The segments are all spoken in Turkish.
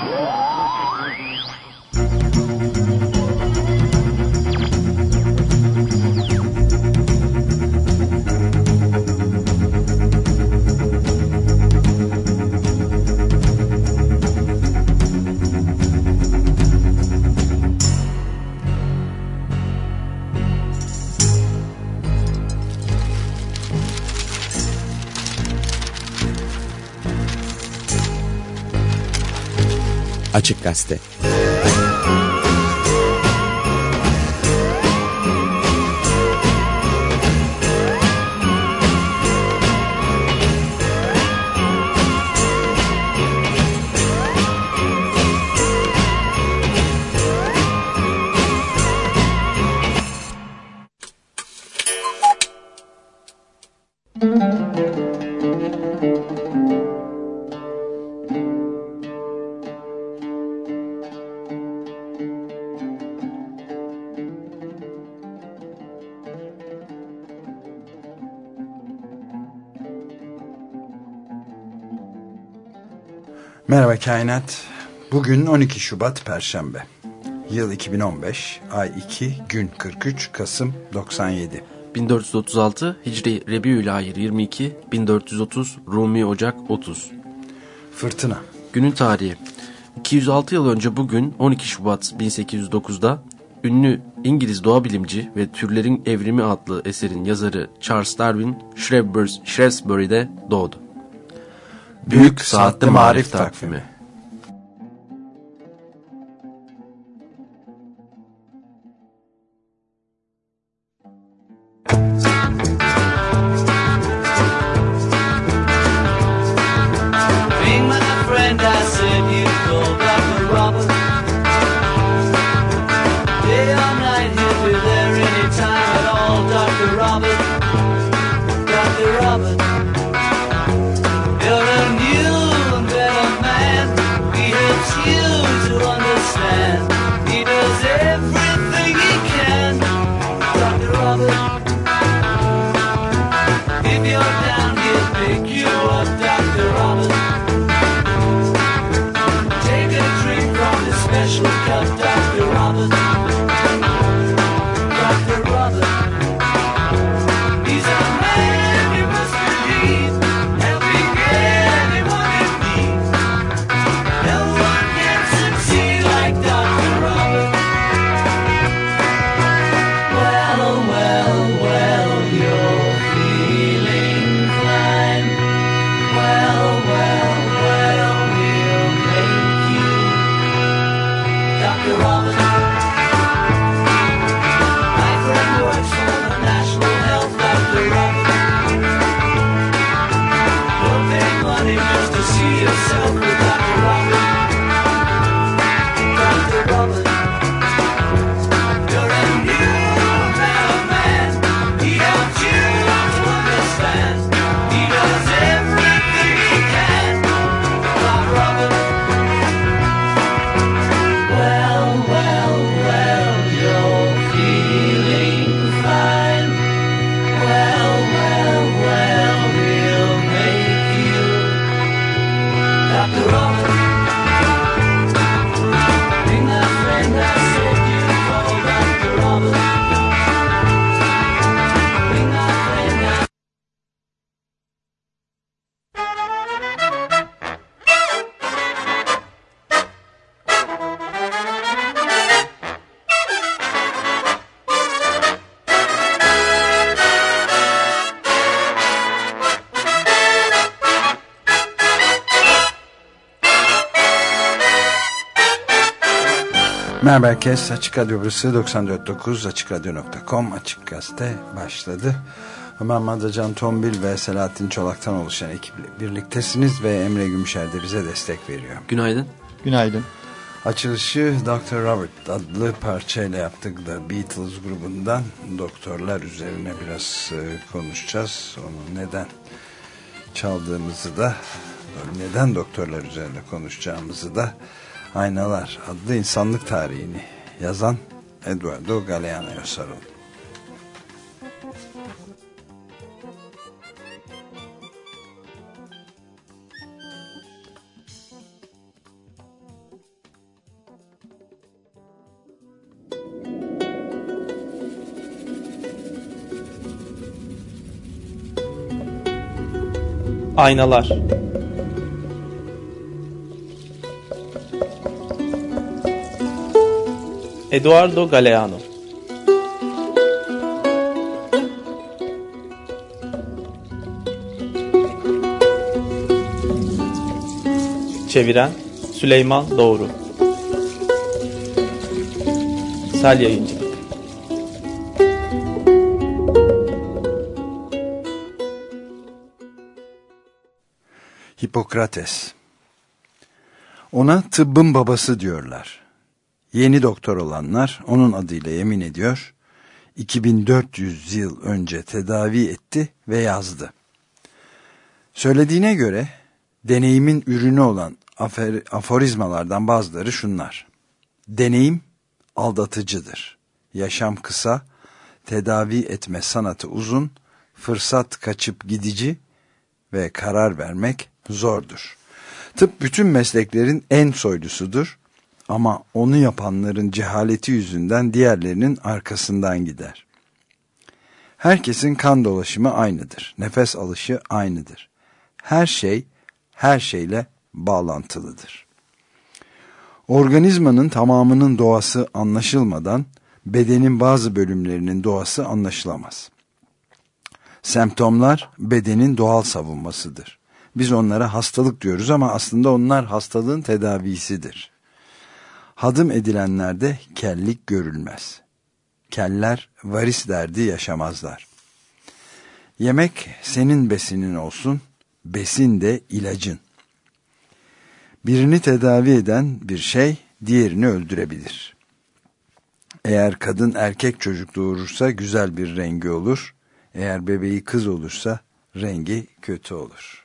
Oh! Açık Gazete Kainat. Bugün 12 Şubat Perşembe. Yıl 2015, ay 2, gün 43, Kasım 97. 1436 Hicri Rebiülahir 22, 1430 Rumi Ocak 30. Fırtına. Günün tarihi. 206 yıl önce bugün 12 Şubat 1809'da ünlü İngiliz doğa bilimci ve Türlerin Evrimi adlı eserin yazarı Charles Darwin Shrewsbury'de doğdu. Büyük Saatli Marif Takvimi Merhaba herkes. Açık Radyo burası 94.9 AçıkRadyo.com Açık Gazete başladı. Ömer Madacan Tombil ve Selahattin Çolak'tan oluşan ekiple birliktesiniz ve Emre Gümüşer de bize destek veriyor. Günaydın. Günaydın. Açılışı Dr. Robert adlı parçayla yaptık da Beatles grubundan doktorlar üzerine biraz e, konuşacağız. Onu neden çaldığımızı da neden doktorlar üzerine konuşacağımızı da Aynalar adlı insanlık tarihini yazan Eduardo Galeano'ya sarıldı. Aynalar Eduardo Galeano. Çeviren Süleyman Doğru. Sel Yayıncı Hipokrates. Ona tıbbın babası diyorlar. Yeni doktor olanlar onun adıyla yemin ediyor. 2400 yıl önce tedavi etti ve yazdı. Söylediğine göre deneyimin ürünü olan afer, aforizmalardan bazıları şunlar. Deneyim aldatıcıdır. Yaşam kısa, tedavi etme sanatı uzun, fırsat kaçıp gidici ve karar vermek zordur. Tıp bütün mesleklerin en soylusudur ama onu yapanların cehaleti yüzünden diğerlerinin arkasından gider. Herkesin kan dolaşımı aynıdır. Nefes alışı aynıdır. Her şey her şeyle bağlantılıdır. Organizmanın tamamının doğası anlaşılmadan bedenin bazı bölümlerinin doğası anlaşılamaz. Semptomlar bedenin doğal savunmasıdır. Biz onlara hastalık diyoruz ama aslında onlar hastalığın tedavisidir. Hadım edilenlerde kellik görülmez. Keller varis derdi yaşamazlar. Yemek senin besinin olsun, besin de ilacın. Birini tedavi eden bir şey diğerini öldürebilir. Eğer kadın erkek çocuk doğurursa güzel bir rengi olur. Eğer bebeği kız olursa rengi kötü olur.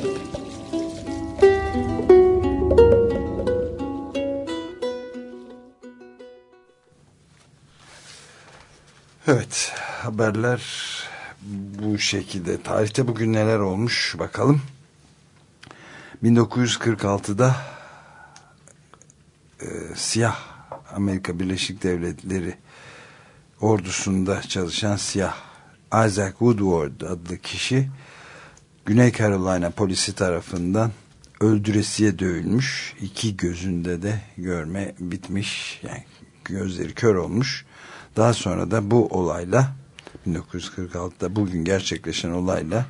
Evet haberler bu şekilde. Tarihte bugün neler olmuş bakalım. 1946'da e, siyah Amerika Birleşik Devletleri ordusunda çalışan siyah Isaac Woodward adlı kişi Güney Carolina polisi tarafından öldüresiye dövülmüş. iki gözünde de görme bitmiş. Yani gözleri kör olmuş. Daha sonra da bu olayla 1946'da bugün gerçekleşen olayla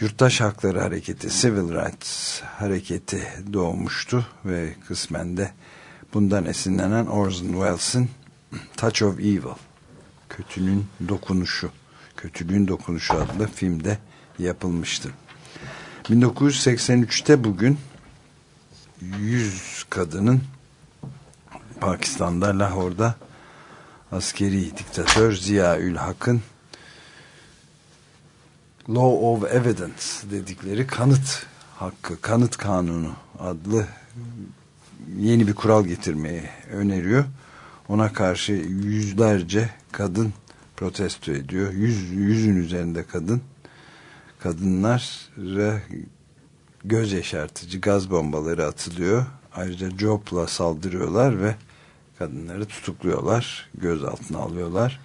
Yurttaş Hakları Hareketi, Civil Rights Hareketi doğmuştu ve kısmen de bundan esinlenen Orson Welles'in Touch of Evil, Kötünün Dokunuşu, Kötülüğün Dokunuşu adlı filmde yapılmıştı. 1983'te bugün 100 kadının Pakistan'da Lahor'da askeri diktatör Ziya Hak'ın Law of Evidence dedikleri kanıt hakkı, kanıt kanunu adlı yeni bir kural getirmeyi öneriyor. Ona karşı yüzlerce kadın protesto ediyor. Yüz, yüzün üzerinde kadın. Kadınlar göz yaşartıcı gaz bombaları atılıyor. Ayrıca copla saldırıyorlar ve kadınları tutukluyorlar. Gözaltına alıyorlar.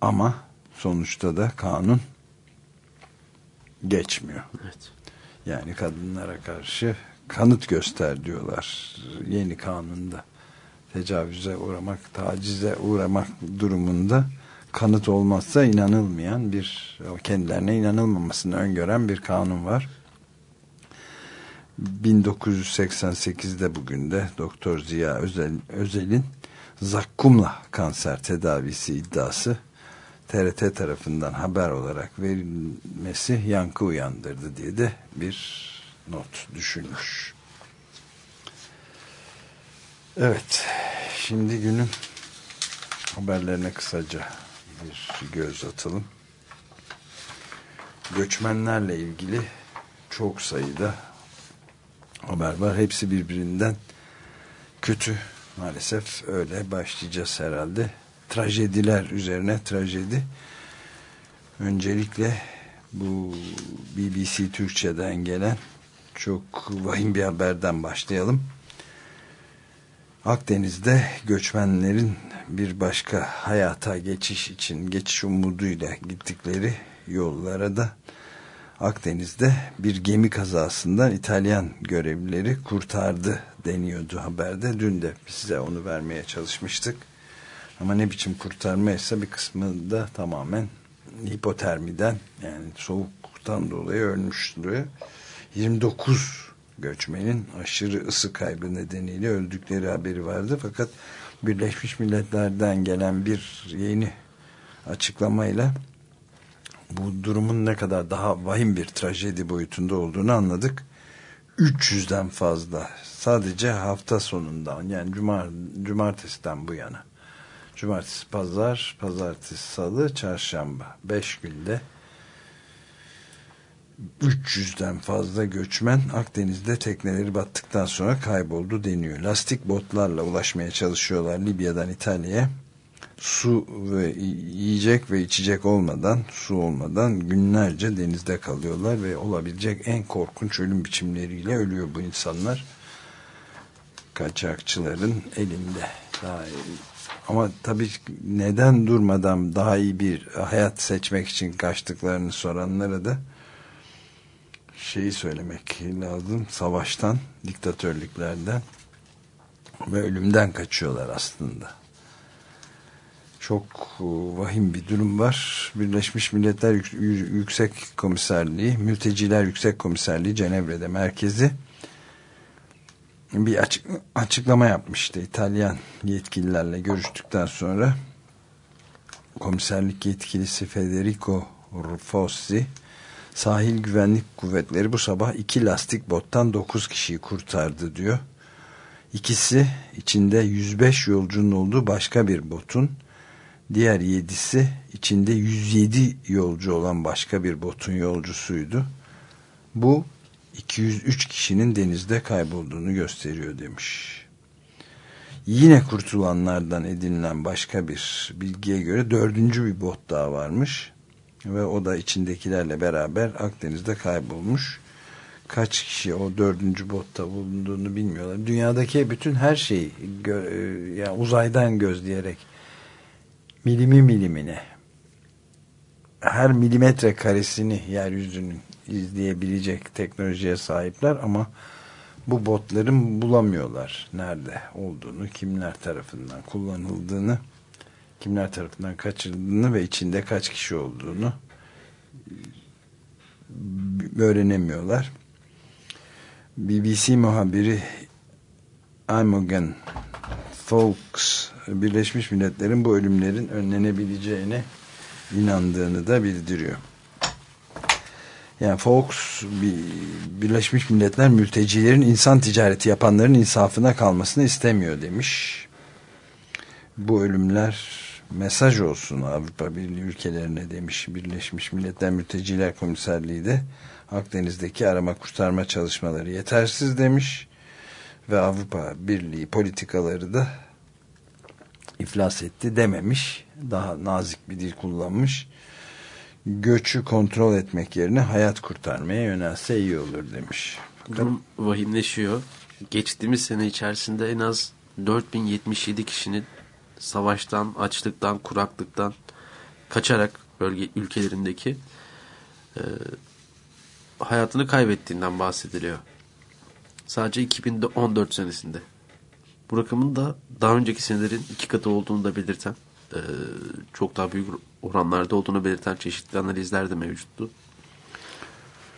Ama sonuçta da kanun geçmiyor. Evet. Yani kadınlara karşı kanıt göster diyorlar yeni kanunda. Tecavüze uğramak, tacize uğramak durumunda kanıt olmazsa inanılmayan bir, kendilerine inanılmamasını öngören bir kanun var. 1988'de bugün de Doktor Ziya Özel, Özel'in zakkumla kanser tedavisi iddiası TRT tarafından haber olarak verilmesi yankı uyandırdı diye de bir not düşünmüş. Evet, şimdi günün haberlerine kısaca bir göz atalım. göçmenlerle ilgili çok sayıda haber var. Hepsi birbirinden kötü maalesef öyle başlayacağız herhalde. Trajediler üzerine trajedi. Öncelikle bu BBC Türkçe'den gelen çok vahim bir haberden başlayalım. Akdeniz'de göçmenlerin bir başka hayata geçiş için geçiş umuduyla gittikleri yollara da Akdeniz'de bir gemi kazasından İtalyan görevlileri kurtardı deniyordu haberde. Dün de size onu vermeye çalışmıştık. Ama ne biçim kurtarmaysa bir kısmı da tamamen hipotermiden yani soğuktan dolayı ölmüştü. 29 göçmenin aşırı ısı kaybı nedeniyle öldükleri haberi vardı. Fakat Birleşmiş Milletler'den gelen bir yeni açıklamayla bu durumun ne kadar daha vahim bir trajedi boyutunda olduğunu anladık. 300'den fazla sadece hafta sonundan yani cumar, cumartesiden bu yana. Cumartesi, pazar, pazartesi, salı, çarşamba. 5 günde 300'den fazla göçmen Akdeniz'de tekneleri battıktan sonra kayboldu deniyor. Lastik botlarla ulaşmaya çalışıyorlar Libya'dan İtalya'ya. Su ve yiyecek ve içecek olmadan, su olmadan günlerce denizde kalıyorlar ve olabilecek en korkunç ölüm biçimleriyle ölüyor bu insanlar. Kaçakçıların elinde. Daha ama tabii neden durmadan daha iyi bir hayat seçmek için kaçtıklarını soranlara da şeyi söylemek lazım. Savaştan, diktatörlüklerden ve ölümden kaçıyorlar aslında. Çok vahim bir durum var. Birleşmiş Milletler Yüksek Komiserliği, Mülteciler Yüksek Komiserliği Cenevre'de merkezi bir açık, açıklama yapmıştı. İtalyan yetkililerle görüştükten sonra komiserlik yetkilisi Federico Rufossi sahil güvenlik kuvvetleri bu sabah iki lastik bottan 9 kişiyi kurtardı diyor. İkisi içinde 105 yolcunun olduğu başka bir botun diğer yedisi içinde 107 yolcu olan başka bir botun yolcusuydu. Bu 203 kişinin denizde kaybolduğunu gösteriyor demiş. Yine kurtulanlardan edinilen başka bir bilgiye göre dördüncü bir bot daha varmış. Ve o da içindekilerle beraber Akdeniz'de kaybolmuş. Kaç kişi o dördüncü botta bulunduğunu bilmiyorlar. Dünyadaki bütün her şeyi yani uzaydan gözleyerek milimi milimine her milimetre karesini yeryüzünün izleyebilecek teknolojiye sahipler ama bu botların bulamıyorlar nerede olduğunu, kimler tarafından kullanıldığını, kimler tarafından kaçırıldığını ve içinde kaç kişi olduğunu öğrenemiyorlar. BBC muhabiri Imogen Folks Birleşmiş Milletler'in bu ölümlerin önlenebileceğine inandığını da bildiriyor. Yani Fox Birleşmiş Milletler mültecilerin insan ticareti yapanların insafına kalmasını istemiyor demiş. Bu ölümler mesaj olsun Avrupa Birliği ülkelerine demiş Birleşmiş Milletler Mülteciler Komiserliği de Akdeniz'deki arama kurtarma çalışmaları yetersiz demiş ve Avrupa Birliği politikaları da iflas etti dememiş. Daha nazik bir dil kullanmış göçü kontrol etmek yerine hayat kurtarmaya yönelse iyi olur demiş. Durum vahimleşiyor. Geçtiğimiz sene içerisinde en az 4077 kişinin savaştan, açlıktan, kuraklıktan kaçarak bölge ülkelerindeki e, hayatını kaybettiğinden bahsediliyor. Sadece 2014 senesinde. Bu rakamın da daha önceki senelerin iki katı olduğunu da belirten e, çok daha büyük oranlarda olduğunu belirten çeşitli analizler de mevcuttu.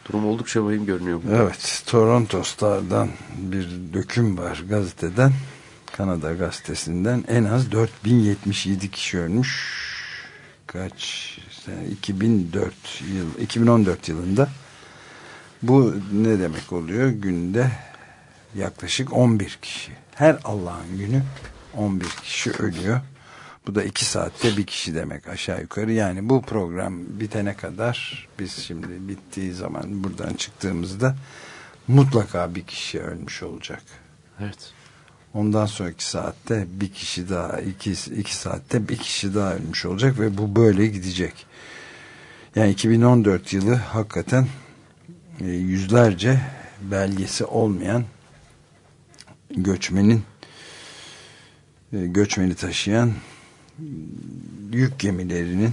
Durum oldukça vahim görünüyor. Bu. Evet, Toronto Star'dan bir döküm var gazeteden. Kanada gazetesinden en az 4077 kişi ölmüş. Kaç sene 2004 yıl 2014 yılında. Bu ne demek oluyor? Günde yaklaşık 11 kişi. Her Allah'ın günü 11 kişi ölüyor. Bu da iki saatte bir kişi demek aşağı yukarı. Yani bu program bitene kadar biz şimdi bittiği zaman buradan çıktığımızda mutlaka bir kişi ölmüş olacak. Evet. Ondan sonraki saatte bir kişi daha, iki, iki saatte bir kişi daha ölmüş olacak ve bu böyle gidecek. Yani 2014 yılı hakikaten e, yüzlerce belgesi olmayan göçmenin e, göçmeni taşıyan yük gemilerinin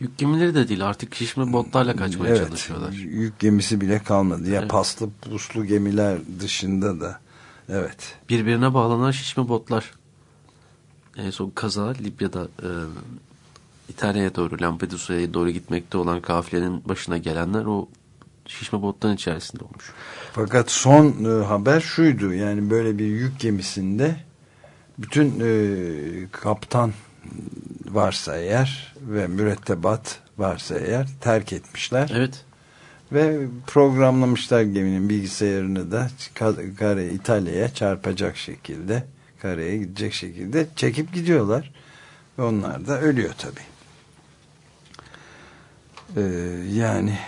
Yük gemileri de değil artık şişme botlarla kaçmaya evet, çalışıyorlar. Yük gemisi bile kalmadı. Ya Evet. paslı puslu gemiler dışında da evet. Birbirine bağlanan şişme botlar. En son kaza Libya'da e, İtalya'ya doğru Lampedusa'ya doğru gitmekte olan kafilenin başına gelenler o şişme botların içerisinde olmuş. Fakat son e, haber şuydu yani böyle bir yük gemisinde bütün e, kaptan varsa eğer ve mürettebat varsa eğer terk etmişler Evet. ve programlamışlar geminin bilgisayarını da ka- kare İtalya'ya çarpacak şekilde kareye gidecek şekilde çekip gidiyorlar ve onlar da ölüyor tabi. Ee, yani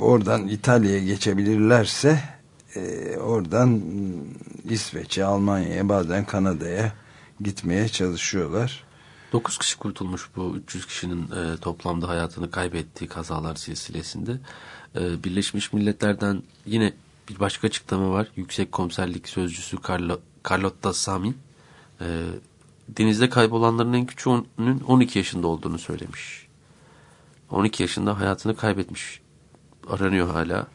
oradan İtalya'ya geçebilirlerse e, oradan İsveç'e, Almanya'ya bazen Kanada'ya gitmeye çalışıyorlar. 9 kişi kurtulmuş bu 300 kişinin e, toplamda hayatını kaybettiği kazalar silsilesinde. E, Birleşmiş Milletler'den yine bir başka açıklama var. Yüksek Komiserlik Sözcüsü Carlo, Carlotta Sami e, denizde kaybolanların en küçüğünün 12 yaşında olduğunu söylemiş. 12 yaşında hayatını kaybetmiş. Aranıyor hala.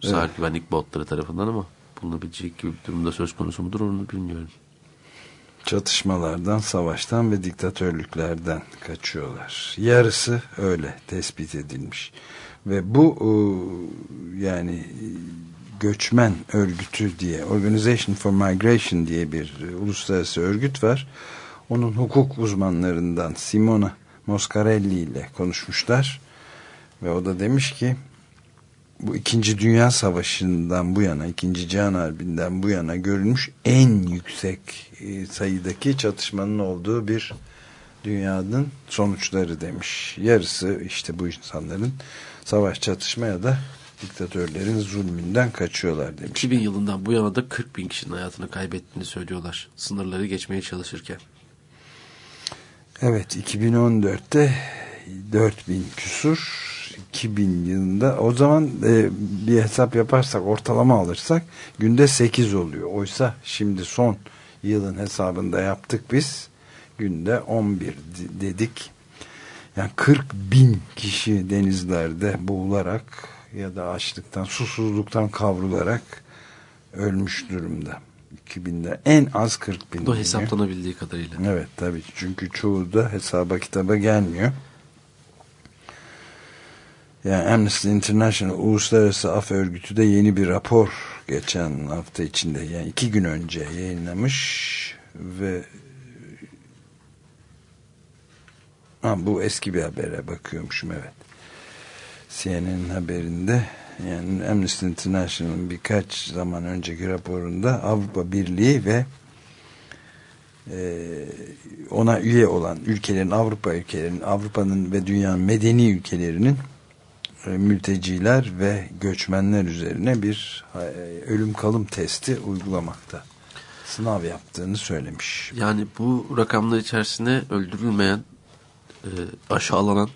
Sahil güvenlik botları tarafından ama bulunabilecek gibi bir durumda söz konusu mudur onu bilmiyorum. Çatışmalardan, savaştan ve diktatörlüklerden kaçıyorlar. Yarısı öyle tespit edilmiş. Ve bu e, yani göçmen örgütü diye Organization for Migration diye bir e, uluslararası örgüt var. Onun hukuk uzmanlarından Simona Moscarelli ile konuşmuşlar. Ve o da demiş ki bu İkinci Dünya Savaşı'ndan bu yana, İkinci Cihan Harbi'nden bu yana görülmüş en yüksek e, sayıdaki çatışmanın olduğu bir dünyanın sonuçları demiş. Yarısı işte bu insanların savaş çatışma ya da diktatörlerin zulmünden kaçıyorlar demiş. 2000 yılından bu yana da 40 bin kişinin hayatını kaybettiğini söylüyorlar. Sınırları geçmeye çalışırken. Evet 2014'te 4000 küsur 2000 yılında o zaman e, bir hesap yaparsak ortalama alırsak günde 8 oluyor. Oysa şimdi son yılın hesabında yaptık biz günde 11 de- dedik. Yani 40 bin kişi denizlerde boğularak ya da açlıktan susuzluktan kavrularak ölmüş durumda. 2000'de en az 40 bin. Bu hesaplanabildiği kadarıyla. Evet tabii çünkü çoğu da hesaba kitaba gelmiyor. Yani Amnesty International Uluslararası Af Örgütü de yeni bir rapor geçen hafta içinde yani iki gün önce yayınlamış ve ha, bu eski bir habere bakıyormuşum evet. CNN'in haberinde yani Amnesty International'ın birkaç zaman önceki raporunda Avrupa Birliği ve e, ona üye olan ülkelerin Avrupa ülkelerinin Avrupa'nın ve dünyanın medeni ülkelerinin mülteciler ve göçmenler üzerine bir e, ölüm kalım testi uygulamakta. Sınav yaptığını söylemiş. Yani bu rakamlar içerisinde öldürülmeyen, e, aşağılanan,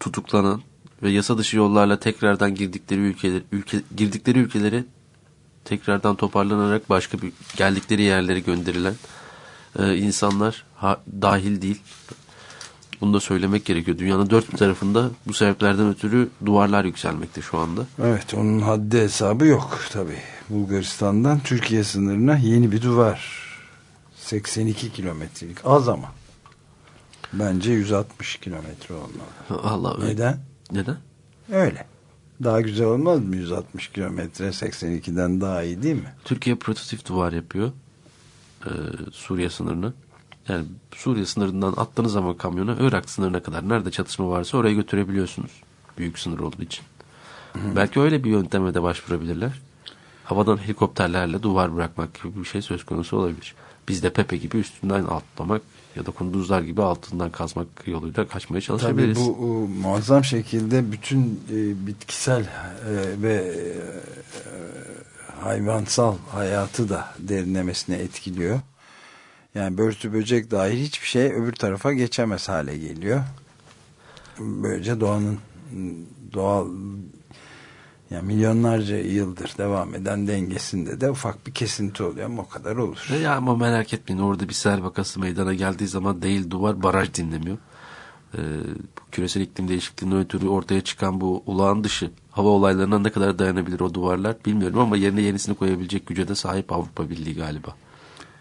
tutuklanan ve yasa dışı yollarla tekrardan girdikleri ülkeler, ülke, girdikleri ülkeleri tekrardan toparlanarak başka bir geldikleri yerlere gönderilen e, insanlar dahil değil. Bunu da söylemek gerekiyor. Dünyanın dört tarafında bu sebeplerden ötürü duvarlar yükselmekte şu anda. Evet onun haddi hesabı yok tabi. Bulgaristan'dan Türkiye sınırına yeni bir duvar. 82 kilometrelik az ama. Bence 160 kilometre olmalı. Allah öyle. Neden? Neden? Öyle. Daha güzel olmaz mı 160 kilometre 82'den daha iyi değil mi? Türkiye prototip duvar yapıyor. e, Suriye sınırını. Yani Suriye sınırından attığınız zaman kamyona Irak sınırına kadar nerede çatışma varsa oraya götürebiliyorsunuz. Büyük sınır olduğu için. Belki öyle bir yönteme de başvurabilirler. havadan helikopterlerle duvar bırakmak gibi bir şey söz konusu olabilir. Biz de Pepe gibi üstünden atlamak ya da kunduzlar gibi altından kazmak yoluyla kaçmaya Tabii çalışabiliriz. bu o, muazzam şekilde bütün e, bitkisel e, ve e, hayvansal hayatı da derinlemesine etkiliyor. Yani börtü böcek dahil hiçbir şey öbür tarafa geçemez hale geliyor. Böylece doğanın doğal yani milyonlarca yıldır devam eden dengesinde de ufak bir kesinti oluyor ama o kadar olur. Ya ama merak etmeyin orada bir sel vakası meydana geldiği zaman değil duvar baraj dinlemiyor. Ee, küresel iklim değişikliğinden ötürü ortaya çıkan bu olağan dışı hava olaylarına ne kadar dayanabilir o duvarlar bilmiyorum ama yerine yenisini koyabilecek güce de sahip Avrupa Birliği galiba.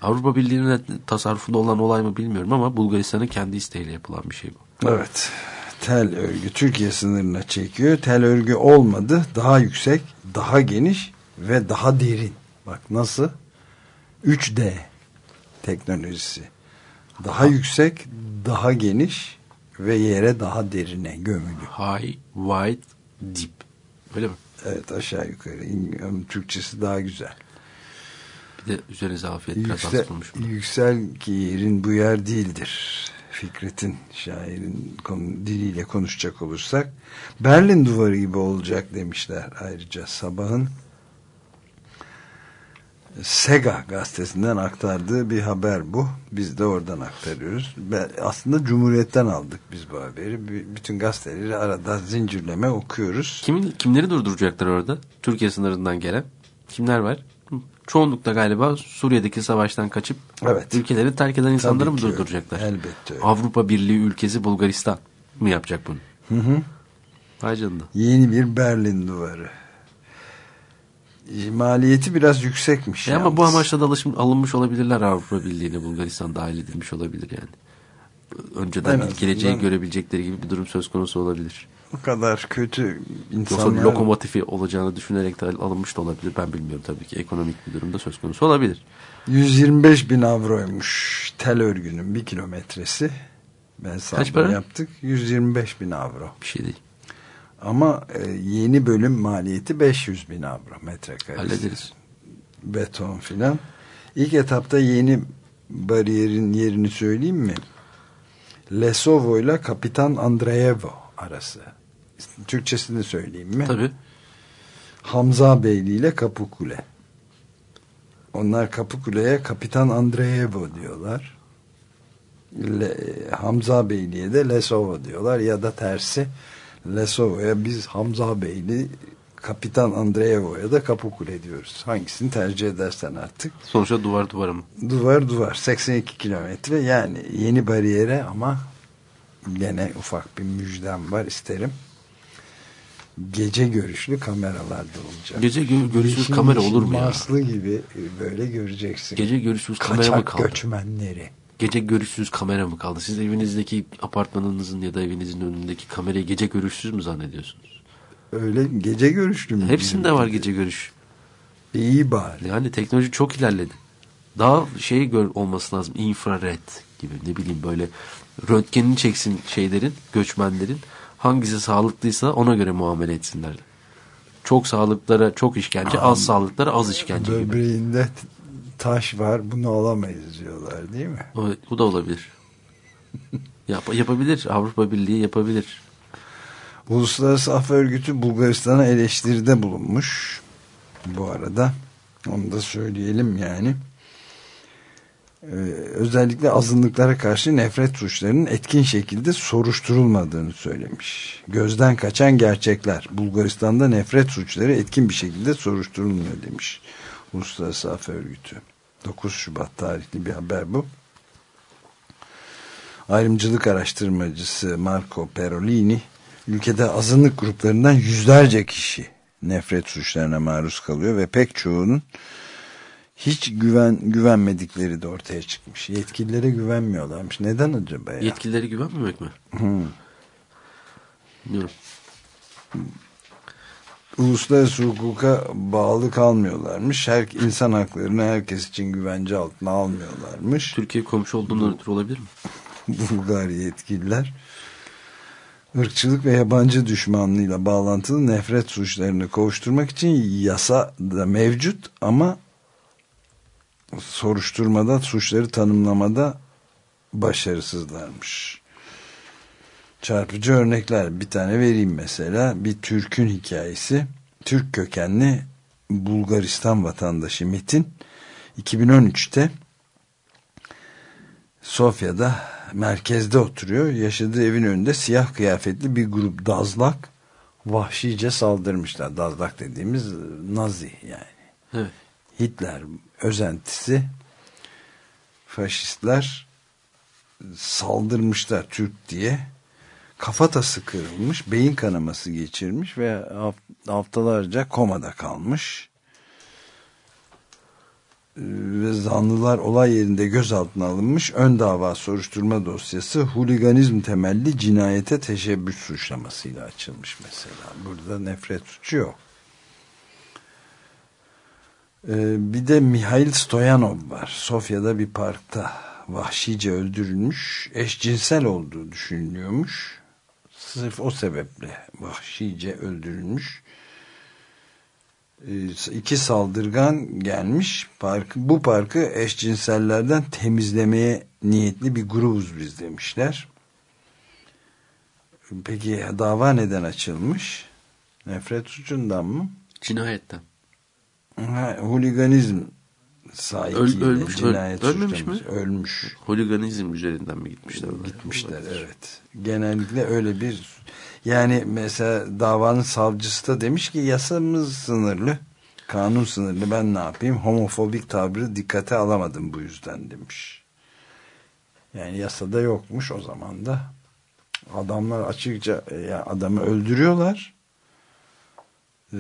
Avrupa Birliği'nin tasarrufunda olan olay mı bilmiyorum ama Bulgaristan'ın kendi isteğiyle yapılan bir şey bu. Evet. Tel örgü Türkiye sınırına çekiyor. Tel örgü olmadı. Daha yüksek, daha geniş ve daha derin. Bak nasıl? 3D teknolojisi. Daha yüksek, daha geniş ve yere daha derine gömülü. High, wide, deep. Öyle mi? Evet aşağı yukarı. Türkçesi daha güzel. Bir de üzerinize afiyet biraz Yüksel, az bulmuş. bunu. yüksel ki yerin bu yer değildir. Fikret'in şairin diliyle konuşacak olursak Berlin duvarı gibi olacak demişler ayrıca sabahın Sega gazetesinden aktardığı bir haber bu. Biz de oradan aktarıyoruz. Aslında Cumhuriyet'ten aldık biz bu haberi. Bütün gazeteleri arada zincirleme okuyoruz. Kimin, kimleri durduracaklar orada? Türkiye sınırından gelen. Kimler var? Çoğunlukla galiba Suriye'deki savaştan kaçıp Evet. ülkeleri terk eden insanları Tabii mı öyle. durduracaklar? Elbette öyle. Avrupa Birliği ülkesi Bulgaristan mı yapacak bunu? Hı hı. Vay canına. Yeni bir Berlin duvarı. Maliyeti biraz yüksekmiş. E ama bu amaçla da alışım, alınmış olabilirler Avrupa Birliği'ne yani dahil edilmiş olabilir yani. Önceden En azından- geleceği görebilecekleri gibi bir durum söz konusu olabilir. Bu kadar kötü Yoksa insanlar lokomotifi olacağını düşünerek de alınmış da olabilir. Ben bilmiyorum tabii ki. Ekonomik bir durumda söz konusu olabilir. 125 bin avroymuş tel örgünün bir kilometresi. Ben para? yaptık. 125 bin avro. Bir şey değil. Ama e, yeni bölüm maliyeti 500 bin avro metrekaresi. Hallederiz. Beton filan. İlk etapta yeni bariyerin yerini söyleyeyim mi? Lesovo ile Kapitan Andreevo arası. Türkçesini söyleyeyim mi? Tabii. Hamza Beyli ile Kapıkule. Onlar Kapıkule'ye Kapitan Andreevo diyorlar. Le, Hamza Beyli'ye de Lesovo diyorlar ya da tersi Lesovo'ya biz Hamza Beyli Kapitan Andreevo'ya da Kapıkule diyoruz. Hangisini tercih edersen artık. Sonuçta duvar duvara mı? Duvar duvar 82 kilometre yani yeni bariyere ama gene ufak bir müjdem var isterim. Gece görüşlü kameralar da olacak. Gece gö- görüşsüz Yeşil kamera olur mu ya? Marslı gibi böyle göreceksin. Gece görüşsüz kamera mı Kaçak kaldı? göçmenleri. Gece görüşsüz kamera mı kaldı? Siz evinizdeki apartmanınızın ya da evinizin önündeki kamerayı gece görüşsüz mü zannediyorsunuz? Öyle gece görüşlü mü? Hepsinde var gece görüş. İyi bari. Yani teknoloji çok ilerledi. Daha şey gör olması lazım. infrared gibi ne bileyim böyle röntgenini çeksin şeylerin, göçmenlerin. Hangisi sağlıklıysa ona göre muamele etsinler. Çok sağlıklara çok işkence, az sağlıklara az işkence gibi. Böbreğinde taş var bunu alamayız diyorlar değil mi? O, bu da olabilir. Yap, yapabilir. Avrupa Birliği yapabilir. Uluslararası Af Örgütü Bulgaristan'a eleştiride bulunmuş. Bu arada onu da söyleyelim yani. Ee, özellikle azınlıklara karşı nefret suçlarının etkin şekilde soruşturulmadığını söylemiş. Gözden kaçan gerçekler. Bulgaristan'da nefret suçları etkin bir şekilde soruşturulmuyor demiş. Uluslararası Af Örgütü. 9 Şubat tarihli bir haber bu. Ayrımcılık araştırmacısı Marco Perolini ülkede azınlık gruplarından yüzlerce kişi nefret suçlarına maruz kalıyor ve pek çoğunun hiç güven güvenmedikleri de ortaya çıkmış. Yetkililere güvenmiyorlarmış. Neden acaba ya? Yetkililere güvenmemek mi? Hmm. Bilmiyorum. Uluslararası hukuka bağlı kalmıyorlarmış. Her insan haklarını herkes için güvence altına almıyorlarmış. Türkiye komşu olduğundan ötürü olabilir mi? Bulgar yetkililer. Irkçılık ve yabancı düşmanlığıyla bağlantılı nefret suçlarını kovuşturmak için yasa da mevcut ama soruşturmada suçları tanımlamada başarısızlarmış. Çarpıcı örnekler bir tane vereyim mesela bir Türk'ün hikayesi Türk kökenli Bulgaristan vatandaşı Metin 2013'te Sofya'da merkezde oturuyor. Yaşadığı evin önünde siyah kıyafetli bir grup dazlak vahşice saldırmışlar. Dazlak dediğimiz Nazi yani. Evet. Hitler özentisi faşistler saldırmışlar Türk diye kafatası kırılmış beyin kanaması geçirmiş ve haftalarca komada kalmış ve zanlılar olay yerinde gözaltına alınmış ön dava soruşturma dosyası huliganizm temelli cinayete teşebbüs suçlamasıyla açılmış mesela burada nefret suçu yok ee, bir de Mihail Stoyanov var. Sofya'da bir parkta vahşice öldürülmüş. Eşcinsel olduğu düşünülüyormuş. Sırf o sebeple vahşice öldürülmüş. Ee, iki saldırgan gelmiş. Park, bu parkı eşcinsellerden temizlemeye niyetli bir grubuz biz demişler. Peki dava neden açılmış? Nefret suçundan mı? Cinayetten. Ha, huliganizm sahikiyle Öl, ölmüş, cinayet öl, ölmemiş mi? Ölmüş. Huliganizm üzerinden mi gitmişler? Gitmişler evet. Genellikle öyle bir yani mesela davanın savcısı da demiş ki yasamız sınırlı. Kanun sınırlı ben ne yapayım? Homofobik tavrı dikkate alamadım bu yüzden demiş. Yani yasada yokmuş o zaman da. Adamlar açıkça yani adamı öldürüyorlar e,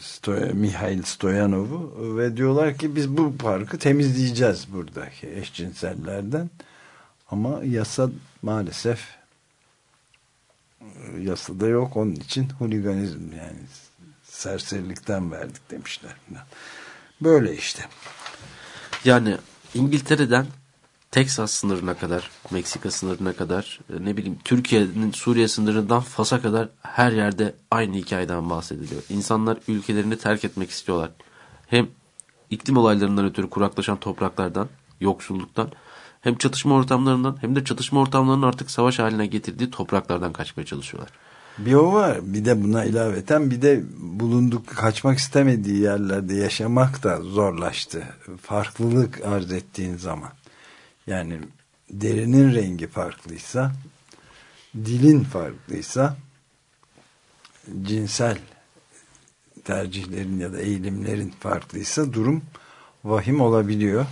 Stoy Mihail Stoyanov'u ve diyorlar ki biz bu parkı temizleyeceğiz buradaki eşcinsellerden ama yasa maalesef e, yasada yok onun için huliganizm yani serserilikten verdik demişler. Böyle işte. Yani İngiltere'den Teksas sınırına kadar, Meksika sınırına kadar, e, ne bileyim Türkiye'nin Suriye sınırından Fas'a kadar her yerde aynı hikayeden bahsediliyor. İnsanlar ülkelerini terk etmek istiyorlar. Hem iklim olaylarından ötürü kuraklaşan topraklardan, yoksulluktan, hem çatışma ortamlarından hem de çatışma ortamlarının artık savaş haline getirdiği topraklardan kaçmaya çalışıyorlar. Bir o var. Bir de buna ilaveten bir de bulunduk kaçmak istemediği yerlerde yaşamak da zorlaştı. Farklılık arz ettiğin zaman. Yani derinin rengi farklıysa, dilin farklıysa, cinsel tercihlerin ya da eğilimlerin farklıysa durum vahim olabiliyor.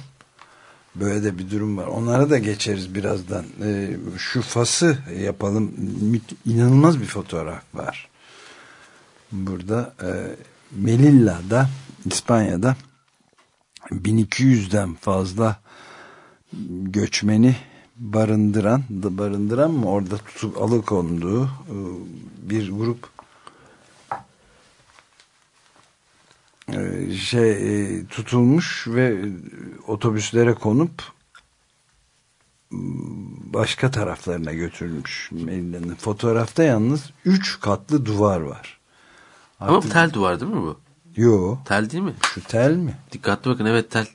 Böyle de bir durum var. Onlara da geçeriz birazdan. Ee, şu fası yapalım. İnanılmaz bir fotoğraf var. Burada e, Melilla'da İspanya'da 1200'den fazla göçmeni barındıran barındıran mı orada tutup alıkonduğu e, bir grup şey e, tutulmuş ve otobüslere konup başka taraflarına götürülmüş. Fotoğrafta yalnız üç katlı duvar var. Artık... Ama tel duvar değil mi bu? Yo. Tel değil mi? Şu tel mi? Dikkatli bakın evet tel.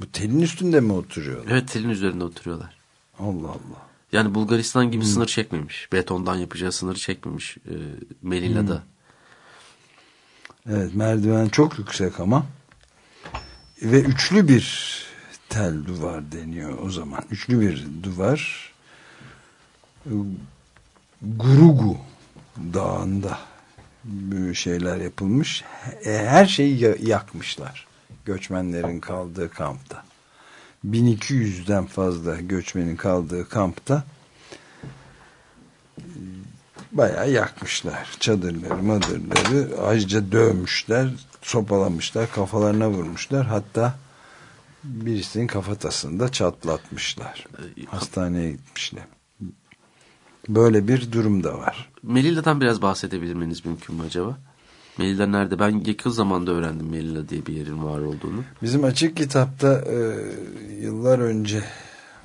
Bu telin üstünde mi oturuyorlar? Evet telin üzerinde oturuyorlar. Allah Allah. Yani Bulgaristan gibi hmm. sınır çekmemiş. Betondan yapacağı sınırı çekmemiş e, Melilla'da. Hmm. Evet merdiven çok yüksek ama ve üçlü bir tel duvar deniyor o zaman. Üçlü bir duvar Gurugu dağında şeyler yapılmış. E, her şeyi yakmışlar göçmenlerin kaldığı kampta. 1200'den fazla göçmenin kaldığı kampta bayağı yakmışlar. Çadırları, madırları ayrıca dövmüşler, sopalamışlar, kafalarına vurmuşlar. Hatta birisinin kafatasını da çatlatmışlar. Hastaneye gitmişler. Böyle bir durum da var. Melilla'dan biraz bahsedebilir miyiz mümkün mü acaba? Melilla nerede? Ben yakın zamanda öğrendim Melilla diye bir yerin var olduğunu. Bizim açık kitapta e, yıllar önce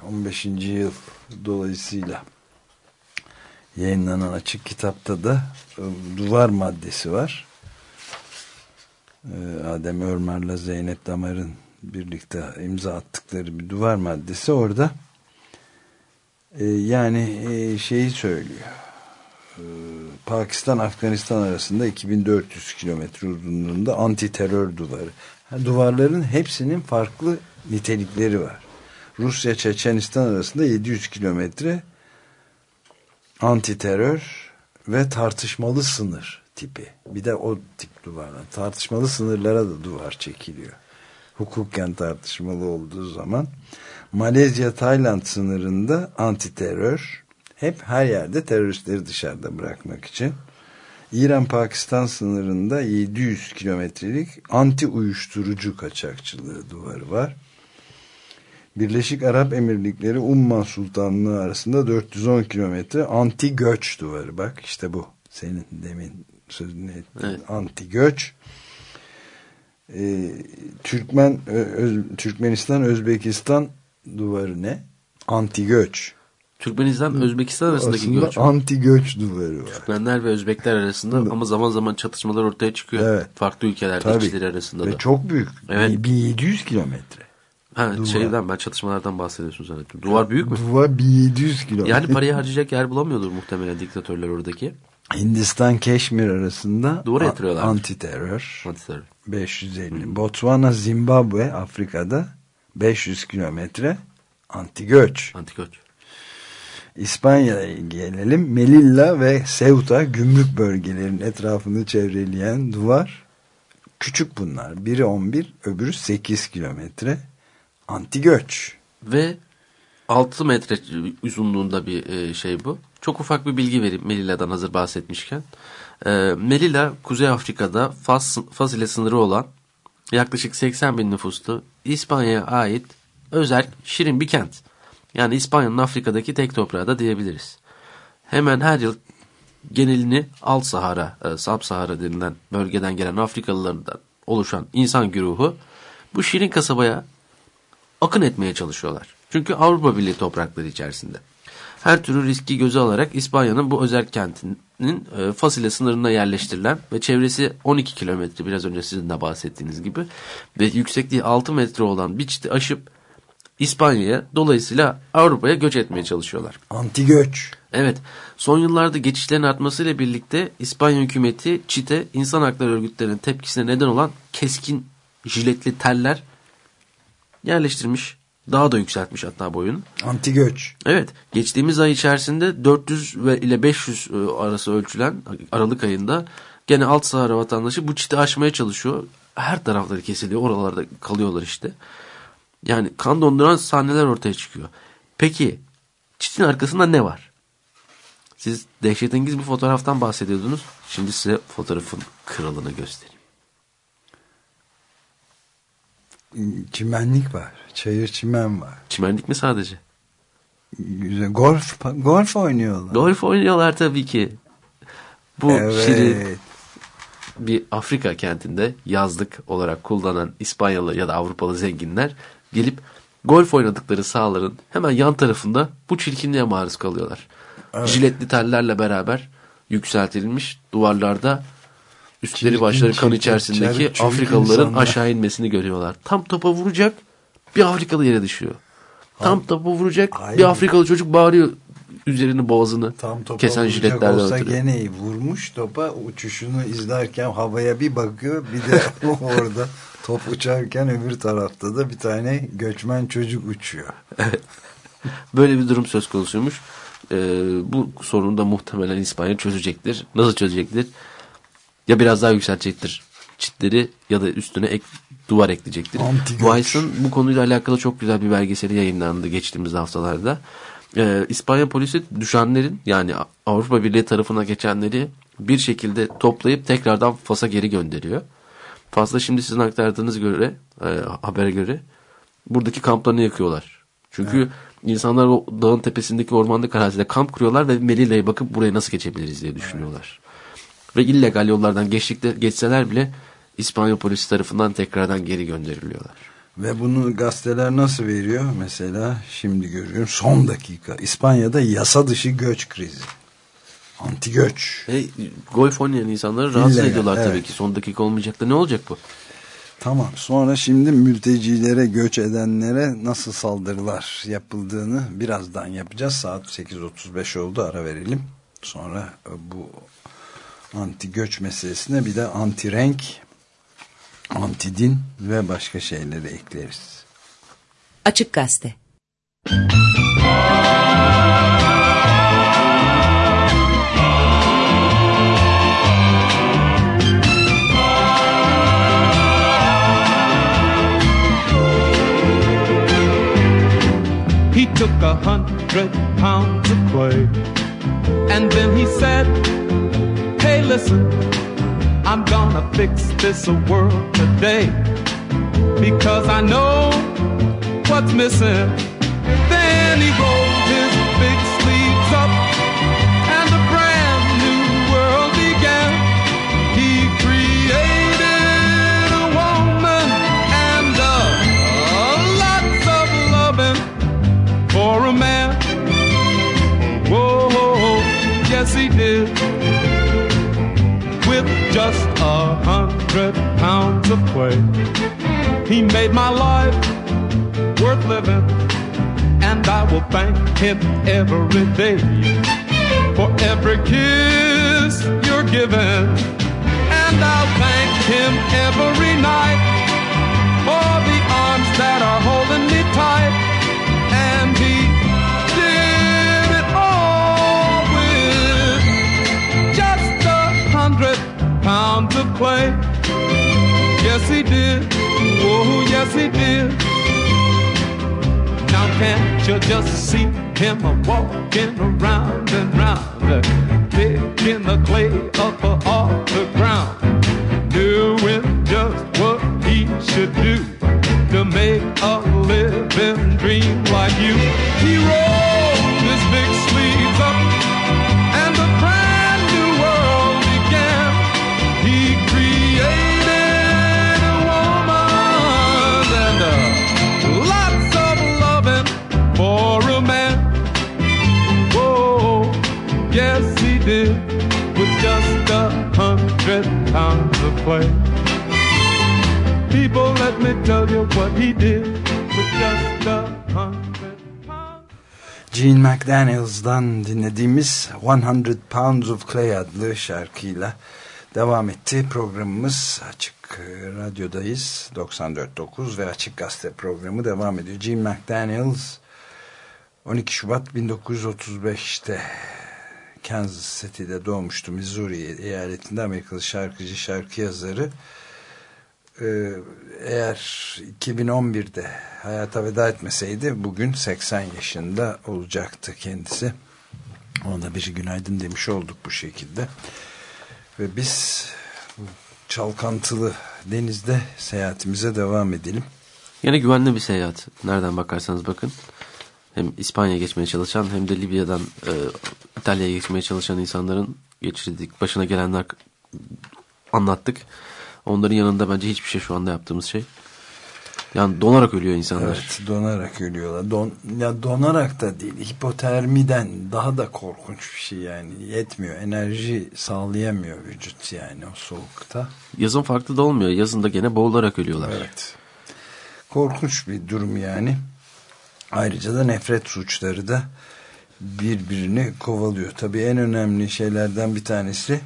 15. yıl dolayısıyla yayınlanan açık kitapta da e, duvar maddesi var. E, Adem Örmer'le Zeynep Damar'ın birlikte imza attıkları bir duvar maddesi orada e, yani şeyi söylüyor. Pakistan-Afganistan arasında 2400 kilometre uzunluğunda anti terör duvarı. Duvarların hepsinin farklı nitelikleri var. Rusya-Çeçenistan arasında 700 kilometre anti terör ve tartışmalı sınır tipi. Bir de o tip duvarlar. Tartışmalı sınırlara da duvar çekiliyor. Hukuken tartışmalı olduğu zaman. Malezya-Tayland sınırında anti terör. Hep her yerde teröristleri dışarıda bırakmak için. İran-Pakistan sınırında 700 kilometrelik anti uyuşturucu kaçakçılığı duvarı var. Birleşik Arap Emirlikleri Umman Sultanlığı arasında 410 kilometre anti göç duvarı. Bak işte bu. Senin demin sözünü ettiğin Evet. anti göç. Ee, Türkmen Ö- Türkmenistan Özbekistan duvarı ne? Anti göç. Türkmenistan Özbekistan arasındaki Aslında göç. anti göç duvarı var. Türkmenler ve Özbekler arasında ama zaman zaman çatışmalar ortaya çıkıyor. Evet. Farklı ülkelerde Tabii. işçileri arasında Ve da. çok büyük. Evet. 1700 kilometre. Ha, Duvar. şeyden ben çatışmalardan bahsediyorsun zannettim. Duvar büyük mü? Duvar 1700 kilometre. Yani parayı harcayacak yer bulamıyordur muhtemelen diktatörler oradaki. Hindistan Keşmir arasında Duvara yatırıyorlar. anti terör Anti-terör. 550. Botswana, Zimbabwe Afrika'da 500 kilometre anti göç. Anti-göç. İspanya'ya gelelim. Melilla ve Ceuta gümrük bölgelerinin etrafını çevreleyen duvar küçük bunlar. Biri 11, öbürü 8 kilometre anti göç. Ve 6 metre uzunluğunda bir e, şey bu. Çok ufak bir bilgi vereyim Melilla'dan hazır bahsetmişken. E, Melilla Kuzey Afrika'da Fas, Fas ile sınırı olan yaklaşık 80 bin nüfuslu İspanya'ya ait özel şirin bir kent. Yani İspanya'nın Afrika'daki tek toprağı da diyebiliriz. Hemen her yıl genelini Alt Sahara, e, Sub-Sahara denilen bölgeden gelen Afrikalılardan oluşan insan güruhu bu şirin kasabaya akın etmeye çalışıyorlar. Çünkü Avrupa Birliği toprakları içerisinde. Her türlü riski göze alarak İspanya'nın bu özel kentinin e, Fas ile sınırına yerleştirilen ve çevresi 12 kilometre biraz önce sizin de bahsettiğiniz gibi ve yüksekliği 6 metre olan bir çiti aşıp İspanya'ya dolayısıyla Avrupa'ya göç etmeye çalışıyorlar. Anti göç. Evet, son yıllarda geçişlerin artmasıyla birlikte İspanya hükümeti çite insan hakları örgütlerinin tepkisine neden olan keskin jiletli teller yerleştirmiş. Daha da yükseltmiş hatta boyunu. Anti göç. Evet, geçtiğimiz ay içerisinde 400 ve ile 500 e, arası ölçülen Aralık ayında gene alt Sahara vatandaşı bu çiti aşmaya çalışıyor. Her tarafları kesiliyor, oralarda kalıyorlar işte. Yani kan donduran sahneler ortaya çıkıyor. Peki çitin arkasında ne var? Siz dehşetengiz bir fotoğraftan bahsediyordunuz. Şimdi size fotoğrafın kralını göstereyim. Çimenlik var. Çayır çimen var. Çimenlik mi sadece? Güzel. Golf, golf oynuyorlar. Golf oynuyorlar tabii ki. Bu evet. şirin bir Afrika kentinde yazlık olarak kullanan İspanyalı ya da Avrupalı zenginler gelip golf oynadıkları sahaların hemen yan tarafında bu çirkinliğe maruz kalıyorlar. Evet. Jiletli tellerle beraber yükseltilmiş duvarlarda üstleri başları kan içerisindeki çirkin Afrikalıların insanlar. aşağı inmesini görüyorlar. Tam topa vuracak bir Afrikalı yere düşüyor. Tam topa vuracak Ay. bir Afrikalı çocuk bağırıyor üzerini boğazını Tam topa kesen jiletlerden olsa ötürü. gene. Vurmuş topa uçuşunu izlerken havaya bir bakıyor. Bir de orada top uçarken öbür tarafta da bir tane göçmen çocuk uçuyor. Böyle bir durum söz konusuymuş. Ee, bu sorunu da muhtemelen İspanya çözecektir. Nasıl çözecektir? Ya biraz daha yükseltecektir çitleri ya da üstüne ek, duvar ekleyecektir. Weiss'ın bu konuyla alakalı çok güzel bir belgeseli yayınlandı geçtiğimiz haftalarda. Ee, İspanya polisi düşenlerin yani Avrupa Birliği tarafına geçenleri bir şekilde toplayıp tekrardan Fas'a geri gönderiyor. Fas'ta şimdi sizin aktardığınız göre e, habere göre buradaki kamplarını yakıyorlar. Çünkü insanlar o dağın tepesindeki ormanlık arazide kamp kuruyorlar ve Melilla'ya bakıp buraya nasıl geçebiliriz diye düşünüyorlar. Ve illegal yollardan geçtikte, geçseler bile İspanya polisi tarafından tekrardan geri gönderiliyorlar. Ve bunu gazeteler nasıl veriyor? Mesela şimdi görüyorum son dakika. İspanya'da yasa dışı göç krizi. Anti göç. E, golf oynayan insanları rahatsız İllegal, ediyorlar tabii evet. ki. Son dakika olmayacak da ne olacak bu? Tamam sonra şimdi mültecilere göç edenlere nasıl saldırılar yapıldığını birazdan yapacağız. Saat 8.35 oldu ara verelim. Sonra bu anti göç meselesine bir de anti renk, anti din ve başka şeyleri ekleriz. Açık Gazete He took a hundred pounds of clay and then he said, listen, I'm gonna fix this world today because I know what's missing. Then he rolled his big sleeves up and a brand new world began. He created a woman and a, lots of loving for a man. Just a hundred pounds of clay, he made my life worth living, and I will thank him every day for every kiss you're giving, and I'll thank him every night for the arms that are holding me tight. And he pounds of clay. Yes, he did. Oh, yes, he did. Now can't you just see him walking around and round, picking the clay up off the ground, doing just what he should do clay. People, let me tell you what he did with just a. Gene McDaniels'dan dinlediğimiz 100 Pounds of Clay adlı şarkıyla devam etti. Programımız Açık Radyo'dayız. 94.9 ve Açık Gazete programı devam ediyor. Gene McDaniels 12 Şubat 1935'te Kansas City'de doğmuştu. Missouri eyaletinde Amerikalı şarkıcı, şarkı yazarı. Ee, eğer 2011'de hayata veda etmeseydi bugün 80 yaşında olacaktı kendisi. Ona bir günaydın demiş olduk bu şekilde. Ve biz çalkantılı denizde seyahatimize devam edelim. Yine güvenli bir seyahat. Nereden bakarsanız bakın. Hem İspanya'ya geçmeye çalışan hem de Libya'dan e, İtalya'ya geçmeye çalışan insanların geçirdik. Başına gelenler anlattık. Onların yanında bence hiçbir şey şu anda yaptığımız şey. Yani donarak ölüyor insanlar. Evet donarak ölüyorlar. Don, ya donarak da değil hipotermiden daha da korkunç bir şey yani yetmiyor. Enerji sağlayamıyor vücut yani o soğukta. Yazın farklı da olmuyor. Yazın da gene boğularak ölüyorlar. Evet. Korkunç bir durum yani. Ayrıca da nefret suçları da birbirini kovalıyor. Tabii en önemli şeylerden bir tanesi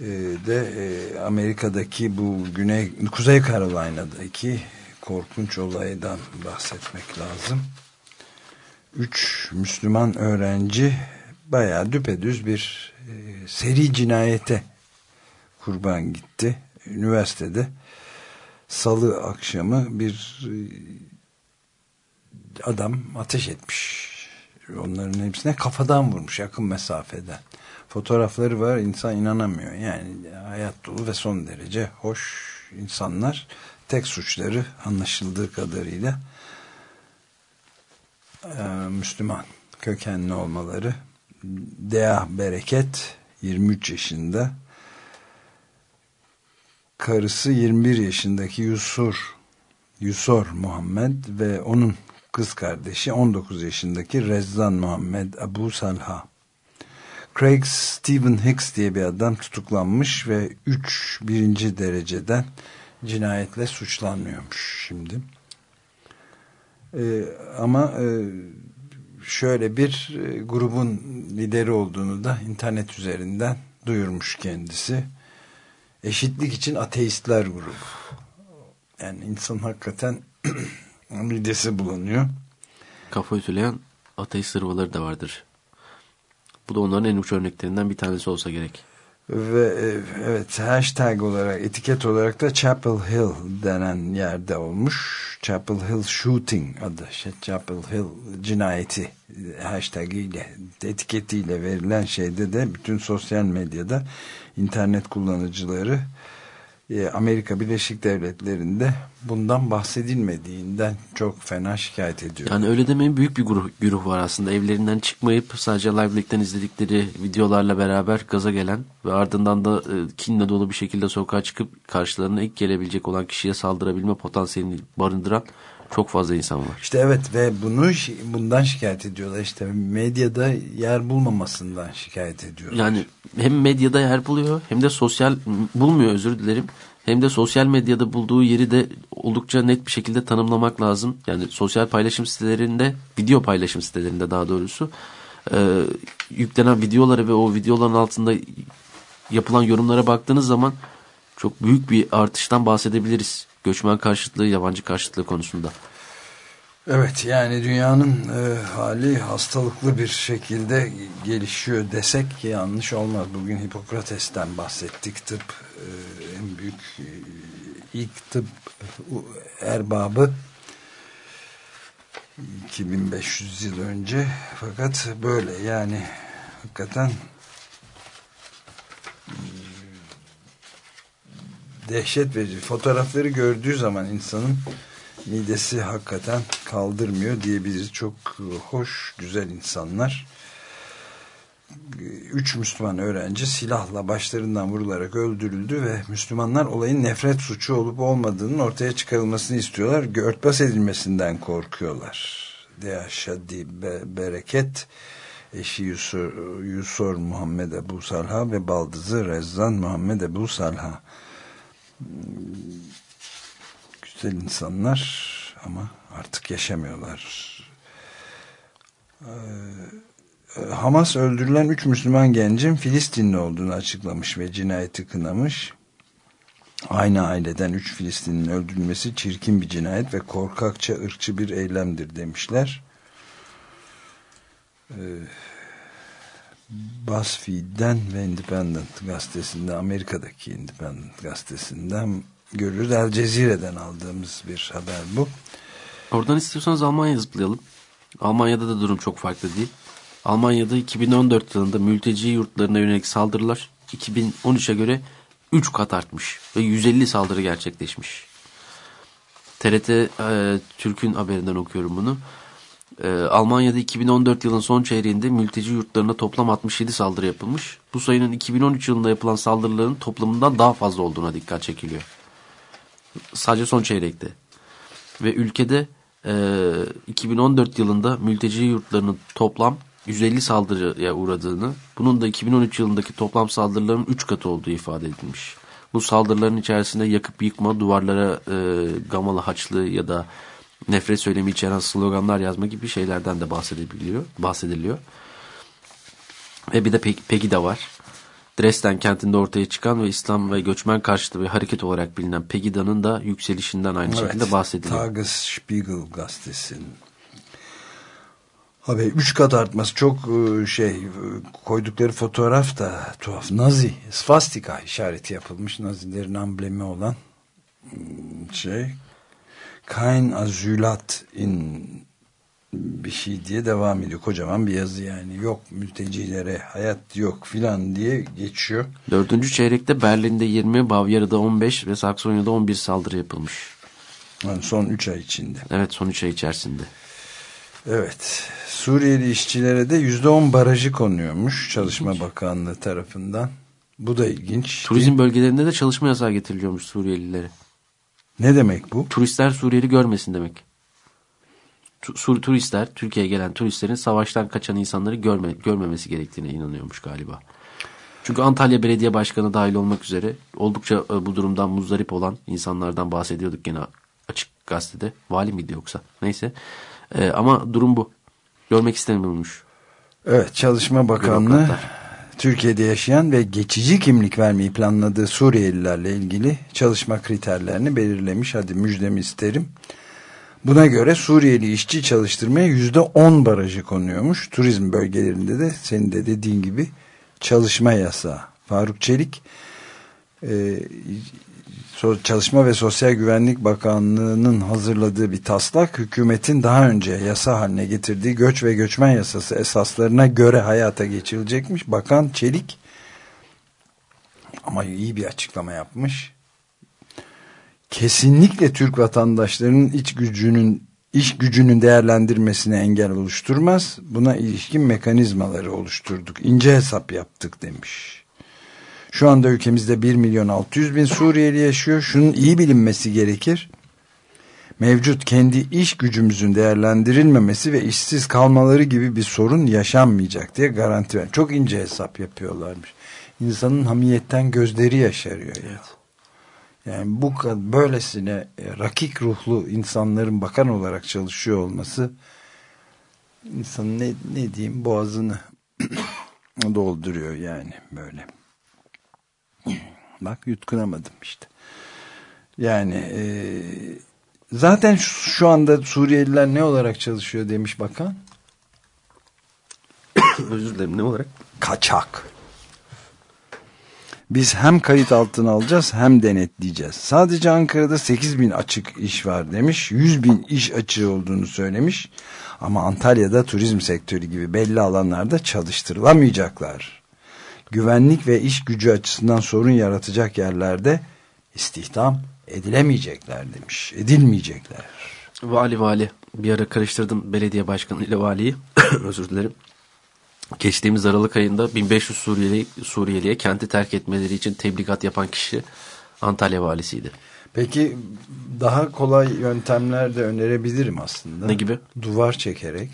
e, de e, Amerika'daki bu Güney Kuzey Carolina'daki korkunç olaydan bahsetmek lazım. Üç Müslüman öğrenci bayağı düpedüz bir e, seri cinayete kurban gitti. Üniversitede salı akşamı bir adam ateş etmiş. Onların hepsine kafadan vurmuş yakın mesafeden. Fotoğrafları var insan inanamıyor. Yani hayat dolu ve son derece hoş insanlar. Tek suçları anlaşıldığı kadarıyla e, Müslüman kökenli olmaları. Dea Bereket 23 yaşında karısı 21 yaşındaki Yusur Yusor Muhammed ve onun kız kardeşi 19 yaşındaki Rezzan Muhammed Abu Salha Craig Stephen Hicks diye bir adam tutuklanmış ve 3 birinci dereceden cinayetle suçlanmıyormuş şimdi. Ee, ama e, şöyle bir e, grubun lideri olduğunu da internet üzerinden duyurmuş kendisi. Eşitlik için ateistler grubu. Yani insan hakikaten midesi bulunuyor. Kafa ütüleyen ateist sırvaları da vardır. Bu da onların en uç örneklerinden bir tanesi olsa gerek. Ve e, evet hashtag olarak etiket olarak da Chapel Hill denen yerde olmuş. Chapel Hill Shooting adı. Şey, Chapel Hill cinayeti e, hashtag ile etiketiyle verilen şeyde de bütün sosyal medyada internet kullanıcıları Amerika Birleşik Devletleri'nde bundan bahsedilmediğinden çok fena şikayet ediyor. Yani öyle demeyin büyük bir güruh, güruh var aslında. Evlerinden çıkmayıp sadece live'likten izledikleri videolarla beraber gaza gelen ve ardından da e, kinle dolu bir şekilde sokağa çıkıp karşılarına ilk gelebilecek olan kişiye saldırabilme potansiyelini barındıran çok fazla insan var. İşte evet ve bunu bundan şikayet ediyorlar. İşte medyada yer bulmamasından şikayet ediyorlar. Yani hem medyada yer buluyor hem de sosyal bulmuyor özür dilerim. Hem de sosyal medyada bulduğu yeri de oldukça net bir şekilde tanımlamak lazım. Yani sosyal paylaşım sitelerinde, video paylaşım sitelerinde daha doğrusu e, yüklenen videoları ve o videoların altında yapılan yorumlara baktığınız zaman çok büyük bir artıştan bahsedebiliriz. Göçmen karşıtlığı, yabancı karşıtlığı konusunda. Evet yani dünyanın e, hali hastalıklı bir şekilde gelişiyor desek yanlış olmaz. Bugün Hipokrates'ten bahsettik. Tıp e, en büyük e, ilk tıp erbabı 2500 yıl önce fakat böyle yani hakikaten dehşet verici fotoğrafları gördüğü zaman insanın midesi hakikaten kaldırmıyor diyebiliriz. Çok hoş, güzel insanlar. Üç Müslüman öğrenci silahla başlarından vurularak öldürüldü ve Müslümanlar olayın nefret suçu olup olmadığının ortaya çıkarılmasını istiyorlar. Örtbas edilmesinden korkuyorlar. Deya Şaddi Bereket eşi Yusur, Yusur Muhammed Ebu Salha ve baldızı Rezzan Muhammed Ebu Salha güzel insanlar ama artık yaşamıyorlar. Ee, Hamas öldürülen üç Müslüman gencin Filistinli olduğunu açıklamış ve cinayeti kınamış. Aynı aileden üç Filistin'in öldürülmesi çirkin bir cinayet ve korkakça ırkçı bir eylemdir demişler. Ee, BuzzFeed'den ve Independent gazetesinde Amerika'daki Independent gazetesinden görürüz. El Cezire'den aldığımız bir haber bu. Oradan istiyorsanız Almanya'ya zıplayalım. Almanya'da da durum çok farklı değil. Almanya'da 2014 yılında mülteci yurtlarına yönelik saldırılar 2013'e göre 3 kat artmış ve 150 saldırı gerçekleşmiş. TRT e, Türk'ün haberinden okuyorum bunu. E, Almanya'da 2014 yılın son çeyreğinde mülteci yurtlarına toplam 67 saldırı yapılmış. Bu sayının 2013 yılında yapılan saldırıların toplamından daha fazla olduğuna dikkat çekiliyor. Sadece son çeyrekte. Ve ülkede e, 2014 yılında mülteci yurtlarının toplam 150 saldırıya uğradığını, bunun da 2013 yılındaki toplam saldırıların 3 katı olduğu ifade edilmiş. Bu saldırıların içerisinde yakıp yıkma, duvarlara e, gamalı haçlı ya da nefret söylemi içeren sloganlar yazma gibi şeylerden de bahsediliyor. bahsediliyor. Ve bir de Peggy de var. Dresden kentinde ortaya çıkan ve İslam ve göçmen karşıtı bir hareket olarak bilinen Pegida'nın da yükselişinden aynı evet, şekilde bahsediliyor. Tagesspiegel gazetesinin Abi üç kat artması çok e, şey koydukları fotoğraf da tuhaf. Nazi, svastika işareti yapılmış Nazilerin amblemi olan şey Kein Azylat in bir şey diye devam ediyor. Kocaman bir yazı yani. Yok mültecilere hayat yok filan diye geçiyor. Dördüncü çeyrekte Berlin'de 20, Bavyera'da 15 ve Saksonya'da 11 saldırı yapılmış. Yani son 3 ay içinde. Evet son 3 ay içerisinde. Evet. Suriyeli işçilere de %10 barajı konuyormuş Çalışma İlginç. Bakanlığı tarafından. Bu da ilginç. Turizm bölgelerinde de çalışma yasağı getiriliyormuş Suriyelilere. Ne demek bu? Turistler Suriyeli görmesin demek. Sur turistler, Türkiye'ye gelen turistlerin savaştan kaçan insanları görme, görmemesi gerektiğine inanıyormuş galiba. Çünkü Antalya Belediye Başkanı dahil olmak üzere oldukça e, bu durumdan muzdarip olan insanlardan bahsediyorduk gene açık gazetede. Vali miydi yoksa? Neyse. E, ama durum bu. Görmek istemiyormuş. Evet Çalışma Bakanlığı. Türkiye'de yaşayan ve geçici kimlik vermeyi planladığı Suriyelilerle ilgili çalışma kriterlerini belirlemiş. Hadi müjdemi isterim. Buna göre Suriyeli işçi çalıştırmaya yüzde on barajı konuyormuş. Turizm bölgelerinde de senin de dediğin gibi çalışma yasağı. Faruk Çelik e, Çalışma ve Sosyal Güvenlik Bakanlığı'nın hazırladığı bir taslak hükümetin daha önce yasa haline getirdiği göç ve göçmen yasası esaslarına göre hayata geçirilecekmiş. Bakan Çelik ama iyi bir açıklama yapmış. Kesinlikle Türk vatandaşlarının iç gücünün iş gücünün değerlendirmesine engel oluşturmaz. Buna ilişkin mekanizmaları oluşturduk. İnce hesap yaptık demiş. Şu anda ülkemizde 1 milyon 600 bin Suriyeli yaşıyor. Şunun iyi bilinmesi gerekir. Mevcut kendi iş gücümüzün değerlendirilmemesi ve işsiz kalmaları gibi bir sorun yaşanmayacak diye garanti ver. Çok ince hesap yapıyorlarmış. İnsanın hamiyetten gözleri yaşarıyor ya. Yani bu böylesine e, rakik ruhlu insanların bakan olarak çalışıyor olması insanın ne, ne diyeyim boğazını dolduruyor yani böyle. Bak yutkunamadım işte. Yani e, zaten şu, şu anda Suriyeliler ne olarak çalışıyor demiş bakan? Özür dilerim ne olarak? Kaçak. Biz hem kayıt altına alacağız hem denetleyeceğiz. Sadece Ankara'da 8 bin açık iş var demiş. 100 bin iş açığı olduğunu söylemiş. Ama Antalya'da turizm sektörü gibi belli alanlarda çalıştırılamayacaklar. Güvenlik ve iş gücü açısından sorun yaratacak yerlerde istihdam edilemeyecekler demiş. Edilmeyecekler. Vali vali. Bir ara karıştırdım belediye başkanı ile valiyi. Özür dilerim. Geçtiğimiz Aralık ayında 1500 Suriyeli, Suriyeliye kenti terk etmeleri için tebligat yapan kişi Antalya valisiydi. Peki daha kolay yöntemler de önerebilirim aslında. Ne gibi? Duvar çekerek.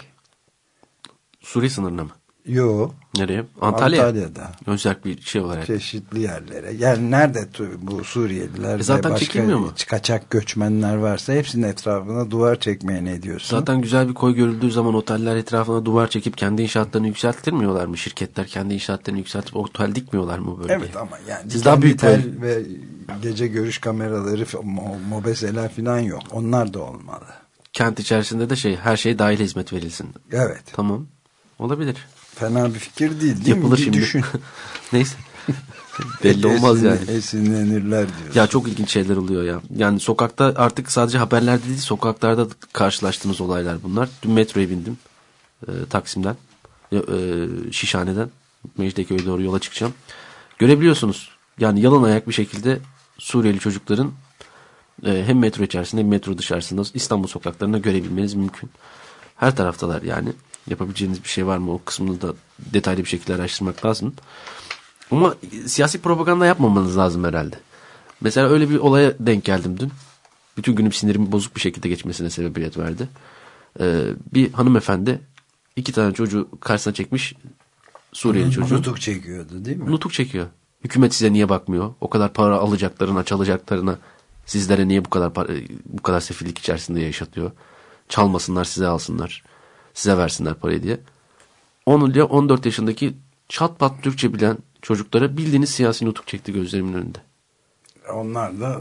Suriye sınırına mı? Yo. Nereye? Antalya. Antalya'da. Özel bir şey olarak. Çeşitli yerlere. Yani nerede bu Suriyeliler E zaten ve çekilmiyor mu? başka kaçak göçmenler varsa hepsinin etrafına duvar çekmeye ne diyorsun? Zaten güzel bir koy görüldüğü zaman oteller etrafına duvar çekip kendi inşaatlarını yükselttirmiyorlar mı? Şirketler kendi inşaatlarını yükseltip otel dikmiyorlar mı böyle? Evet ama yani Siz daha büyük tel koy- ve gece görüş kameraları, mo- mobeseler falan yok. Onlar da olmalı. Kent içerisinde de şey her şeye dahil hizmet verilsin. Evet. Tamam. Olabilir. Fena bir fikir değil değil Yapılır mi? Bir şimdi. Düşün. Neyse. Belli olmaz yani. Esinle- Esinlenirler diyorsun. Ya çok ilginç şeyler oluyor ya. Yani sokakta artık sadece haberlerde değil sokaklarda karşılaştığımız olaylar bunlar. Dün metroya bindim. e, Taksim'den. E, Şişhane'den. Mecidiyeköy'e doğru yola çıkacağım. Görebiliyorsunuz. Yani yalan ayak bir şekilde Suriyeli çocukların e, hem metro içerisinde hem metro dışarısında İstanbul sokaklarında görebilmeniz mümkün. Her taraftalar yani. Yapabileceğiniz bir şey var mı o kısmını da detaylı bir şekilde araştırmak lazım. Ama siyasi propaganda yapmamanız lazım herhalde. Mesela öyle bir olaya denk geldim dün. Bütün günüm sinirimi bozuk bir şekilde geçmesine sebebiyet verdi. Ee, bir hanımefendi iki tane çocuğu karşısına çekmiş. Suriyeli çocuğu. Nutuk çekiyordu değil mi? Nutuk çekiyor. Hükümet size niye bakmıyor? O kadar para alacaklarına, çalacaklarına sizlere niye bu kadar para, bu kadar sefillik içerisinde yaşatıyor? Çalmasınlar, size alsınlar. Size versinler parayı diye. 10 ile 14 yaşındaki çat pat Türkçe bilen çocuklara bildiğiniz siyasi nutuk çekti gözlerimin önünde. Onlar da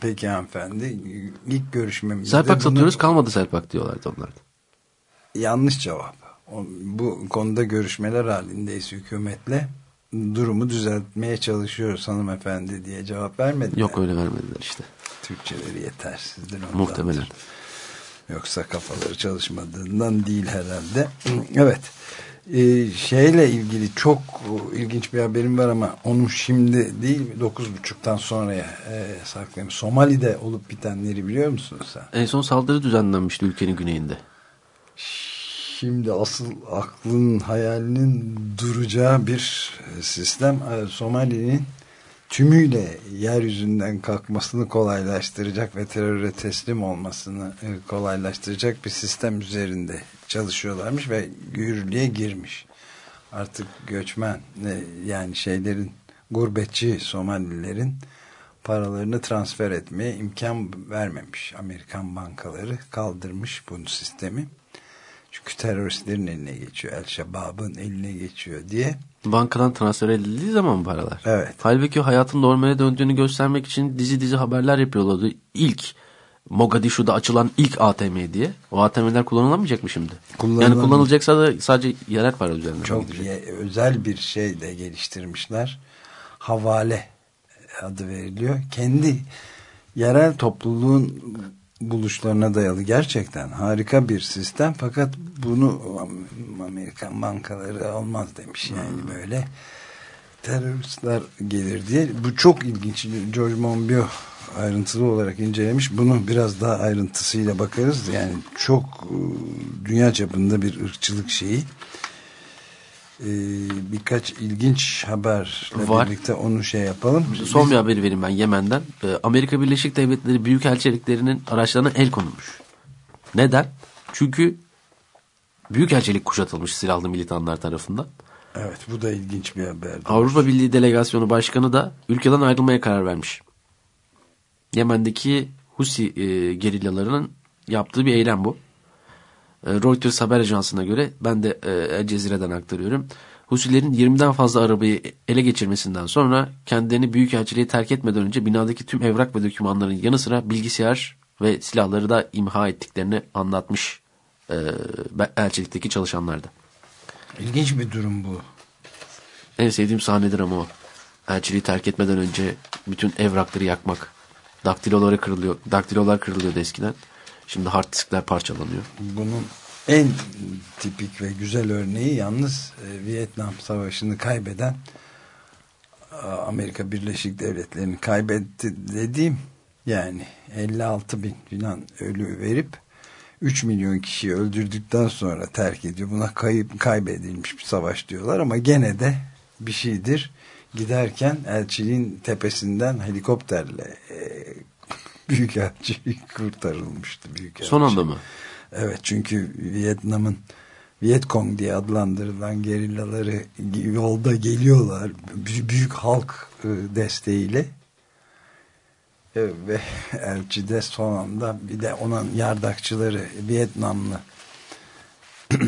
peki hanımefendi ilk görüşmemizde Serpak bunu- satıyoruz kalmadı Serpak diyorlardı onlar. da. yanlış cevap. Bu konuda görüşmeler halindeyiz hükümetle. Durumu düzeltmeye çalışıyoruz hanımefendi diye cevap vermediler. Yok öyle vermediler işte. Türkçeleri yetersizdir. Muhtemelen. Yoksa kafaları çalışmadığından değil herhalde. Evet. Ee, şeyle ilgili çok ilginç bir haberim var ama onu şimdi değil dokuz buçuktan sonraya e, saklayayım. Somali'de olup bitenleri biliyor musun sen? En son saldırı düzenlenmişti ülkenin güneyinde. Şimdi asıl aklın hayalinin duracağı bir sistem e, Somali'nin tümüyle yeryüzünden kalkmasını kolaylaştıracak ve teröre teslim olmasını e, kolaylaştıracak bir sistem üzerinde çalışıyorlarmış ve yürürlüğe girmiş. Artık göçmen e, yani şeylerin gurbetçi Somalilerin paralarını transfer etmeye imkan vermemiş. Amerikan bankaları kaldırmış bunu sistemi. Çünkü teröristlerin eline geçiyor. El-Şebab'ın eline geçiyor diye. Bankadan transfer edildiği zaman mı paralar? Evet. Halbuki hayatın normale döndüğünü göstermek için dizi dizi haberler yapıyorlardı. İlk Mogadishu'da açılan ilk ATM diye. O ATM'ler kullanılamayacak mı şimdi? Yani kullanılacaksa da sadece yerel para üzerinden Çok gidecek. özel bir şey de geliştirmişler. Havale adı veriliyor. Kendi yerel topluluğun buluşlarına dayalı. Gerçekten harika bir sistem. Fakat bunu Am- Amerikan bankaları olmaz demiş yani böyle. Teröristler gelir diye. Bu çok ilginç. George Monbiot ayrıntılı olarak incelemiş. Bunu biraz daha ayrıntısıyla bakarız. Yani çok e, dünya çapında bir ırkçılık şeyi Ee, birkaç ilginç haberle Var. birlikte onu şey yapalım. Son bir haberi vereyim ben Yemen'den. Ee, Amerika Birleşik Devletleri Büyükelçiliklerinin araçlarına el konulmuş. Neden? Çünkü Büyükelçilik kuşatılmış silahlı militanlar tarafından. Evet bu da ilginç bir haber. Avrupa Birliği Delegasyonu Başkanı da ülkeden ayrılmaya karar vermiş. Yemen'deki Husi e, gerillalarının yaptığı bir eylem bu. E, Reuters haber ajansına göre ben de e, El Cezire'den aktarıyorum. Husilerin 20'den fazla arabayı ele geçirmesinden sonra kendilerini büyükelçiliği terk etmeden önce binadaki tüm evrak ve dokümanların yanı sıra bilgisayar ve silahları da imha ettiklerini anlatmış e, elçilikteki çalışanlar da. İlginç bir durum bu. En sevdiğim sahnedir ama o. Elçiliği terk etmeden önce bütün evrakları yakmak. Daktiloları kırılıyor. Daktilolar kırılıyordu eskiden. Şimdi hard diskler parçalanıyor. Bunun en tipik ve güzel örneği yalnız e, Vietnam Savaşı'nı kaybeden a, Amerika Birleşik Devletleri'ni kaybetti dediğim yani 56 bin filan ölü verip 3 milyon kişiyi öldürdükten sonra terk ediyor. Buna kayıp kaybedilmiş bir savaş diyorlar ama gene de bir şeydir. Giderken elçiliğin tepesinden helikopterle e, büyükelçi kurtarılmıştı. Büyükelçi. Son anda mı? Evet çünkü Vietnam'ın Vietcong diye adlandırılan gerillaları yolda geliyorlar Büyük, halk e, desteğiyle E, ve elçi de son anda bir de onun yardakçıları Vietnamlı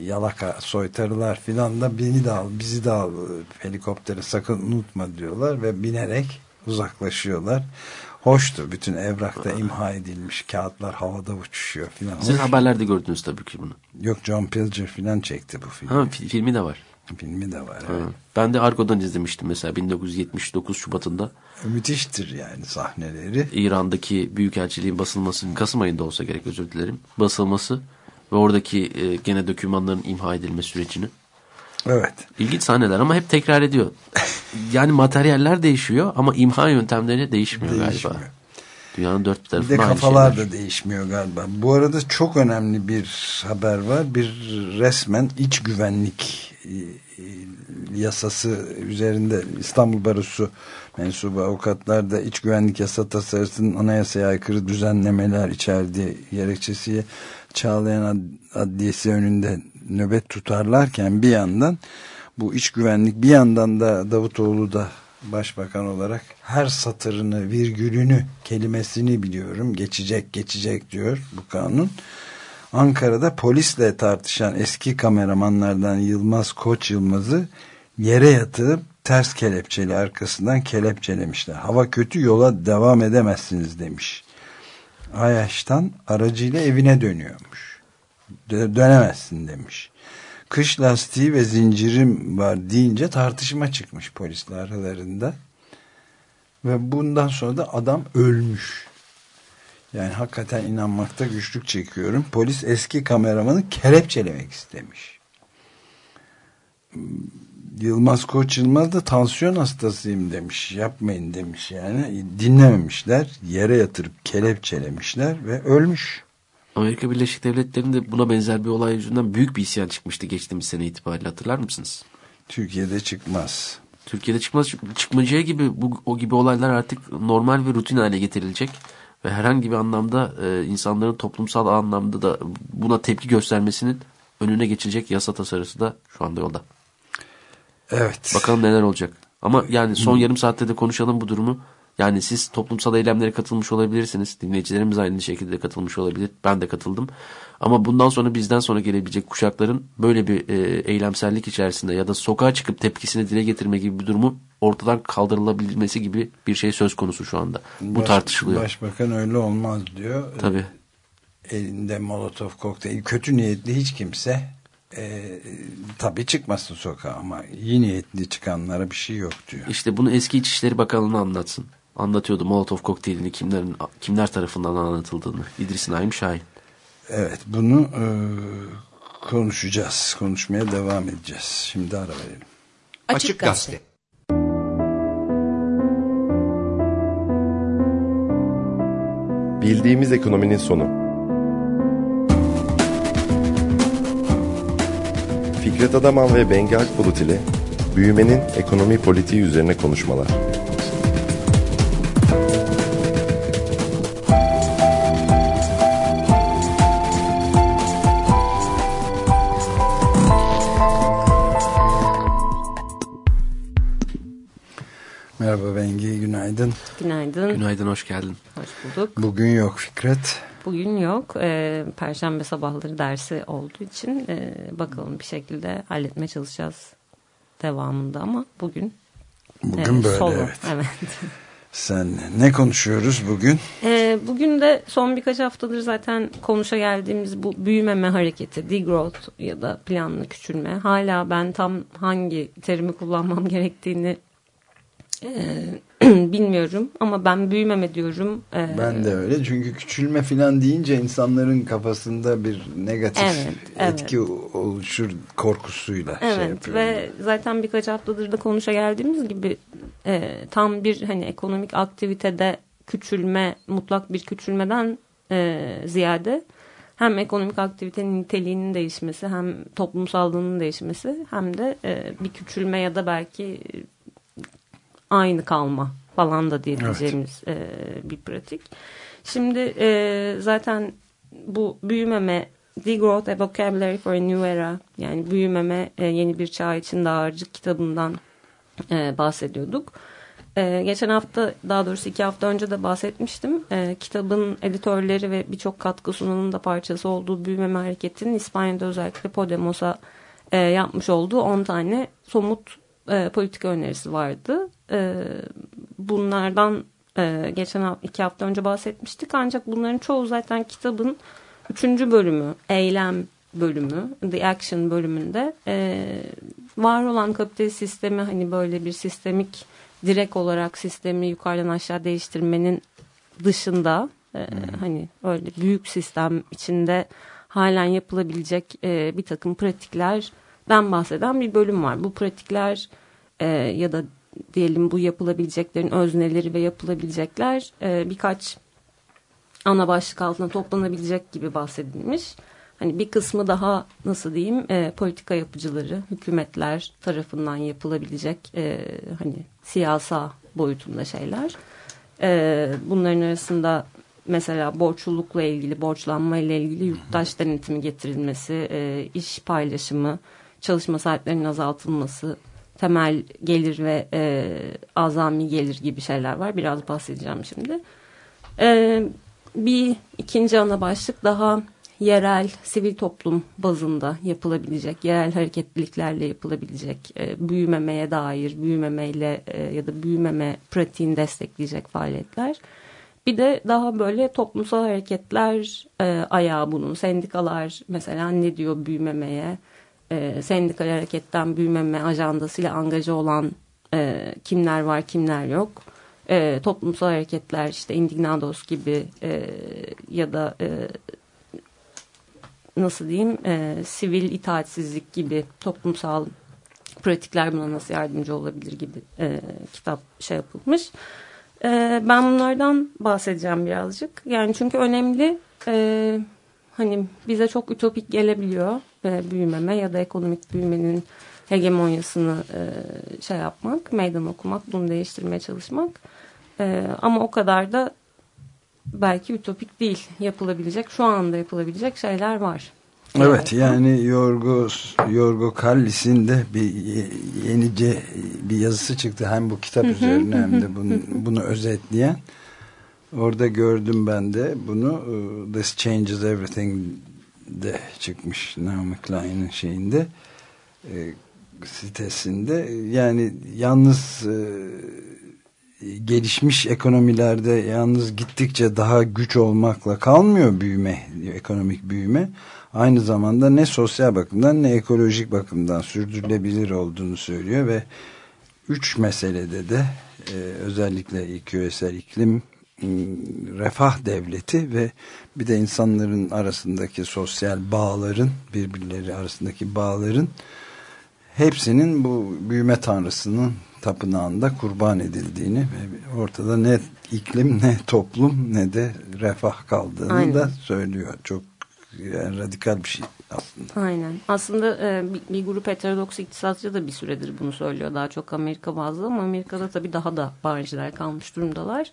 yalaka soytarılar filan da beni de al bizi de al helikoptere sakın unutma diyorlar ve binerek uzaklaşıyorlar. Hoştu. Bütün evrakta imha edilmiş kağıtlar havada uçuşuyor filan. Siz Hoş. haberlerde gördünüz tabii ki bunu. Yok John Pilger filan çekti bu filmi. Ha, fi- filmi de var. Filmi de var. Ha. Evet. Ben de Argo'dan izlemiştim mesela 1979 Şubat'ında. Müthiştir yani sahneleri. İran'daki büyükelçiliğin basılması Kasım ayında olsa gerek özür dilerim. Basılması ve oradaki e, gene dokümanların imha edilme sürecini. Evet. İlginç sahneler ama hep tekrar ediyor. Yani materyaller değişiyor ama imha yöntemleri değişmiyor, Değişmiyor. galiba. Dünyanın dört bir Bir tarafında de kafalar şeyler. da değişmiyor galiba. Bu arada çok önemli bir haber var. Bir resmen iç güvenlik e, e, yasası üzerinde İstanbul Barosu mensubu avukatlar da iç güvenlik yasa tasarısının anayasaya aykırı düzenlemeler içerdiği gerekçesiyle Çağlayan Ad- Adliyesi önünde nöbet tutarlarken bir yandan bu iç güvenlik bir yandan da Davutoğlu da başbakan olarak her satırını, virgülünü, kelimesini biliyorum. Geçecek, geçecek diyor bu kanun. Ankara'da polisle tartışan eski kameramanlardan Yılmaz Koç Yılmaz'ı yere yatırıp ters kelepçeli arkasından kelepçelemişler. Hava kötü yola devam edemezsiniz demiş. Ayaş'tan aracıyla evine dönüyormuş. Dö- dönemezsin demiş. Kış lastiği ve zincirim var deyince tartışma çıkmış polisler aralarında. Ve bundan sonra da adam ölmüş. Yani hakikaten inanmakta güçlük çekiyorum. Polis eski kameramanı kelepçelemek istemiş. Yılmaz Koç Yılmaz da tansiyon hastasıyım demiş. Yapmayın demiş yani. Dinlememişler. Yere yatırıp kelepçelemişler ve ölmüş. Amerika Birleşik Devletleri'nde buna benzer bir olay yüzünden büyük bir isyan çıkmıştı geçtiğimiz sene itibariyle hatırlar mısınız? Türkiye'de çıkmaz. Türkiye'de çıkmaz çıkmayacağı gibi bu o gibi olaylar artık normal ve rutin hale getirilecek ve herhangi bir anlamda e, insanların toplumsal anlamda da buna tepki göstermesinin önüne geçilecek yasa tasarısı da şu anda yolda. Evet. Bakalım neler olacak. Ama yani son yarım saatte de konuşalım bu durumu. Yani siz toplumsal eylemlere katılmış olabilirsiniz. Dinleyicilerimiz aynı şekilde katılmış olabilir. Ben de katıldım. Ama bundan sonra bizden sonra gelebilecek kuşakların böyle bir e, eylemsellik içerisinde ya da sokağa çıkıp tepkisini dile getirme gibi bir durumu ortadan kaldırılabilmesi gibi bir şey söz konusu şu anda. Bu Baş- tartışılıyor. Başbakan öyle olmaz diyor. Tabii. Elinde molotof kokteyl. Kötü niyetli hiç kimse e, tabii çıkmasın sokağa ama iyi niyetli çıkanlara bir şey yok diyor. İşte bunu eski İçişleri Bakanlığı'na anlatsın. Anlatıyordu Molotov kokteylini kimlerin kimler tarafından anlatıldığını. İdris Naim Şahin. Evet bunu e, konuşacağız. Konuşmaya devam edeceğiz. Şimdi ara verelim. Açık Gazete. Bildiğimiz ekonominin sonu. Fikret Adaman ve Bengi Akbulut ile büyümenin ekonomi politiği üzerine konuşmalar. Merhaba Bengi, günaydın. Günaydın. Günaydın, hoş geldin. Hoş bulduk. Bugün yok Fikret. Bugün yok. Ee, Perşembe sabahları dersi olduğu için e, bakalım bir şekilde halletmeye çalışacağız devamında ama bugün Bugün e, böyle solo. evet. evet. Sen ne konuşuyoruz bugün? Ee, bugün de son birkaç haftadır zaten konuşa geldiğimiz bu büyümeme hareketi, degrowth ya da planlı küçülme. Hala ben tam hangi terimi kullanmam gerektiğini e, bilmiyorum ama ben büyümeme diyorum. Ee, Ben de öyle çünkü küçülme falan deyince insanların kafasında bir negatif Evet, evet. etki oluşur korkusuyla şey Evet yapıyorum. ve zaten birkaç haftadır da konuşa geldiğimiz gibi e, tam bir hani ekonomik aktivitede küçülme mutlak bir küçülmeden e, ziyade hem ekonomik aktivitenin niteliğinin değişmesi hem toplumsallığının değişmesi hem de e, bir küçülme ya da belki aynı kalma falan da diyebileceğimiz e, bir pratik. Şimdi e, zaten bu büyümeme Degrowth A Vocabulary for a New Era yani büyümeme e, yeni bir çağ için dağarcık kitabından e, bahsediyorduk. E, geçen hafta daha doğrusu iki hafta önce de bahsetmiştim. E, kitabın editörleri ve birçok katkı sunanın da parçası olduğu büyümeme hareketinin İspanya'da özellikle Podemos'a e, yapmış olduğu 10 tane somut e, politika önerisi vardı. E, bunlardan e, geçen iki hafta önce bahsetmiştik ancak bunların çoğu zaten kitabın üçüncü bölümü, eylem bölümü, the action bölümünde e, var olan kapitalist sistemi hani böyle bir sistemik direkt olarak sistemi yukarıdan aşağı değiştirmenin dışında e, hani öyle büyük sistem içinde halen yapılabilecek e, bir takım pratiklerden bahseden bir bölüm var. Bu pratikler e, ya da diyelim bu yapılabileceklerin özneleri ve yapılabilecekler e, birkaç ana başlık altında toplanabilecek gibi bahsedilmiş. Hani bir kısmı daha nasıl diyeyim e, politika yapıcıları, hükümetler tarafından yapılabilecek e, hani siyasa boyutunda şeyler. E, bunların arasında mesela borçlulukla ilgili, borçlanma ile ilgili yurttaş denetimi getirilmesi, e, iş paylaşımı, çalışma saatlerinin azaltılması, temel gelir ve e, azami gelir gibi şeyler var. Biraz bahsedeceğim şimdi. E, bir ikinci ana başlık daha yerel sivil toplum bazında yapılabilecek, yerel hareketliliklerle yapılabilecek, e, büyümemeye dair, büyümemeyle e, ya da büyümeme pratiğini destekleyecek faaliyetler. Bir de daha böyle toplumsal hareketler e, ayağı bunun. Sendikalar mesela ne diyor büyümemeye? E, sendikal hareketten büyümeme ajandasıyla angaja olan e, kimler var kimler yok. E, toplumsal hareketler işte Indignados gibi e, ya da e, nasıl diyeyim e, sivil itaatsizlik gibi toplumsal pratikler buna nasıl yardımcı olabilir gibi e, kitap şey yapılmış. E, ben bunlardan bahsedeceğim birazcık. Yani çünkü önemli e, hani bize çok ütopik gelebiliyor e, büyümeme ya da ekonomik büyümenin hegemonyasını e, şey yapmak, meydan okumak, bunu değiştirmeye çalışmak. E, ama o kadar da belki ütopik değil yapılabilecek, şu anda yapılabilecek şeyler var. Evet yani Yorgos Yorgo Kallis'in de bir yenice bir yazısı çıktı hem bu kitap üzerine hem de bunu, bunu özetleyen. Orada gördüm ben de bunu This Changes Everything de çıkmış Naomi Klein'in şeyinde e, sitesinde. Yani yalnız e, gelişmiş ekonomilerde yalnız gittikçe daha güç olmakla kalmıyor büyüme ekonomik büyüme. Aynı zamanda ne sosyal bakımdan ne ekolojik bakımdan sürdürülebilir olduğunu söylüyor ve üç meselede de e, özellikle küresel iklim refah devleti ve bir de insanların arasındaki sosyal bağların birbirleri arasındaki bağların hepsinin bu büyüme tanrısının tapınağında kurban edildiğini ortada ne iklim ne toplum ne de refah kaldığını Aynen. da söylüyor. Çok yani radikal bir şey aslında. Aynen. Aslında e, bir, bir grup heterodoks iktisatçı da bir süredir bunu söylüyor. Daha çok Amerika bazlı ama Amerika'da tabii daha da bariziler kalmış durumdalar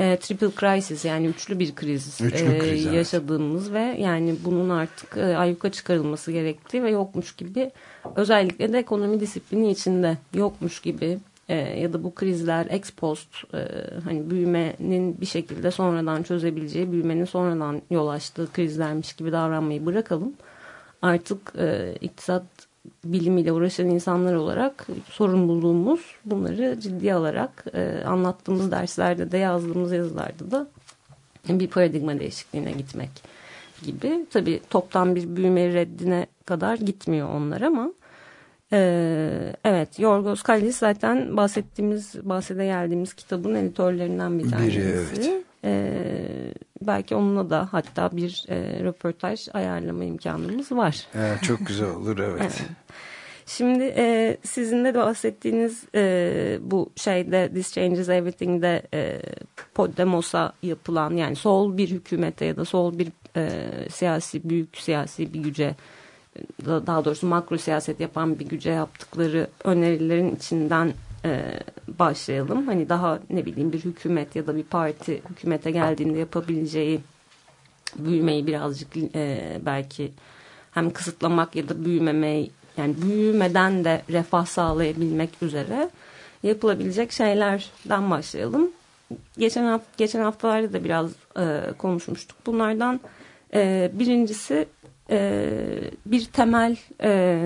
e, triple crisis yani üçlü bir kriz, üçlü e, kriz evet. yaşadığımız ve yani bunun artık e, ayyuka çıkarılması gerektiği ve yokmuş gibi özellikle de ekonomi disiplini içinde yokmuş gibi e, ya da bu krizler ex post e, hani büyümenin bir şekilde sonradan çözebileceği büyümenin sonradan yol açtığı krizlermiş gibi davranmayı bırakalım. Artık e, iktisat bilimiyle uğraşan insanlar olarak sorumluluğumuz bunları ciddi alarak e, anlattığımız derslerde de yazdığımız yazılarda da bir paradigma değişikliğine gitmek gibi. Tabii toptan bir büyüme reddine kadar gitmiyor onlar ama ee, evet Yorgos Kallis zaten bahsettiğimiz bahsede geldiğimiz kitabın editörlerinden bir tanesi. Biri, evet. Ee, belki onunla da hatta bir e, röportaj ayarlama imkanımız var. Evet, çok güzel olur evet. evet. Şimdi e, sizin de bahsettiğiniz e, bu şeyde This Changes Everything'de e, Podemos'a yapılan yani sol bir hükümete ya da sol bir e, siyasi büyük siyasi bir güce daha doğrusu makro siyaset yapan bir güce yaptıkları önerilerin içinden e, başlayalım. Hani daha ne bileyim bir hükümet ya da bir parti hükümete geldiğinde yapabileceği büyümeyi birazcık e, belki hem kısıtlamak ya da büyümemeyi yani büyümeden de refah sağlayabilmek üzere yapılabilecek şeylerden başlayalım. Geçen hafta, geçen haftalarda da biraz e, konuşmuştuk. Bunlardan e, birincisi e, bir temel e,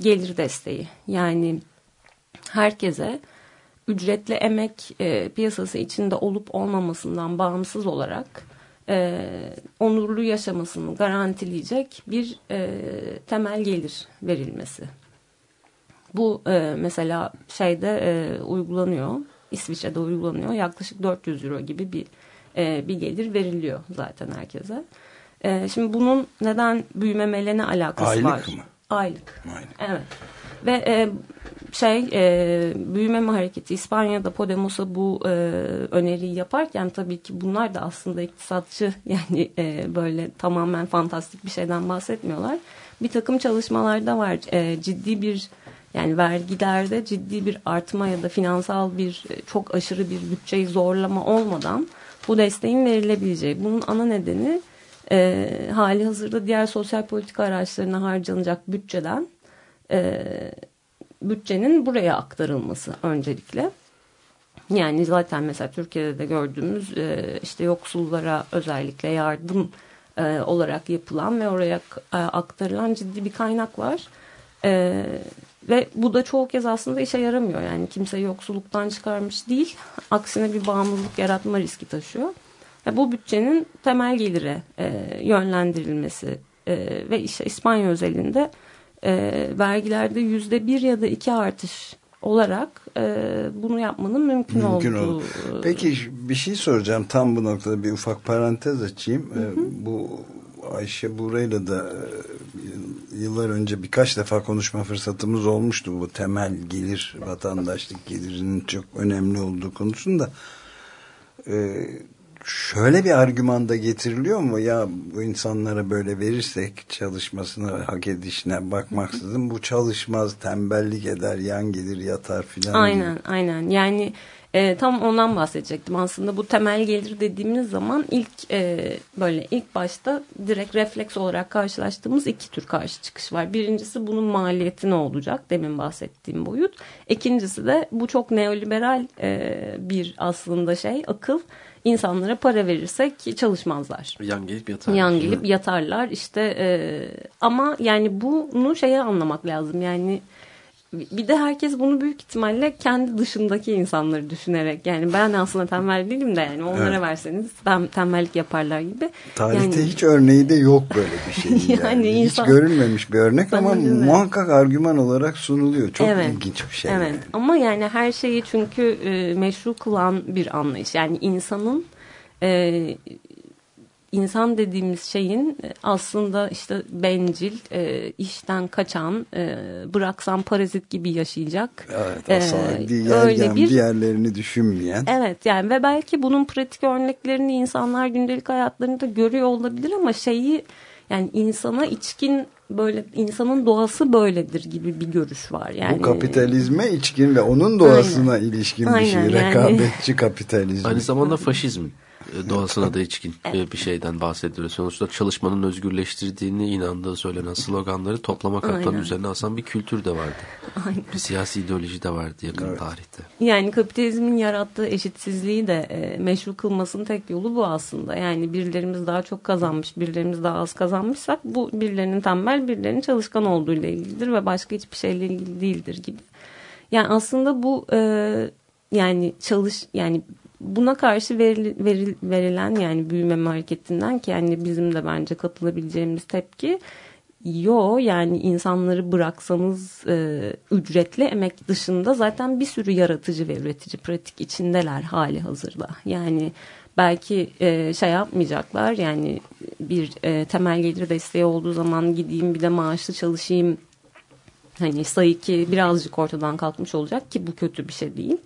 gelir desteği. Yani herkese ücretli emek e, piyasası içinde olup olmamasından bağımsız olarak e, onurlu yaşamasını garantileyecek bir e, temel gelir verilmesi. Bu e, mesela şeyde e, uygulanıyor. İsviçre'de uygulanıyor. Yaklaşık 400 euro gibi bir e, bir gelir veriliyor zaten herkese. E, şimdi bunun neden büyümemeyle ne alakası Aylık var? Aylık mı? Aylık. Aylık. Evet. Ve e, şey e, büyümeme hareketi İspanya'da Podemos'a bu e, öneriyi yaparken tabii ki bunlar da aslında iktisatçı yani e, böyle tamamen fantastik bir şeyden bahsetmiyorlar. Bir takım çalışmalarda var e, ciddi bir yani vergilerde ciddi bir artma ya da finansal bir e, çok aşırı bir bütçeyi zorlama olmadan bu desteğin verilebileceği. Bunun ana nedeni e, hali hazırda diğer sosyal politika araçlarına harcanacak bütçeden e, bütçenin buraya aktarılması öncelikle. Yani zaten mesela Türkiye'de de gördüğümüz e, işte yoksullara özellikle yardım e, olarak yapılan ve oraya e, aktarılan ciddi bir kaynak var. E, ve bu da çoğu kez aslında işe yaramıyor. Yani kimse yoksulluktan çıkarmış değil. Aksine bir bağımlılık yaratma riski taşıyor. Ve bu bütçenin temel gelire e, yönlendirilmesi e, ve işte İspanya özelinde e, vergilerde yüzde bir ya da iki artış olarak e, bunu yapmanın mümkün, mümkün olduğu. Olur. Peki bir şey soracağım tam bu noktada bir ufak parantez açayım. Hı hı. E, bu Ayşe Buray'la da e, yıllar önce birkaç defa konuşma fırsatımız olmuştu bu temel gelir vatandaşlık gelirinin çok önemli olduğu konusunda. Ee, şöyle bir argüman da getiriliyor mu? Ya bu insanlara böyle verirsek çalışmasına, hak edişine bakmaksızın bu çalışmaz, tembellik eder, yan gelir, yatar filan. Aynen, aynen. Yani e, tam ondan bahsedecektim. Aslında bu temel gelir dediğimiz zaman ilk e, böyle ilk başta direkt refleks olarak karşılaştığımız iki tür karşı çıkış var. Birincisi bunun maliyeti ne olacak? Demin bahsettiğim boyut. İkincisi de bu çok neoliberal e, bir aslında şey, akıl. İnsanlara para verirsek çalışmazlar. Yan gelip yatar. Yan gelip yatarlar işte e, ama yani bunu şeye anlamak lazım yani bir de herkes bunu büyük ihtimalle kendi dışındaki insanları düşünerek yani ben aslında tembel değilim de yani onlara Evet. verseniz tem, tembellik yaparlar gibi. Tarihte yani, hiç örneği de yok böyle bir şey. yani. Yani hiç görülmemiş bir örnek ama Bence de. muhakkak argüman olarak sunuluyor. Çok Evet. ilginç bir şey. Evet yani. ama yani her şeyi çünkü e, meşru kılan bir anlayış. Yani insanın e, insan dediğimiz şeyin e, aslında işte bencil, e, işten kaçan, e, bıraksan parazit gibi yaşayacak. Evet, e, asalak, diğer, öyle bir diğerlerini düşünmeyen. Evet yani ve belki bunun pratik örneklerini insanlar gündelik hayatlarında görüyor olabilir ama şeyi yani insana içkin böyle insanın doğası böyledir gibi bir görüş var. Yani Bu kapitalizme içkin ve onun doğasına Aynen. ilişkin bir Aynen, şey. yani. Rekabetçi kapitalizm. Aynı zamanda faşizm doğasına da içkin e, bir şeyden bahsediyor. Sonuçta çalışmanın özgürleştirdiğini inandığı söylenen sloganları toplama katlarının Aynen. üzerine asan bir kültür de vardı. Bir siyasi ideoloji de vardı yakın tarihte. Yani kapitalizmin yarattığı eşitsizliği de e, meşru kılmasının tek yolu bu aslında. Yani birilerimiz daha çok kazanmış, birilerimiz daha az kazanmışsak bu birilerinin tembel, birilerinin çalışkan olduğu ile ilgilidir ve başka hiçbir şeyle ilgili değildir gibi. Yani aslında bu e, yani çalış yani buna karşı veril, veril, verilen yani büyüme hareketinden ki yani bizim de bence katılabileceğimiz tepki Yo yani insanları bıraksanız e, ücretli emek dışında zaten bir sürü yaratıcı ve üretici pratik içindeler hali hazırda. Yani belki e, şey yapmayacaklar yani bir e, temel gelir desteği olduğu zaman gideyim bir de maaşlı çalışayım hani sayı ki birazcık ortadan kalkmış olacak ki bu kötü bir şey değil.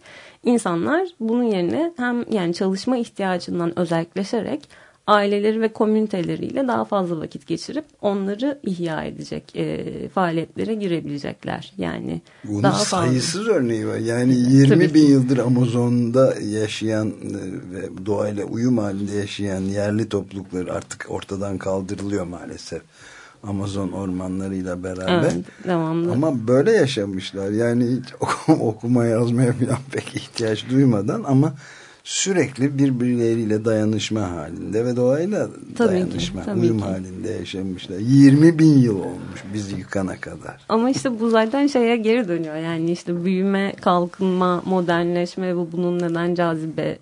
İnsanlar bunun yerine hem yani çalışma ihtiyacından özelleşerek aileleri ve komüniteleriyle daha fazla vakit geçirip onları ihya edecek e, faaliyetlere girebilecekler. Yani Bunun daha fazla. sayısız örneği var. Yani 20 Tabii bin yıldır Amazon'da yaşayan e, ve doğayla uyum halinde yaşayan yerli toplulukları artık ortadan kaldırılıyor maalesef. Amazon ormanlarıyla beraber. Evet, devamlı. Ama böyle yaşamışlar. Yani hiç oku- okuma yazmaya falan pek ihtiyaç duymadan ama sürekli birbirleriyle dayanışma halinde ve doğayla Tabii ki, dayanışma, tabii uyum ki. halinde yaşamışlar. 20 bin yıl olmuş bizi yıkana kadar. Ama işte bu zaten şeye geri dönüyor. Yani işte büyüme, kalkınma, modernleşme ve bunun neden cazibe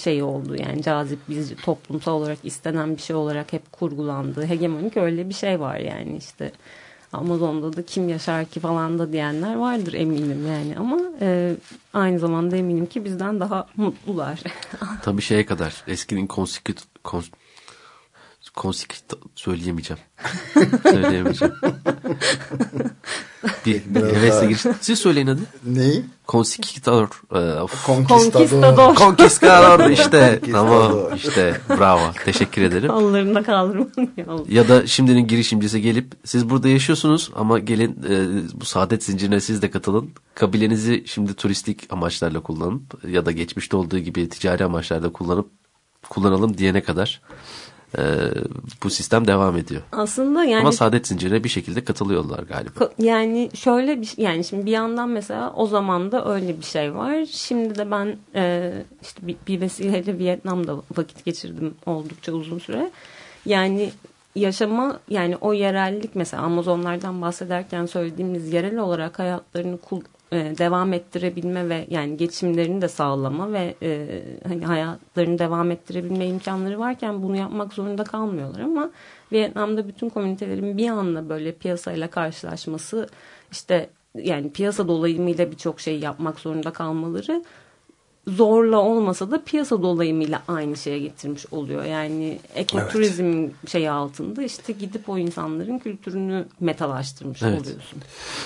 şey oldu. Yani cazip biz toplumsal olarak istenen bir şey olarak hep kurgulandı. Hegemonik öyle bir şey var yani işte. Amazon'da da kim yaşar ki falan da diyenler vardır eminim yani ama e, aynı zamanda eminim ki bizden daha mutlular. Tabii şeye kadar eskinin konsiküt kons, konsiküt söyleyemeyeceğim. söyleyemeyeceğim. bir, hevesle giriş. Siz söyleyin hadi. Neyi? Konsikütör. Ee, of. Conquistador. Conquistador işte. Tamam işte bravo. Teşekkür ederim. Kollarında kaldırmanın. Ya da şimdinin girişimcisi gelip siz burada yaşıyorsunuz ama gelin e, bu saadet zincirine siz de katılın. Kabilenizi şimdi turistik amaçlarla kullanıp ya da geçmişte olduğu gibi ticari amaçlarla kullanıp kullanalım diyene kadar e, bu sistem devam ediyor. Aslında yani Ama saadet zincirine bir şekilde katılıyorlar galiba. Yani şöyle bir yani şimdi bir yandan mesela o zaman da öyle bir şey var. Şimdi de ben e, işte bir, bir vesileyle Vietnam'da vakit geçirdim oldukça uzun süre. Yani yaşama yani o yerellik mesela Amazonlardan bahsederken söylediğimiz yerel olarak hayatlarını devam ettirebilme ve yani geçimlerini de sağlama ve e, hani hayatlarını devam ettirebilme imkanları varken bunu yapmak zorunda kalmıyorlar ama Vietnam'da bütün komünitelerin bir anda böyle piyasayla karşılaşması işte yani piyasa dolayımıyla birçok şey yapmak zorunda kalmaları zorla olmasa da piyasa dolayımıyla aynı şeye getirmiş oluyor. Yani ekoturizmin şeyi altında işte gidip o insanların kültürünü metalaştırmış Evet. oluyorsun.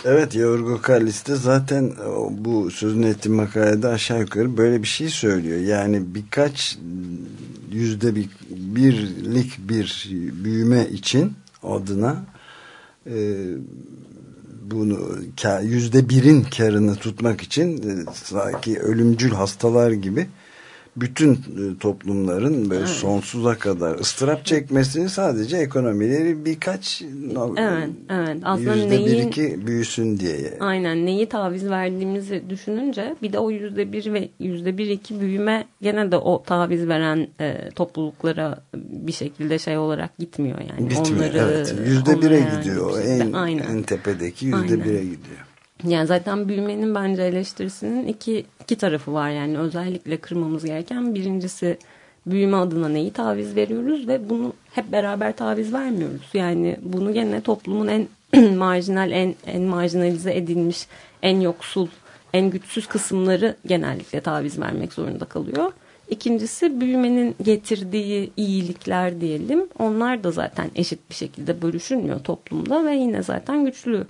Evet Yorgo Kallis'te zaten o, bu sözünü ettiğim makalede aşağı yukarı böyle bir şey söylüyor. Yani birkaç yüzde bir, birlik bir büyüme için adına e, bunu yüzde birin karını tutmak için e, sanki ölümcül hastalar gibi bütün e, toplumların böyle evet. sonsuza kadar ıstırap çekmesini sadece ekonomileri birkaç evet, evet. Aslında yüzde neyi, bir iki büyüsün diye. Aynen neyi taviz verdiğimizi düşününce bir de o yüzde bir ve yüzde bir iki büyüme gene de o taviz veren e, topluluklara bir şekilde şey olarak gitmiyor yani. Gitmiyor onları, evet yüzde bire gidiyor en, aynen. en tepedeki yüzde bire gidiyor. Yani zaten büyümenin bence eleştirisinin iki, iki tarafı var yani özellikle kırmamız gereken birincisi büyüme adına neyi taviz veriyoruz ve bunu hep beraber taviz vermiyoruz. Yani bunu gene toplumun en marjinal, en, en marjinalize edilmiş, en yoksul, en güçsüz kısımları genellikle taviz vermek zorunda kalıyor. İkincisi büyümenin getirdiği iyilikler diyelim. Onlar da zaten eşit bir şekilde bölüşülmüyor toplumda ve yine zaten güçlü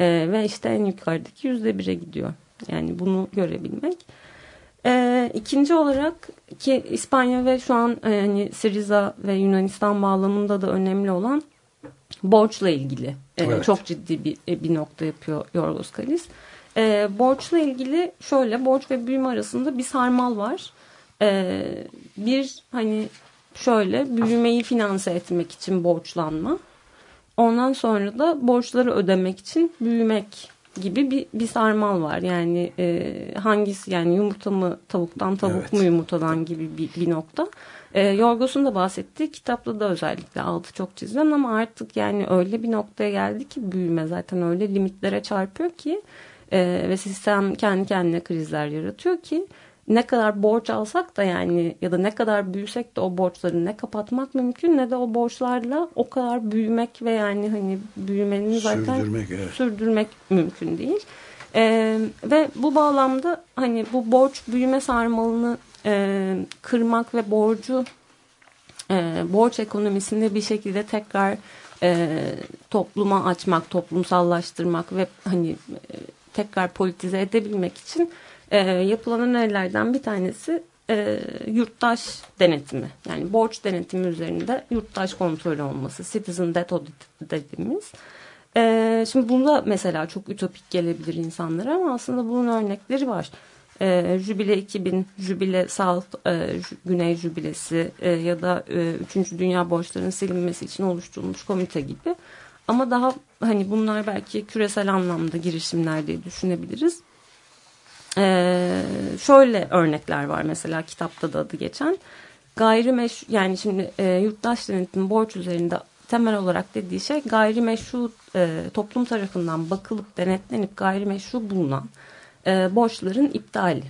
e, ve işte en yukarıdaki yüzde bire gidiyor. Yani bunu görebilmek. E, ikinci olarak ki İspanya ve şu an e, hani Siriza ve Yunanistan bağlamında da önemli olan borçla ilgili e, evet. çok ciddi bir, e, bir nokta yapıyor Yorgos Kalis. E, borçla ilgili şöyle borç ve büyüme arasında bir sarmal var. E, bir hani şöyle büyümeyi finanse etmek için borçlanma Ondan sonra da borçları ödemek için büyümek gibi bir, bir sarmal var. Yani e, hangisi yani yumurta mı tavuktan tavuk evet. mu yumurtadan gibi bir, bir nokta. E, Yorgos'un da bahsettiği kitapta da özellikle altı çok çizilen ama artık yani öyle bir noktaya geldi ki büyüme zaten öyle limitlere çarpıyor ki e, ve sistem kendi kendine krizler yaratıyor ki ne kadar borç alsak da yani ya da ne kadar büyüsek de o borçları ne kapatmak mümkün ne de o borçlarla o kadar büyümek ve yani hani büyümenin zaten sürdürmek, evet. sürdürmek mümkün değil. Ee, ve bu bağlamda hani bu borç büyüme sarmalını e, kırmak ve borcu e, borç ekonomisinde bir şekilde tekrar e, topluma açmak, toplumsallaştırmak ve hani e, tekrar politize edebilmek için e, yapılan önerilerden bir tanesi e, yurttaş denetimi. Yani borç denetimi üzerinde yurttaş kontrolü olması. Citizen debt audit dediğimiz. E, şimdi bunda mesela çok ütopik gelebilir insanlara ama aslında bunun örnekleri var. E, Jübile 2000, Jübile South, e, Güney Jübilesi e, ya da e, 3. Dünya borçlarının silinmesi için oluşturulmuş komite gibi. Ama daha hani bunlar belki küresel anlamda girişimler diye düşünebiliriz. Ee, şöyle örnekler var mesela kitapta da adı geçen. Gayrimeşru yani şimdi e, yurttaş denetimi borç üzerinde temel olarak dediği şey gayrimeşru e, toplum tarafından bakılıp denetlenip gayrimeşru bulunan e, borçların iptali.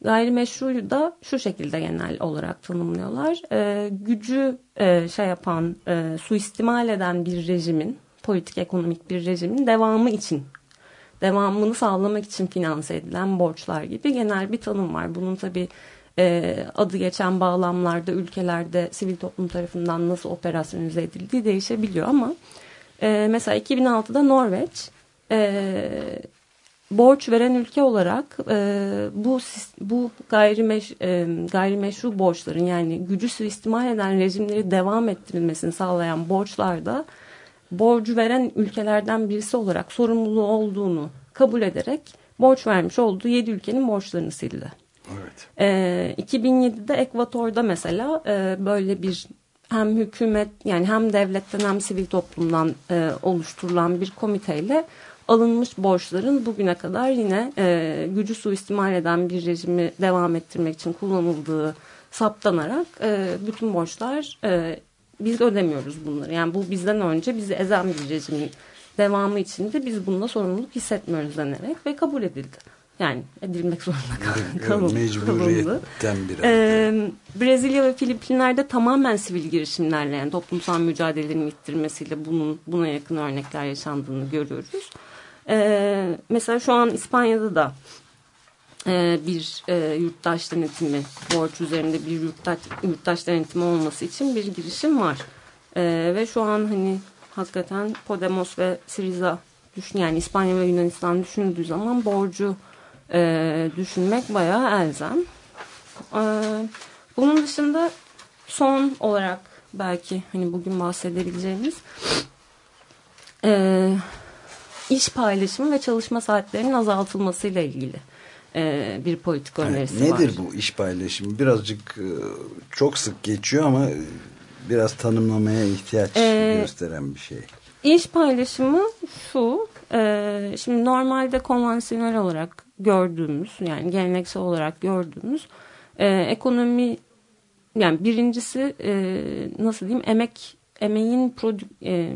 Gayrimeşruyu da şu şekilde genel olarak tanımlıyorlar. E, gücü e, şey yapan, e, suistimal eden bir rejimin, politik ekonomik bir rejimin devamı için devamını sağlamak için finanse edilen borçlar gibi genel bir tanım var. Bunun tabi e, adı geçen bağlamlarda ülkelerde sivil toplum tarafından nasıl operasyonize edildiği değişebiliyor ama e, mesela 2006'da Norveç e, borç veren ülke olarak e, bu bu gayrimeş, e, gayrimeşru borçların yani gücü suistimal eden rejimleri devam ettirilmesini sağlayan borçlarda borcu veren ülkelerden birisi olarak sorumluluğu olduğunu kabul ederek borç vermiş olduğu 7 ülkenin borçlarını sildi. Evet. E, 2007'de Ekvator'da mesela e, böyle bir hem hükümet yani hem devletten hem sivil toplumdan e, oluşturulan bir komiteyle alınmış borçların bugüne kadar yine e, gücü suistimal eden bir rejimi devam ettirmek için kullanıldığı saptanarak e, bütün borçlar e, biz ödemiyoruz bunları. Yani bu bizden önce bizi ezen bir rejimin devamı içinde biz bunda sorumluluk hissetmiyoruz denerek ve kabul edildi. Yani edilmek zorunda kalındı. Mecburiyetten biraz. Ee, Brezilya ve Filipinler'de tamamen sivil girişimlerle yani toplumsal mücadelenin ittirmesiyle bunun buna yakın örnekler yaşandığını görüyoruz. Ee, mesela şu an İspanya'da da bir e, yurttaş denetimi, borç üzerinde bir yurttaş, yurttaş denetimi olması için bir girişim var. E, ve şu an hani hakikaten Podemos ve Syriza düşün yani İspanya ve Yunanistan düşünüldüğü zaman borcu e, düşünmek bayağı elzem. E, bunun dışında son olarak belki hani bugün bahsedebileceğimiz e, iş paylaşımı ve çalışma saatlerinin azaltılmasıyla ilgili e, bir politik önerisi Nedir var. Nedir bu iş paylaşımı? Birazcık e, çok sık geçiyor ama biraz tanımlamaya ihtiyaç Ee, gösteren bir şey. İş paylaşımı şu, e, şimdi normalde konvansiyonel olarak gördüğümüz yani geleneksel olarak gördüğümüz e, ekonomi yani birincisi e, nasıl diyeyim emek emeğin e,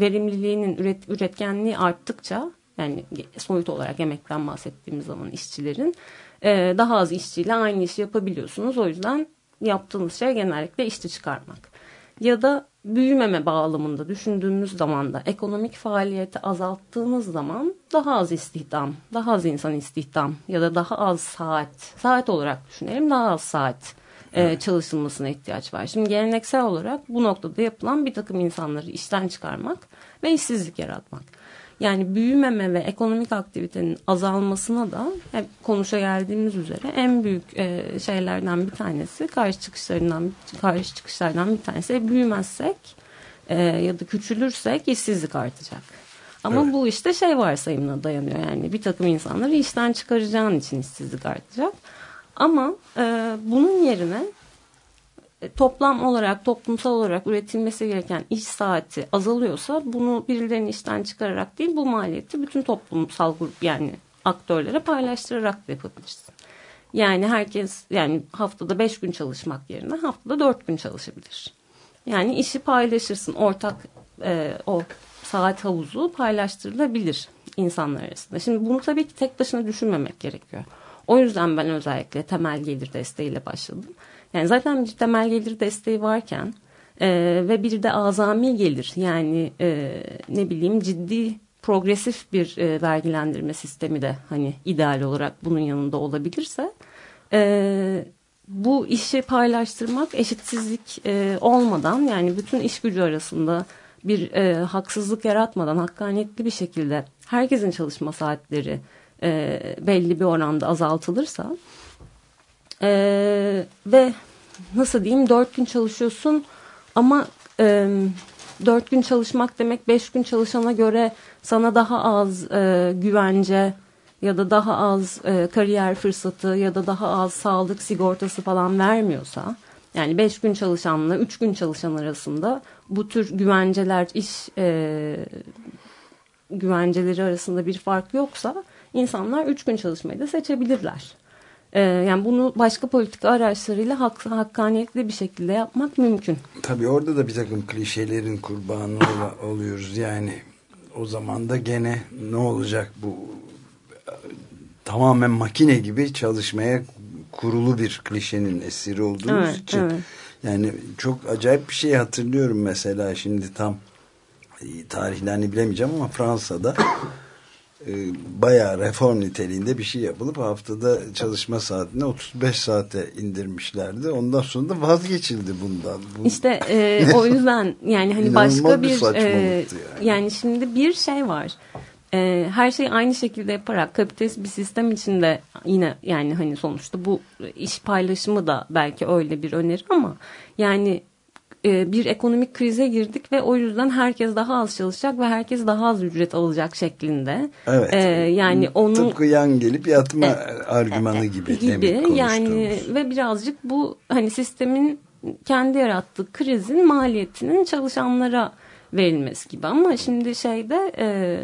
verimliliğinin üret, üretkenliği arttıkça yani soyut olarak emekten bahsettiğimiz zaman işçilerin e, daha az işçiyle aynı işi yapabiliyorsunuz. O yüzden yaptığınız şey genellikle işçi çıkarmak. Ya da büyümeme bağlamında düşündüğümüz zaman da ekonomik faaliyeti azalttığınız zaman daha az istihdam, daha az insan istihdam ya da daha az saat, saat olarak düşünelim daha az saat e, çalışılmasına ihtiyaç var. Şimdi geleneksel olarak bu noktada yapılan bir takım insanları işten çıkarmak ve işsizlik yaratmak. Yani büyümeme ve ekonomik aktivitenin azalmasına da hep konuşa geldiğimiz üzere en büyük e, şeylerden bir tanesi karşı çıkışlarından karşı çıkışlardan bir tanesi büyümezsek e, ya da küçülürsek işsizlik artacak. Ama evet. bu işte şey varsayımına dayanıyor yani bir takım insanları işten çıkaracağın için işsizlik artacak. Ama e, bunun yerine toplam olarak toplumsal olarak üretilmesi gereken iş saati azalıyorsa bunu birilerinin işten çıkararak değil bu maliyeti bütün toplumsal grup yani aktörlere paylaştırarak da yapabilirsin. Yani herkes yani haftada beş gün çalışmak yerine haftada dört gün çalışabilir. Yani işi paylaşırsın ortak e, o saat havuzu paylaştırılabilir insanlar arasında. Şimdi bunu tabii ki tek başına düşünmemek gerekiyor. O yüzden ben özellikle temel gelir desteğiyle başladım. Yani zaten bir temel gelir desteği varken e, ve bir de azami gelir. Yani e, ne bileyim ciddi progresif bir e, vergilendirme sistemi de hani ideal olarak bunun yanında olabilirse e, bu işi paylaştırmak eşitsizlik e, olmadan yani bütün iş gücü arasında bir e, haksızlık yaratmadan hakkaniyetli bir şekilde herkesin çalışma saatleri e, belli bir oranda azaltılırsa e, ve nasıl diyeyim dört gün çalışıyorsun ama e, dört gün çalışmak demek beş gün çalışana göre sana daha az e, güvence ya da daha az e, kariyer fırsatı ya da daha az sağlık sigortası falan vermiyorsa yani beş gün çalışanla üç gün çalışan arasında bu tür güvenceler iş e, güvenceleri arasında bir fark yoksa insanlar üç gün çalışmayı da seçebilirler. Ee, yani bunu başka politika araçlarıyla hak, hakkaniyetli bir şekilde yapmak mümkün. Tabii orada da bir takım klişelerin kurbanı ol, oluyoruz. Yani o zaman da gene ne olacak bu tamamen makine gibi çalışmaya kurulu bir klişenin esiri olduğumuz evet, için. Evet. Yani çok acayip bir şey hatırlıyorum mesela şimdi tam tarihlerini bilemeyeceğim ama Fransa'da e, bayağı reform niteliğinde bir şey yapılıp haftada çalışma saatini 35 saate indirmişlerdi. Ondan sonra da vazgeçildi bundan. Bu, işte e, o yüzden yani hani başka bir, bir e, yani. yani şimdi bir şey var. E, her şeyi aynı şekilde yaparak kapitalist bir sistem içinde yine yani hani sonuçta bu iş paylaşımı da belki öyle bir öneri ama yani e, bir ekonomik krize girdik ve o yüzden herkes daha az çalışacak ve herkes daha az ücret alacak şeklinde. Evet. Ee, yani onu tıpkı yan gelip yatma e, argümanı gibi. gibi yani ve birazcık bu hani sistemin kendi yarattığı krizin maliyetinin çalışanlara verilmesi gibi ama şimdi şeyde e,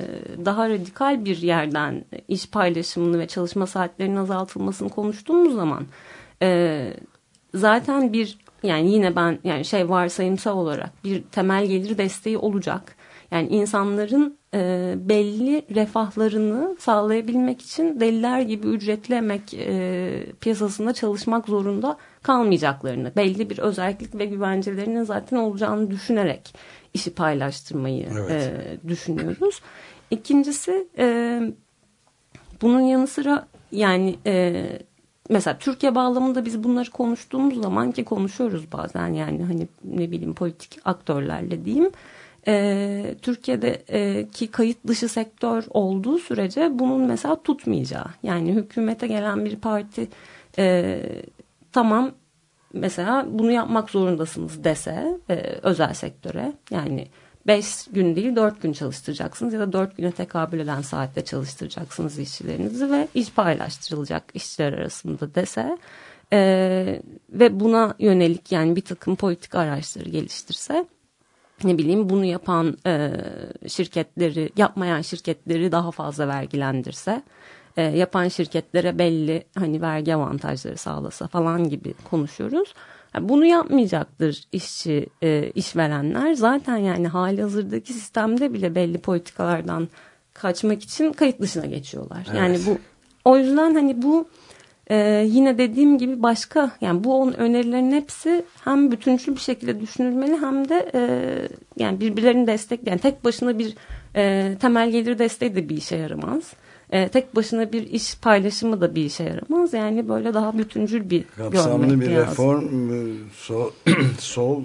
daha radikal bir yerden iş paylaşımını ve çalışma saatlerinin azaltılmasını konuştuğumuz zaman e, zaten bir yani yine ben yani şey varsayımsal olarak bir temel gelir desteği olacak. Yani insanların e, belli refahlarını sağlayabilmek için deliler gibi ücretli emek e, piyasasında çalışmak zorunda kalmayacaklarını, belli bir özellik ve güvencelerinin zaten olacağını düşünerek işi paylaştırmayı evet. e, düşünüyoruz. İkincisi e, bunun yanı sıra yani e, mesela Türkiye bağlamında biz bunları konuştuğumuz zaman ki konuşuyoruz bazen yani hani ne bileyim politik aktörlerle diyeyim. E, Türkiye'deki kayıt dışı sektör olduğu sürece bunun mesela tutmayacağı yani hükümete gelen bir parti e, tamam mesela bunu yapmak zorundasınız dese e, özel sektöre yani 5 gün değil 4 gün çalıştıracaksınız ya da 4 güne tekabül eden saatte çalıştıracaksınız işçilerinizi ve iş paylaştırılacak işçiler arasında dese e, ve buna yönelik yani bir takım politik araçları geliştirse ne bileyim bunu yapan e, şirketleri yapmayan şirketleri daha fazla vergilendirse e, yapan şirketlere belli hani vergi avantajları sağlasa falan gibi konuşuyoruz. Bunu yapmayacaktır işçi e, işverenler zaten yani hali hazırdaki sistemde bile belli politikalardan kaçmak için kayıt dışına geçiyorlar. Evet. Yani bu o yüzden hani bu ee, yine dediğim gibi başka yani bu onun önerilerin hepsi hem bütüncül bir şekilde düşünülmeli hem de e, yani birbirlerini destek yani tek başına bir e, temel gelir desteği de bir işe yaramaz. E, tek başına bir iş paylaşımı da bir işe yaramaz. Yani böyle daha bütüncül bir Kapsamlı bir lazım. reform e, sol, sol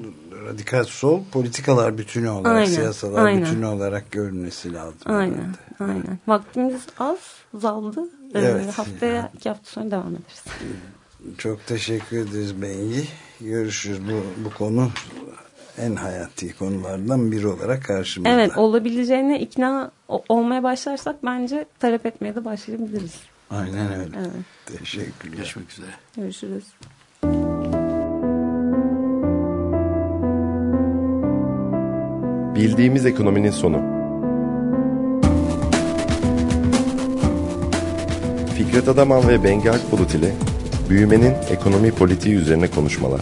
radikal sol politikalar bütünü olarak Aynen, siyasalar aynen. bütünü olarak görünmesi lazım. Aynen, herhalde. aynen. Vaktimiz az, azaldı. Ee, Evet. haftaya iki hafta sonra devam ederiz. Çok teşekkür ederiz Bengi. Görüşürüz. Bu, bu konu en hayati konulardan biri olarak karşımızda. Evet, olabileceğine ikna olmaya başlarsak bence talep etmeye de başlayabiliriz. Aynen öyle. Evet. Teşekkürler. Görüşmek üzere. Görüşürüz. Bildiğimiz ekonominin sonu. Fikret Adaman ve Bengi Akbulut ile büyümenin ekonomi politiği üzerine konuşmalar.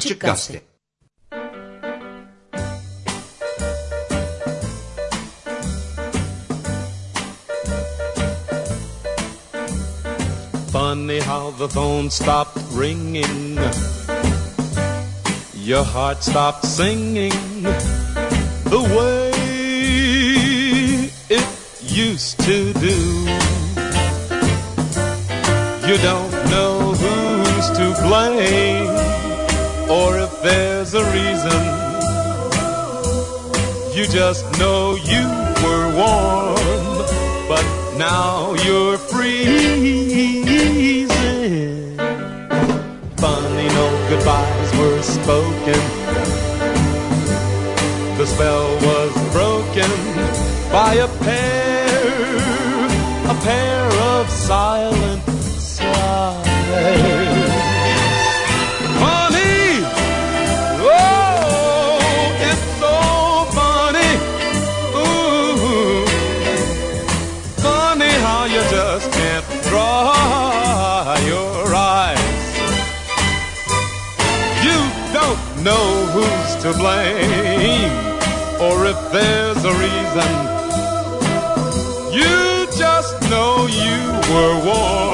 Açık Gazete. Funny how the phone stopped ringing. Your heart stopped singing the way it used to do. You don't know who's to blame or if there's a reason. You just know you were warm, but now you're freezing. Funny, no goodbyes were spoken. The spell was broken by a pair, a pair of silent sighs. To blame or if there's a reason. You just know you were warm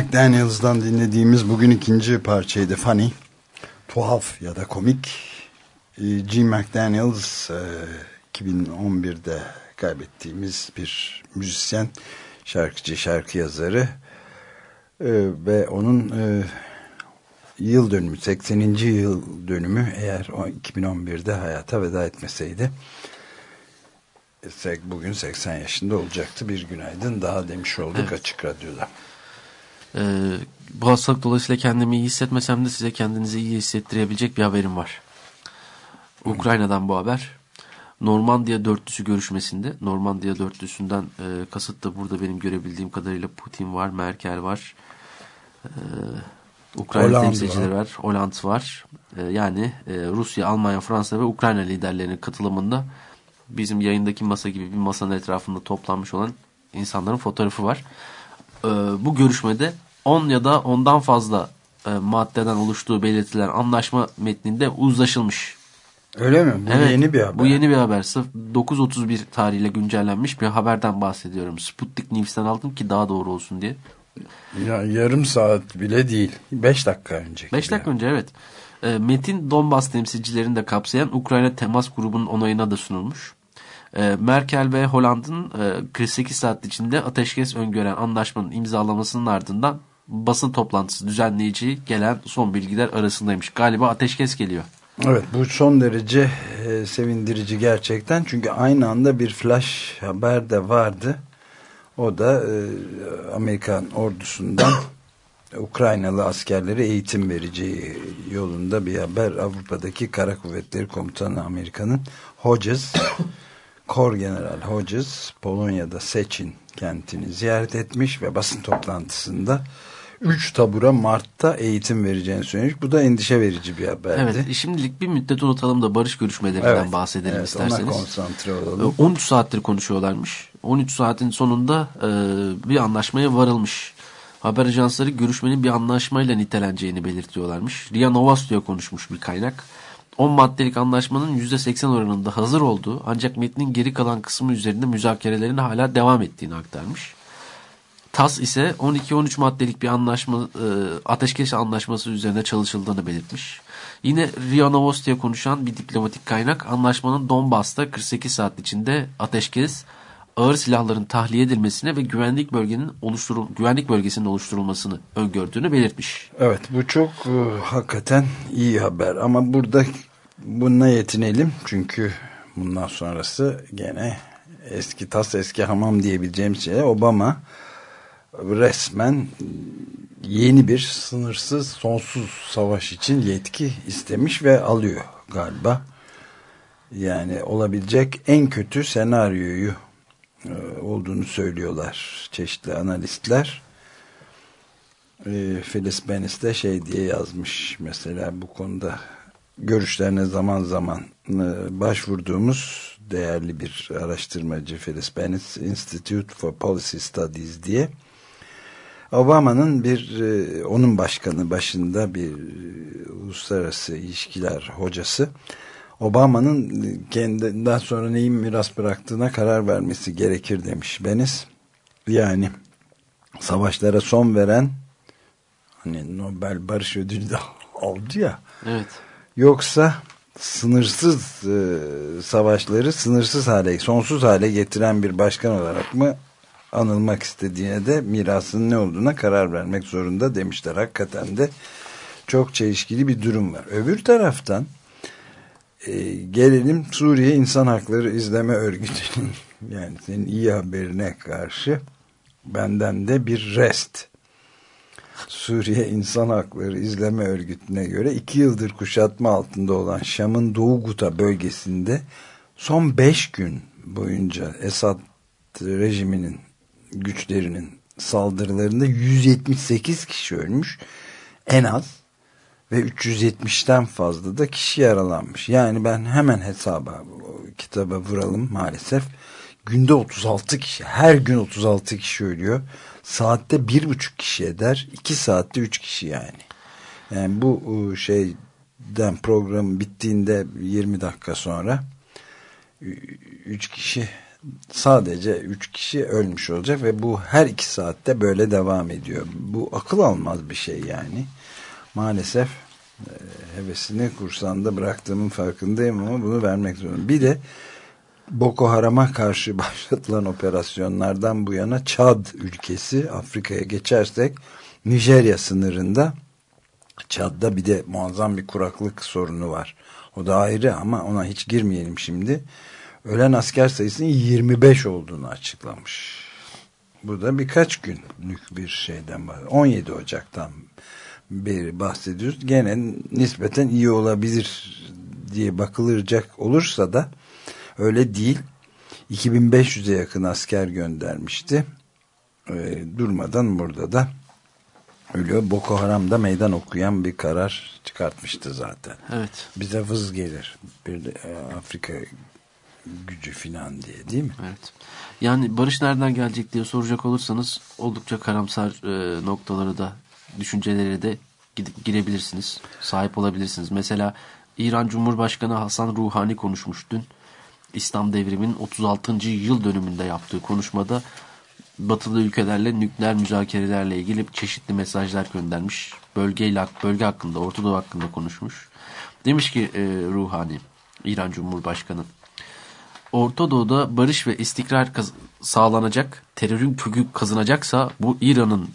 McDaniels'dan dinlediğimiz bugün ikinci parçaydı Funny. Tuhaf ya da komik. Ee, Gene McDaniels e, 2011'de kaybettiğimiz bir müzisyen, şarkıcı, şarkı yazarı Ee, ve onun e, yıl dönümü 80. yıl dönümü eğer o 2011'de hayata veda etmeseydi e, bugün 80 yaşında olacaktı. Bir günaydın daha demiş olduk Evet. Açık Radyo'da. Ee, bu hastalık dolayısıyla kendimi iyi hissetmesem de size kendinizi iyi hissettirebilecek bir haberim var. Ukrayna'dan bu haber. Normandiya dörtlüsü görüşmesinde, Normandiya dörtlüsünden e, kasıt da burada benim görebildiğim kadarıyla Putin var, Merkel var, Ee, Ukrayna Hollanda temsilcileri var. Hollanda var. Ee, yani e, Rusya, Almanya, Fransa ve Ukrayna liderlerinin katılımında bizim yayındaki masa gibi bir masanın etrafında toplanmış olan insanların fotoğrafı var. Ee, bu görüşmede 10 ya da ondan fazla e, maddeden oluştuğu belirtilen anlaşma metninde uzlaşılmış. Öyle mi? Bu Evet, yeni bir haber. Bu yeni bir haber. Sırf 9.31 tarihiyle güncellenmiş bir haberden bahsediyorum. Sputnik News'ten aldım ki daha doğru olsun diye. Ya, yarım saat bile değil. Beş dakika önce. 5 dakika önce evet. E, Metin Donbas temsilcilerini de kapsayan Ukrayna Temas Grubu'nun onayına da sunulmuş. E, Merkel ve Hollanda'nın e, 48 saat içinde ateşkes öngören anlaşmanın imzalamasının ardından basın toplantısı düzenleyici gelen son bilgiler arasındaymış. Galiba ateşkes geliyor. Evet bu son derece e, sevindirici gerçekten. Çünkü aynı anda bir flash haber de vardı. O da e, Amerikan ordusundan Ukraynalı askerlere eğitim vereceği yolunda bir haber. Avrupa'daki Kara Kuvvetleri Komutanı Amerika'nın Hodges, Kor General Hodges, Polonya'da Seçin kentini ziyaret etmiş ve basın toplantısında 3 tabura Mart'ta eğitim vereceğini söylemiş. Bu da endişe verici bir haberdi. Evet şimdilik bir müddet unutalım da barış görüşmelerinden Evet, bahsedelim evet, isterseniz. Ona konsantre E, olalım. 13 saattir konuşuyorlarmış. 13 saatin sonunda e, bir anlaşmaya varılmış. Haber ajansları görüşmenin bir anlaşmayla niteleneceğini belirtiyorlarmış. Ria Novosti'ye konuşmuş bir kaynak. 10 maddelik anlaşmanın %80 oranında hazır olduğu ancak metnin geri kalan kısmı üzerinde müzakerelerin hala devam ettiğini aktarmış. TAS ise 12-13 maddelik bir anlaşma, e, ateşkes anlaşması üzerine çalışıldığını belirtmiş. Yine Ria Novosti'ye konuşan bir diplomatik kaynak anlaşmanın Donbas'ta 48 saat içinde ateşkes, ağır silahların tahliye edilmesine ve güvenlik bölgenin oluşturul güvenlik bölgesinin oluşturulmasını öngördüğünü belirtmiş. Evet bu çok e, hakikaten iyi haber ama burada bununla yetinelim çünkü bundan sonrası gene eski tas eski hamam diyebileceğimiz şey Obama resmen yeni bir sınırsız sonsuz savaş için yetki istemiş ve alıyor galiba. Yani olabilecek en kötü senaryoyu e, olduğunu söylüyorlar çeşitli analistler. E, Phyllis Bennis de şey diye yazmış mesela bu konuda görüşlerine zaman zaman e, başvurduğumuz değerli bir araştırmacı Phyllis Bennis Institute for Policy Studies diye Obama'nın bir e, onun başkanı başında bir e, uluslararası ilişkiler hocası Obama'nın kendinden sonra neyin miras bıraktığına karar vermesi gerekir demiş Beniz. Yani savaşlara son veren hani Nobel Barış Ödülü de aldı ya. Evet. Yoksa sınırsız e, savaşları sınırsız hale, sonsuz hale getiren bir başkan olarak mı anılmak istediğine de mirasının ne olduğuna karar vermek zorunda demişler. Hakikaten de çok çelişkili bir durum var. Öbür taraftan e, gelelim Suriye İnsan Hakları İzleme Örgütü'nün yani senin iyi haberine karşı benden de bir rest. Suriye İnsan Hakları İzleme Örgütü'ne göre iki yıldır kuşatma altında olan Şam'ın Doğu Guta bölgesinde son beş gün boyunca Esad rejiminin güçlerinin saldırılarında 178 kişi ölmüş en az ve 370'ten fazla da kişi yaralanmış. Yani ben hemen hesaba kitaba vuralım maalesef. Günde 36 kişi, her gün 36 kişi ölüyor. Saatte bir buçuk kişi eder, iki saatte üç kişi yani. Yani bu ıı, şeyden program bittiğinde 20 dakika sonra üç kişi sadece üç kişi ölmüş olacak ve bu her iki saatte böyle devam ediyor. Bu akıl almaz bir şey yani. Maalesef e, hevesini kursanda bıraktığımın farkındayım ama bunu vermek zorundayım. Bir de Boko Haram'a karşı başlatılan operasyonlardan bu yana Çad ülkesi Afrika'ya geçersek Nijerya sınırında Çad'da bir de muazzam bir kuraklık sorunu var. O da ayrı ama ona hiç girmeyelim şimdi. Ölen asker sayısının 25 olduğunu açıklamış. Bu da birkaç günlük bir şeyden bahsediyoruz. 17 Ocak'tan beri bahsediyoruz. Gene nispeten iyi olabilir diye bakılacak olursa da öyle değil. 2500'e yakın asker göndermişti. Ee, durmadan burada da ölüyor. Boko Haram da meydan okuyan bir karar çıkartmıştı zaten. Evet. Bize vız gelir. Bir de e, Afrika gücü filan diye değil mi? Evet. Yani barış nereden gelecek diye soracak olursanız oldukça karamsar e, noktaları da düşünceleri de gidip girebilirsiniz. Sahip olabilirsiniz. Mesela İran Cumhurbaşkanı Hasan Ruhani konuşmuş dün. İslam devriminin 36. yıl dönümünde yaptığı konuşmada batılı ülkelerle nükleer müzakerelerle ilgili çeşitli mesajlar göndermiş. Bölgeyle bölge hakkında, Orta Doğu hakkında konuşmuş. Demiş ki e, Ruhani, İran Cumhurbaşkanı Orta Doğu'da barış ve istikrar sağlanacak, terörün kökü kazınacaksa bu İran'ın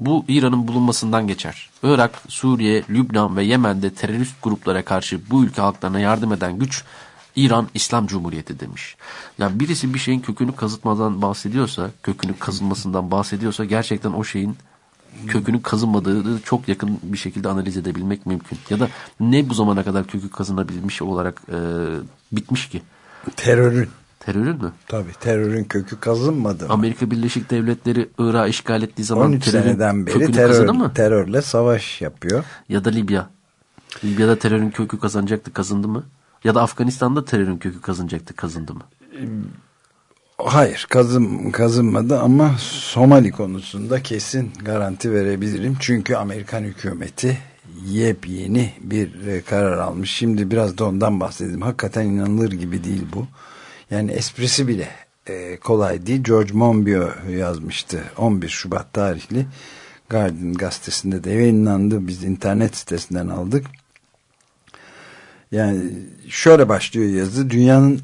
bu İran'ın bulunmasından geçer. Irak, Suriye, Lübnan ve Yemen'de terörist gruplara karşı bu ülke halklarına yardım eden güç İran İslam Cumhuriyeti demiş. Yani birisi bir şeyin kökünü kazıtmadan bahsediyorsa, kökünü kazınmasından bahsediyorsa gerçekten o şeyin kökünün kazınmadığı çok yakın bir şekilde analiz edebilmek mümkün. Ya da ne bu zamana kadar kökü kazınabilmiş olarak e, bitmiş ki? Terörün. Terörün mü? Tabii terörün kökü kazınmadı mı? Amerika Birleşik Devletleri Irak'ı işgal ettiği zaman 13 terörün seneden beri terör, terörle savaş yapıyor. Ya da Libya. Libya'da terörün kökü kazanacaktı kazındı mı? Ya da Afganistan'da terörün kökü kazanacaktı kazındı mı? Hayır kazım, kazınmadı ama Somali konusunda kesin garanti verebilirim. Çünkü Amerikan hükümeti yepyeni bir e, karar almış. Şimdi biraz da ondan bahsedeyim. Hakikaten inanılır gibi değil bu. Yani esprisi bile e, kolay değil. George Monbiot yazmıştı 11 Şubat tarihli. Guardian gazetesinde de yayınlandı. Biz internet sitesinden aldık. Yani şöyle başlıyor yazı. Dünyanın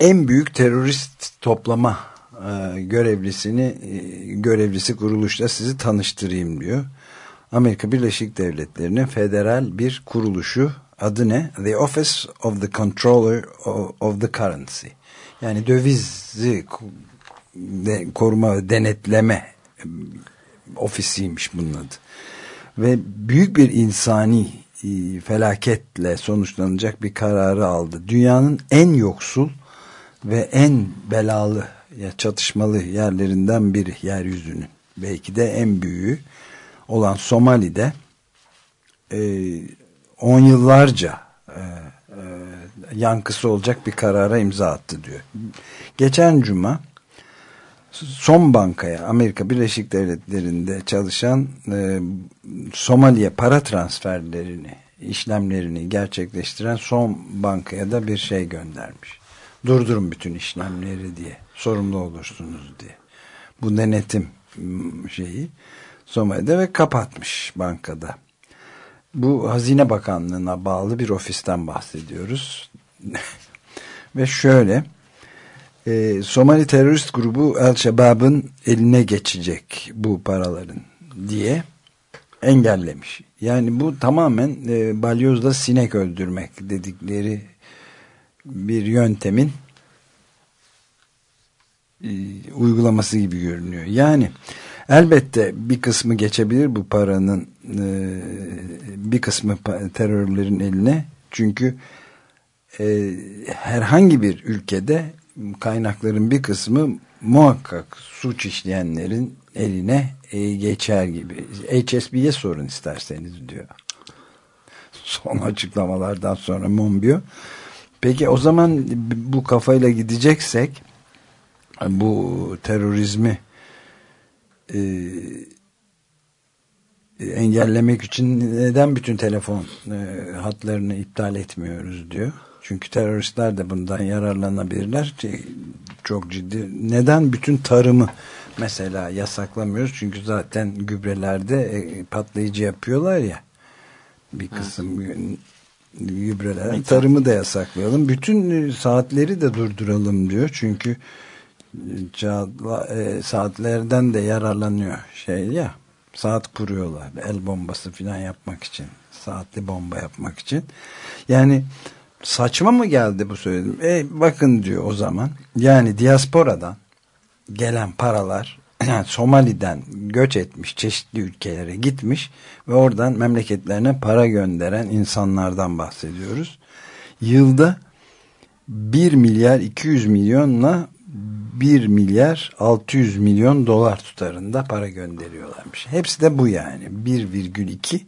en büyük terörist toplama e, görevlisini e, görevlisi kuruluşla sizi tanıştırayım diyor. Amerika Birleşik Devletleri'nin federal bir kuruluşu adı ne? The Office of the Controller of the Currency. Yani dövizi koruma denetleme e, ofisiymiş bunun adı. Ve büyük bir insani felaketle sonuçlanacak bir kararı aldı. Dünyanın en yoksul ve en belalı ya çatışmalı yerlerinden biri yeryüzünün belki de en büyüğü olan Somali'de e, on yıllarca e, e, yankısı olacak bir karara imza attı diyor. Geçen cuma Son Banka'ya Amerika Birleşik Devletleri'nde çalışan e, Somali'ye para transferlerini işlemlerini gerçekleştiren Son Banka'ya da bir şey göndermiş. Durdurun bütün işlemleri diye sorumlu olursunuz diye. Bu denetim şeyi Somali'de ve kapatmış bankada. Bu Hazine Bakanlığı'na bağlı bir ofisten bahsediyoruz. ve şöyle e, Somali terörist grubu El-Şebab'ın eline geçecek bu paraların diye engellemiş. Yani bu tamamen e, balyozla sinek öldürmek dedikleri bir yöntemin e, uygulaması gibi görünüyor. Yani elbette bir kısmı geçebilir bu paranın e, bir kısmı terörlerin eline çünkü e, herhangi bir ülkede kaynakların bir kısmı muhakkak suç işleyenlerin eline e, geçer gibi. HSB'ye sorun isterseniz diyor. Son açıklamalardan sonra Monbiot. Peki o zaman bu kafayla gideceksek bu terörizmi e, engellemek için neden bütün telefon e, hatlarını iptal etmiyoruz diyor. Çünkü teröristler de bundan yararlanabilirler. Çok ciddi. Neden bütün tarımı mesela yasaklamıyoruz? Çünkü zaten gübrelerde e, patlayıcı yapıyorlar ya. Bir kısım evet. gübreler. Tarımı da yasaklayalım. Bütün saatleri de durduralım diyor. Çünkü e, saatlerden de yararlanıyor şey ya. Saat kuruyorlar. El bombası falan yapmak için. Saatli bomba yapmak için. Yani saçma mı geldi bu söyledim? E, bakın diyor o zaman. Yani diasporadan gelen paralar yani Somali'den göç etmiş çeşitli ülkelere gitmiş ve oradan memleketlerine para gönderen insanlardan bahsediyoruz. Yılda 1 milyar 200 milyonla 1 milyar 600 milyon dolar tutarında para gönderiyorlarmış. Hepsi de bu yani 1,2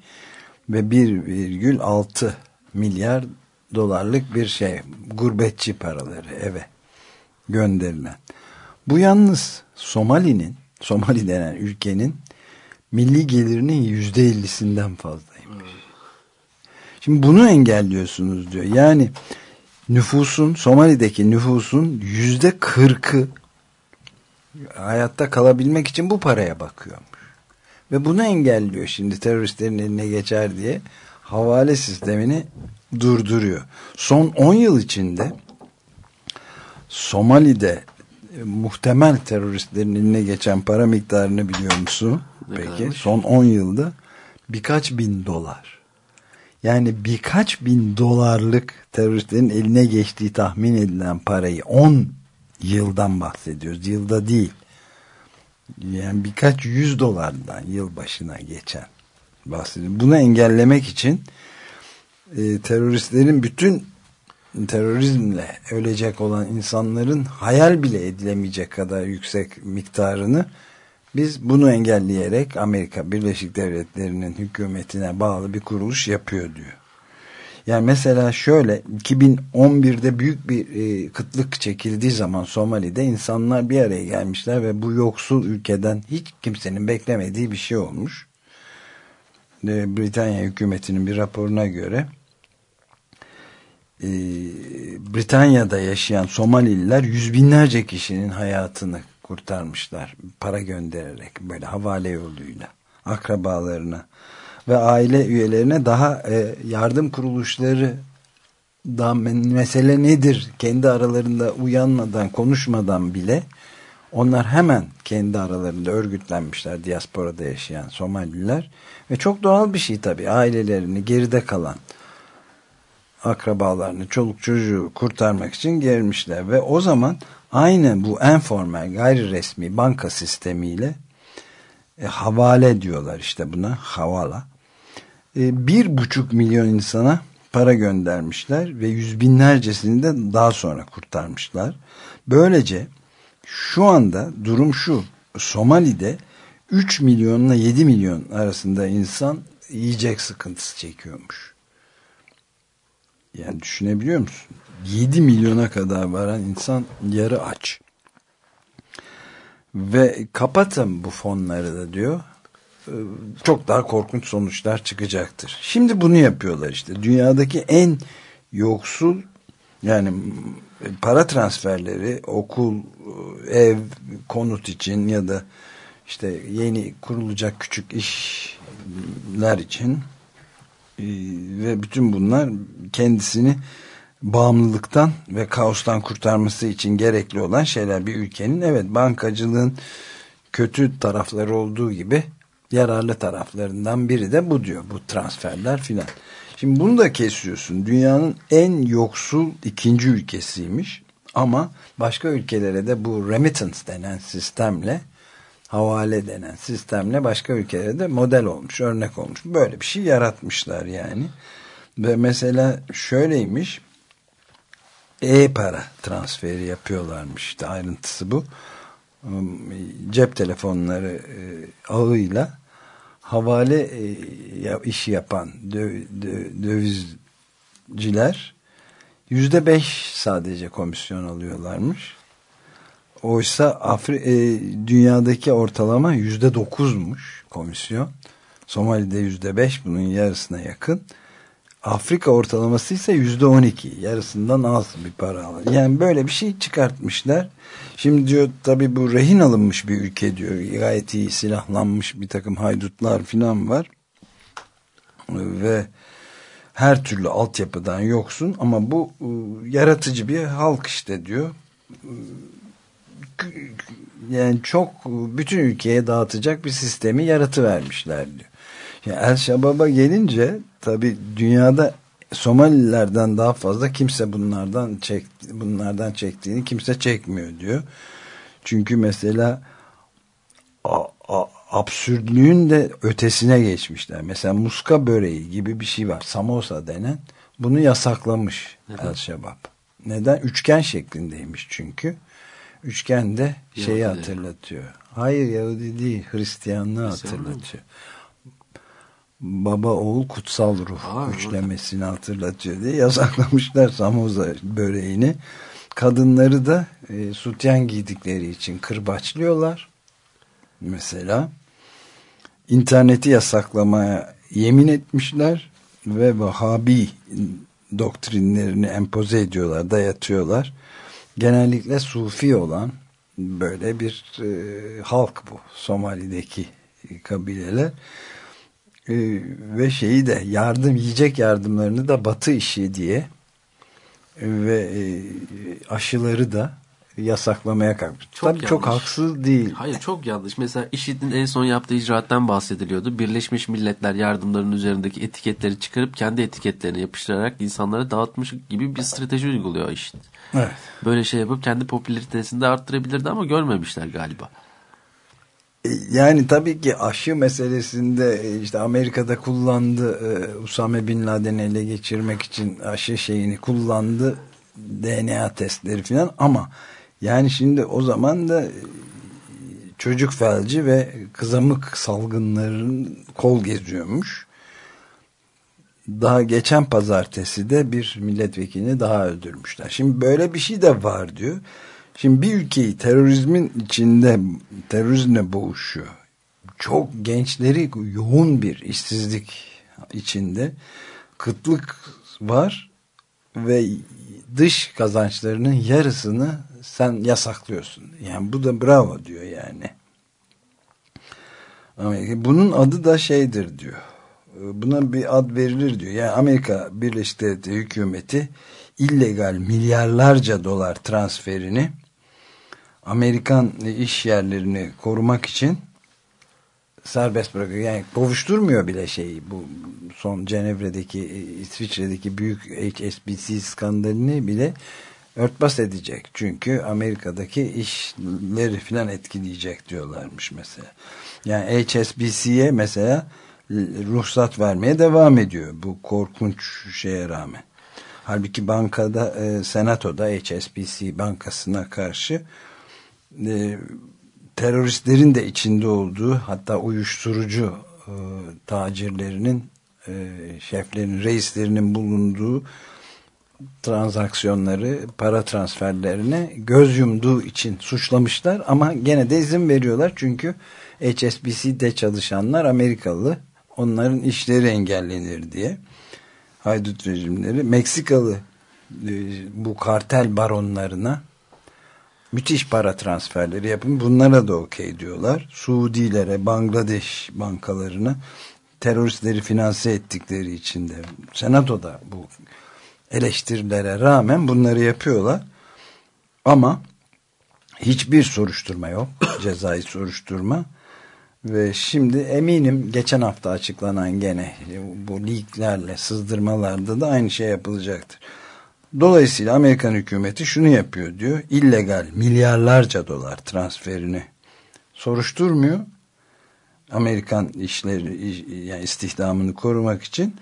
ve 1,6 milyar dolarlık bir şey gurbetçi paraları eve gönderilen. Bu yalnız Somali'nin Somali denen ülkenin milli gelirinin yüzde ellisinden fazlaymış. Şimdi bunu engelliyorsunuz diyor. Yani nüfusun Somali'deki nüfusun yüzde kırkı hayatta kalabilmek için bu paraya bakıyormuş. Ve bunu engelliyor şimdi teröristlerin eline geçer diye havale sistemini durduruyor. Son 10 yıl içinde Somali'de e, muhtemel teröristlerin eline geçen para miktarını biliyor musun? Ne Peki kadarmış? son 10 yılda birkaç bin dolar. Yani birkaç bin dolarlık teröristlerin eline geçtiği tahmin edilen parayı 10 yıldan bahsediyoruz. Yılda değil. Yani birkaç yüz dolardan yıl başına geçen bahsediyoruz. Bunu engellemek için e, teröristlerin bütün terörizmle ölecek olan insanların hayal bile edilemeyecek kadar yüksek miktarını biz bunu engelleyerek Amerika Birleşik Devletleri'nin hükümetine bağlı bir kuruluş yapıyor diyor. Yani mesela şöyle 2011'de büyük bir e, kıtlık çekildiği zaman Somali'de insanlar bir araya gelmişler ve bu yoksul ülkeden hiç kimsenin beklemediği bir şey olmuş. E, Britanya hükümetinin bir raporuna göre e, Britanya'da yaşayan Somalililer yüz binlerce kişinin hayatını kurtarmışlar. Para göndererek böyle havale yoluyla akrabalarına ve aile üyelerine daha e, yardım kuruluşları da mesele nedir kendi aralarında uyanmadan konuşmadan bile onlar hemen kendi aralarında örgütlenmişler diasporada yaşayan Somaliler ve çok doğal bir şey tabii ailelerini geride kalan akrabalarını, çoluk çocuğu kurtarmak için gelmişler ve o zaman aynı bu informal gayri resmi banka sistemiyle e, havale diyorlar işte buna havala e, bir buçuk milyon insana para göndermişler ve yüz binlercesini de daha sonra kurtarmışlar. Böylece şu anda durum şu Somali'de 3 milyonla 7 milyon arasında insan yiyecek sıkıntısı çekiyormuş. Yani düşünebiliyor musun? 7 milyona kadar varan insan yarı aç. Ve kapatın bu fonları da diyor. Ee, Çok daha korkunç sonuçlar çıkacaktır. Şimdi bunu yapıyorlar işte. Dünyadaki en yoksul yani para transferleri okul, ev, konut için ya da işte yeni kurulacak küçük işler için ve bütün bunlar kendisini bağımlılıktan ve kaostan kurtarması için gerekli olan şeyler. Bir ülkenin evet bankacılığın kötü tarafları olduğu gibi yararlı taraflarından biri de bu diyor bu transferler filan. Şimdi bunu da kesiyorsun. Dünyanın en yoksul ikinci ülkesiymiş. Ama başka ülkelere de bu remittance denen sistemle havale denen sistemle başka ülkelere de model olmuş, örnek olmuş. Böyle bir şey yaratmışlar yani. Ve mesela şöyleymiş e-para transferi yapıyorlarmış işte ayrıntısı bu. Um, Cep telefonları e, ağıyla havale e, işi yapan dö, dö- dövizciler yüzde beş sadece komisyon alıyorlarmış. Oysa Afri e, dünyadaki ortalama yüzde dokuzmuş komisyon. Somali'de yüzde beş bunun yarısına yakın. Afrika ortalaması ise yüzde on iki. Yarısından az bir para alır. Yani böyle bir şey çıkartmışlar. Şimdi diyor tabi bu rehin alınmış bir ülke diyor. Gayet iyi silahlanmış bir takım haydutlar falan var. Ve her türlü altyapıdan yoksun ama bu e, yaratıcı bir halk işte diyor yani çok bütün ülkeye dağıtacak bir sistemi yaratıvermişler diyor. Yani El Şabab'a gelince tabi dünyada Somalilerden daha fazla kimse bunlardan çek, bunlardan çektiğini kimse çekmiyor diyor. Çünkü mesela a, a, absürtlüğün de ötesine geçmişler. Mesela muska böreği gibi bir şey var. Samosa denen. Bunu yasaklamış El Şabab. Neden? Üçgen şeklindeymiş çünkü üçgen de şeyi Yahudi. hatırlatıyor. Hayır Yahudi değil Hristiyanlığı mı? hatırlatıyor. Baba oğul kutsal ruh Aa, üçlemesini hatırlatıyor diye yasaklamışlar samoza böreğini. Kadınları da e, sutyen giydikleri için kırbaçlıyorlar. Mesela interneti yasaklamaya yemin etmişler ve Vahabi doktrinlerini empoze ediyorlar, dayatıyorlar. Genellikle Sufi olan böyle bir e, halk bu Somali'deki kabileler. E, ve şeyi de yardım yiyecek yardımlarını da batı işi diye e, ve e, aşıları da yasaklamaya kalkmış. Çok Tabii çok haksız değil. Hayır çok yanlış. Mesela IŞİD'in en son yaptığı icraatten bahsediliyordu. Birleşmiş Milletler yardımlarının üzerindeki etiketleri çıkarıp kendi etiketlerini yapıştırarak insanlara dağıtmış gibi bir strateji uyguluyor IŞİD. Evet. Böyle şey yapıp kendi popülaritesini de arttırabilirdi ama görmemişler galiba. E, Yani tabii ki aşı meselesinde e, işte Amerika'da kullandı e, Usame Bin Laden'i ele geçirmek için aşı şeyini kullandı DNA testleri falan ama yani şimdi o zaman da çocuk felci ve kızamık salgınların kol geziyormuş. Daha geçen pazartesi de bir milletvekilini daha öldürmüşler. Şimdi böyle bir şey de var diyor. Şimdi bir ülkeyi terörizmin içinde terörizmle boğuşuyor. Çok gençleri yoğun bir işsizlik içinde kıtlık var ve dış kazançlarının yarısını sen yasaklıyorsun. Yani bu da bravo diyor yani. Bunun adı da şeydir diyor. Buna bir ad verilir diyor. Yani Amerika Birleşik Devletleri hükümeti illegal milyarlarca dolar transferini Amerikan iş yerlerini korumak için serbest bırakıyor. Yani kovuşturmuyor bile şeyi bu son Cenevre'deki İsviçre'deki büyük HSBC skandalini bile örtbas edecek. Çünkü Amerika'daki işleri filan etkileyecek diyorlarmış mesela. Yani HSBC'ye mesela ruhsat vermeye devam ediyor bu korkunç şeye rağmen. Halbuki bankada, e, senatoda HSBC bankasına karşı e, teröristlerin de içinde olduğu hatta uyuşturucu e, tacirlerinin e, şeflerin, reislerinin bulunduğu transaksiyonları, para transferlerine göz yumduğu için suçlamışlar ama gene de izin veriyorlar çünkü HSBC'de çalışanlar Amerikalı onların işleri engellenir diye haydut rejimleri Meksikalı e, bu kartel baronlarına müthiş para transferleri yapın. Bunlara da okey diyorlar. Suudilere, Bangladeş bankalarına teröristleri finanse ettikleri için de senatoda bu eleştirilere rağmen bunları yapıyorlar. Ama hiçbir soruşturma yok. Cezai soruşturma. Ve şimdi eminim geçen hafta açıklanan gene bu leaklerle sızdırmalarda da aynı şey yapılacaktır. Dolayısıyla Amerikan hükümeti şunu yapıyor diyor. illegal milyarlarca dolar transferini soruşturmuyor. Amerikan işleri yani istihdamını korumak için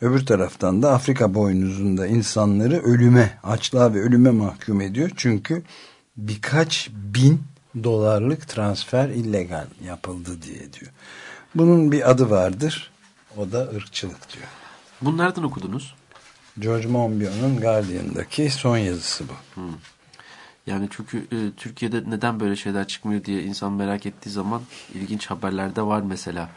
öbür taraftan da Afrika boynuzunda insanları ölüme, açlığa ve ölüme mahkum ediyor. Çünkü birkaç bin dolarlık transfer illegal yapıldı diye diyor. Bunun bir adı vardır. O da ırkçılık diyor. Bunu nereden okudunuz? George Monbiot'un Guardian'daki son yazısı bu. Hmm. Yani çünkü e, Türkiye'de neden böyle şeyler çıkmıyor diye insan merak ettiği zaman ilginç haberler de var mesela.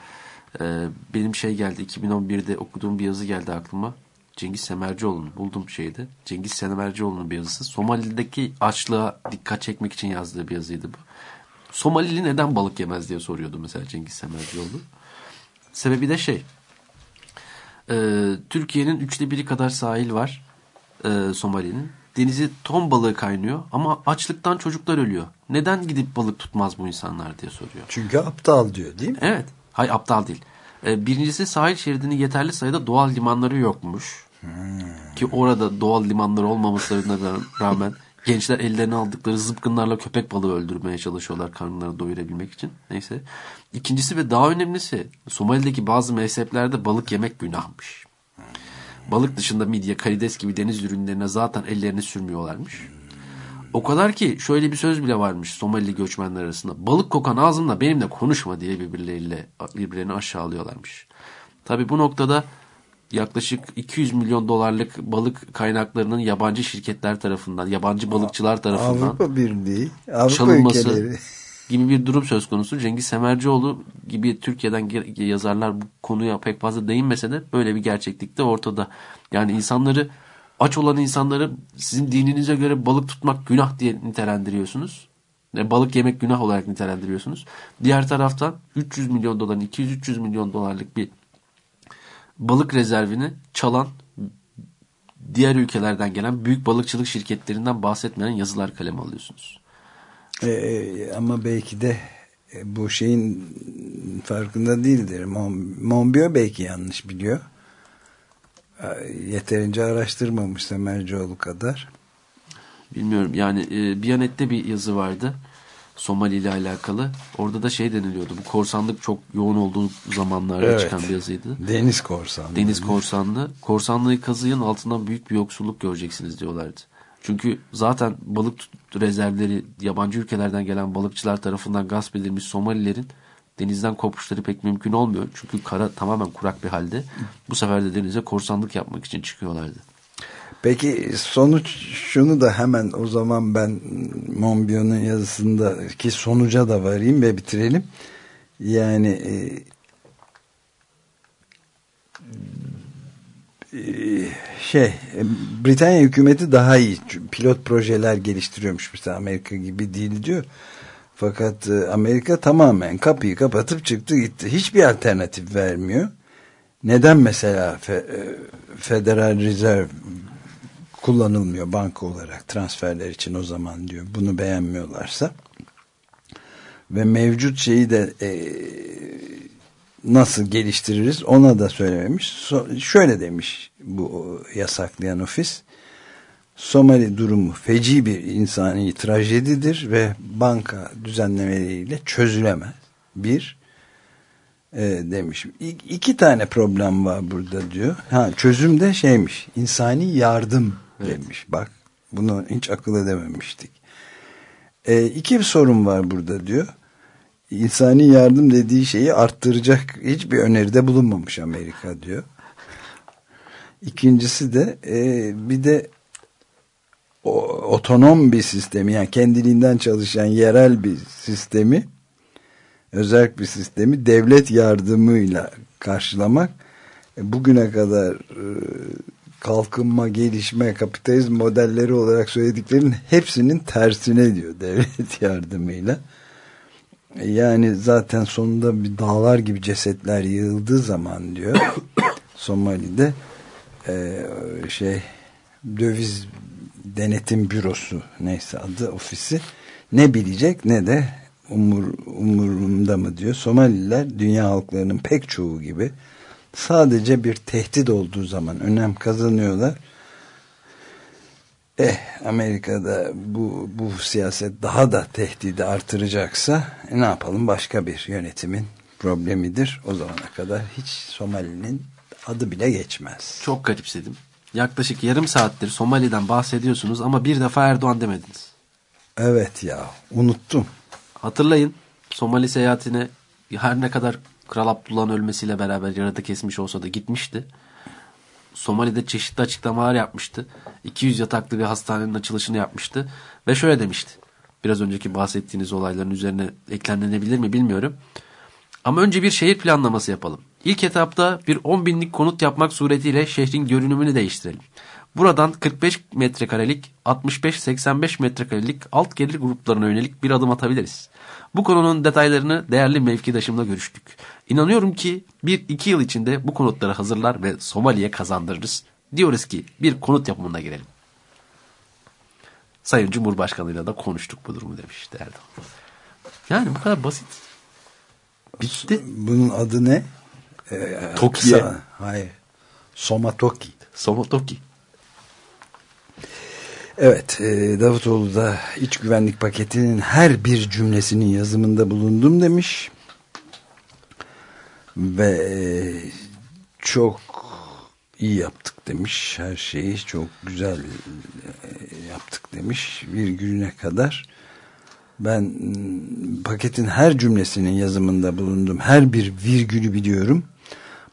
E, benim şey geldi 2011'de okuduğum bir yazı geldi aklıma. Cengiz Semercioğlu'nun buldum şeydi. Cengiz Semercioğlu'nun bir yazısı. Somali'deki açlığa dikkat çekmek için yazdığı bir yazıydı bu. Somalili neden balık yemez diye soruyordu mesela Cengiz Semercioğlu. Sebebi de şey. E, Türkiye'nin üçte biri kadar sahil var e, Somali'nin. Denizi ton balığı kaynıyor ama açlıktan çocuklar ölüyor. Neden gidip balık tutmaz bu insanlar diye soruyor. Çünkü aptal diyor değil mi? Evet. Hayır aptal değil. E, birincisi sahil şeridinin yeterli sayıda doğal limanları yokmuş. Ki orada doğal limanları olmamasına rağmen gençler ellerine aldıkları zıpkınlarla köpek balığı öldürmeye çalışıyorlar karnlarını doyurabilmek için. Neyse. İkincisi ve daha önemlisi Somali'deki bazı mezheplerde balık yemek günahmış. Balık dışında midye, karides gibi deniz ürünlerine zaten ellerini sürmüyorlarmış. O kadar ki şöyle bir söz bile varmış Somalili göçmenler arasında. Balık kokan ağzımla benimle konuşma diye birbirleriyle birbirlerini aşağılıyorlarmış. Tabi bu noktada yaklaşık 200 milyon dolarlık balık kaynaklarının yabancı şirketler tarafından, yabancı balıkçılar tarafından Avrupa Birliği, Avrupa çalınması ülkeleri. gibi bir durum söz konusu. Cengiz Semercioğlu gibi Türkiye'den yazarlar bu konuya pek fazla değinmese de böyle bir gerçeklik de ortada. Yani insanları aç olan insanları sizin dininize göre balık tutmak günah diye nitelendiriyorsunuz. Yani balık yemek günah olarak nitelendiriyorsunuz. Diğer taraftan 300 milyon doların 200-300 milyon dolarlık bir balık rezervini çalan diğer ülkelerden gelen büyük balıkçılık şirketlerinden bahsetmeyen yazılar kaleme alıyorsunuz. Ee, ama belki de e, bu şeyin farkında değildir. Mon- Monbiot belki yanlış biliyor. Yeterince araştırmamış Semercioğlu kadar. Bilmiyorum yani e, Biyanet'te bir yazı vardı Somali ile alakalı. Orada da şey deniliyordu. Bu korsanlık çok yoğun olduğu zamanlarda Evet. çıkan bir yazıydı. Deniz korsanlığı. Deniz korsanlığı. Korsanlığı kazıyın altından büyük bir yoksulluk göreceksiniz diyorlardı. Çünkü zaten balık rezervleri yabancı ülkelerden gelen balıkçılar tarafından gasp edilmiş Somalilerin denizden kopuşları pek mümkün olmuyor. Çünkü kara tamamen kurak bir halde. Bu sefer de denize korsanlık yapmak için çıkıyorlardı. Peki sonuç şunu da hemen o zaman ben Monbiot'un yazısındaki sonuca da varayım ve bitirelim. Yani e, e, şey e, Britanya hükümeti daha iyi pilot projeler geliştiriyormuş mesela Amerika gibi değil diyor. Fakat e, Amerika tamamen kapıyı kapatıp çıktı gitti. Hiçbir alternatif vermiyor. Neden mesela Fe- e, Federal Reserve kullanılmıyor banka olarak transferler için o zaman diyor. Bunu beğenmiyorlarsa ve mevcut şeyi de e, nasıl geliştiririz ona da söylememiş. So- şöyle demiş bu yasaklayan ofis. Somali durumu feci bir insani trajedidir ve banka düzenlemeleriyle çözülemez. Bir e, demiş. İ- iki tane problem var burada diyor. Ha çözüm de şeymiş. insani yardım demiş. Bak bunu hiç akıl edememiştik. E, iki bir sorun var burada diyor. İnsani yardım dediği şeyi arttıracak hiçbir öneride bulunmamış Amerika diyor. İkincisi de e, bir de otonom bir sistemi yani kendiliğinden çalışan yerel bir sistemi özel bir sistemi devlet yardımıyla karşılamak e, bugüne kadar e, kalkınma, gelişme, kapitalizm modelleri olarak söylediklerinin hepsinin tersine diyor devlet yardımıyla. E, Yani zaten sonunda bir dağlar gibi cesetler yığıldığı zaman diyor Somali'de şey döviz denetim bürosu neyse adı ofisi ne bilecek ne de umur, umurumda mı diyor. Somaliler dünya halklarının pek çoğu gibi sadece bir tehdit olduğu zaman önem kazanıyorlar. Eh Amerika'da bu, bu siyaset daha da tehdidi artıracaksa e, ne yapalım başka bir yönetimin problemidir. O zamana kadar hiç Somali'nin adı bile geçmez. Çok garipsedim. Yaklaşık yarım saattir Somali'den bahsediyorsunuz ama bir defa Erdoğan demediniz. Evet ya unuttum. Hatırlayın Somali seyahatine her ne kadar Kral Abdullah'ın ölmesiyle beraber yarıda kesmiş olsa da gitmişti. Somali'de çeşitli açıklamalar yapmıştı. 200 yataklı bir hastanenin açılışını yapmıştı. Ve şöyle demişti. Biraz önceki bahsettiğiniz olayların üzerine eklenlenebilir mi bilmiyorum. Ama önce bir şehir planlaması yapalım. İlk etapta bir 10 binlik konut yapmak suretiyle şehrin görünümünü değiştirelim. Buradan 45 metrekarelik, 65-85 metrekarelik alt gelir gruplarına yönelik bir adım atabiliriz. Bu konunun detaylarını değerli mevkidaşımla görüştük. İnanıyorum ki bir iki yıl içinde bu konutları hazırlar ve Somali'ye kazandırırız. Diyoruz ki bir konut yapımına girelim. Sayın Cumhurbaşkanı'yla da konuştuk bu durumu demişti Erdoğan. Yani bu kadar basit. Bitti. Bunun adı ne? Ee, Toki'ye. kısa- Hayır. Somatoki. Somotoki. Evet, e, Davutoğlu da iç güvenlik paketinin her bir cümlesinin yazımında bulundum demiş. Ve e, çok iyi yaptık demiş. Her şeyi çok güzel. e, yaptık demiş virgülüne kadar. Ben paketin her cümlesinin yazımında bulundum. Her bir virgülü biliyorum.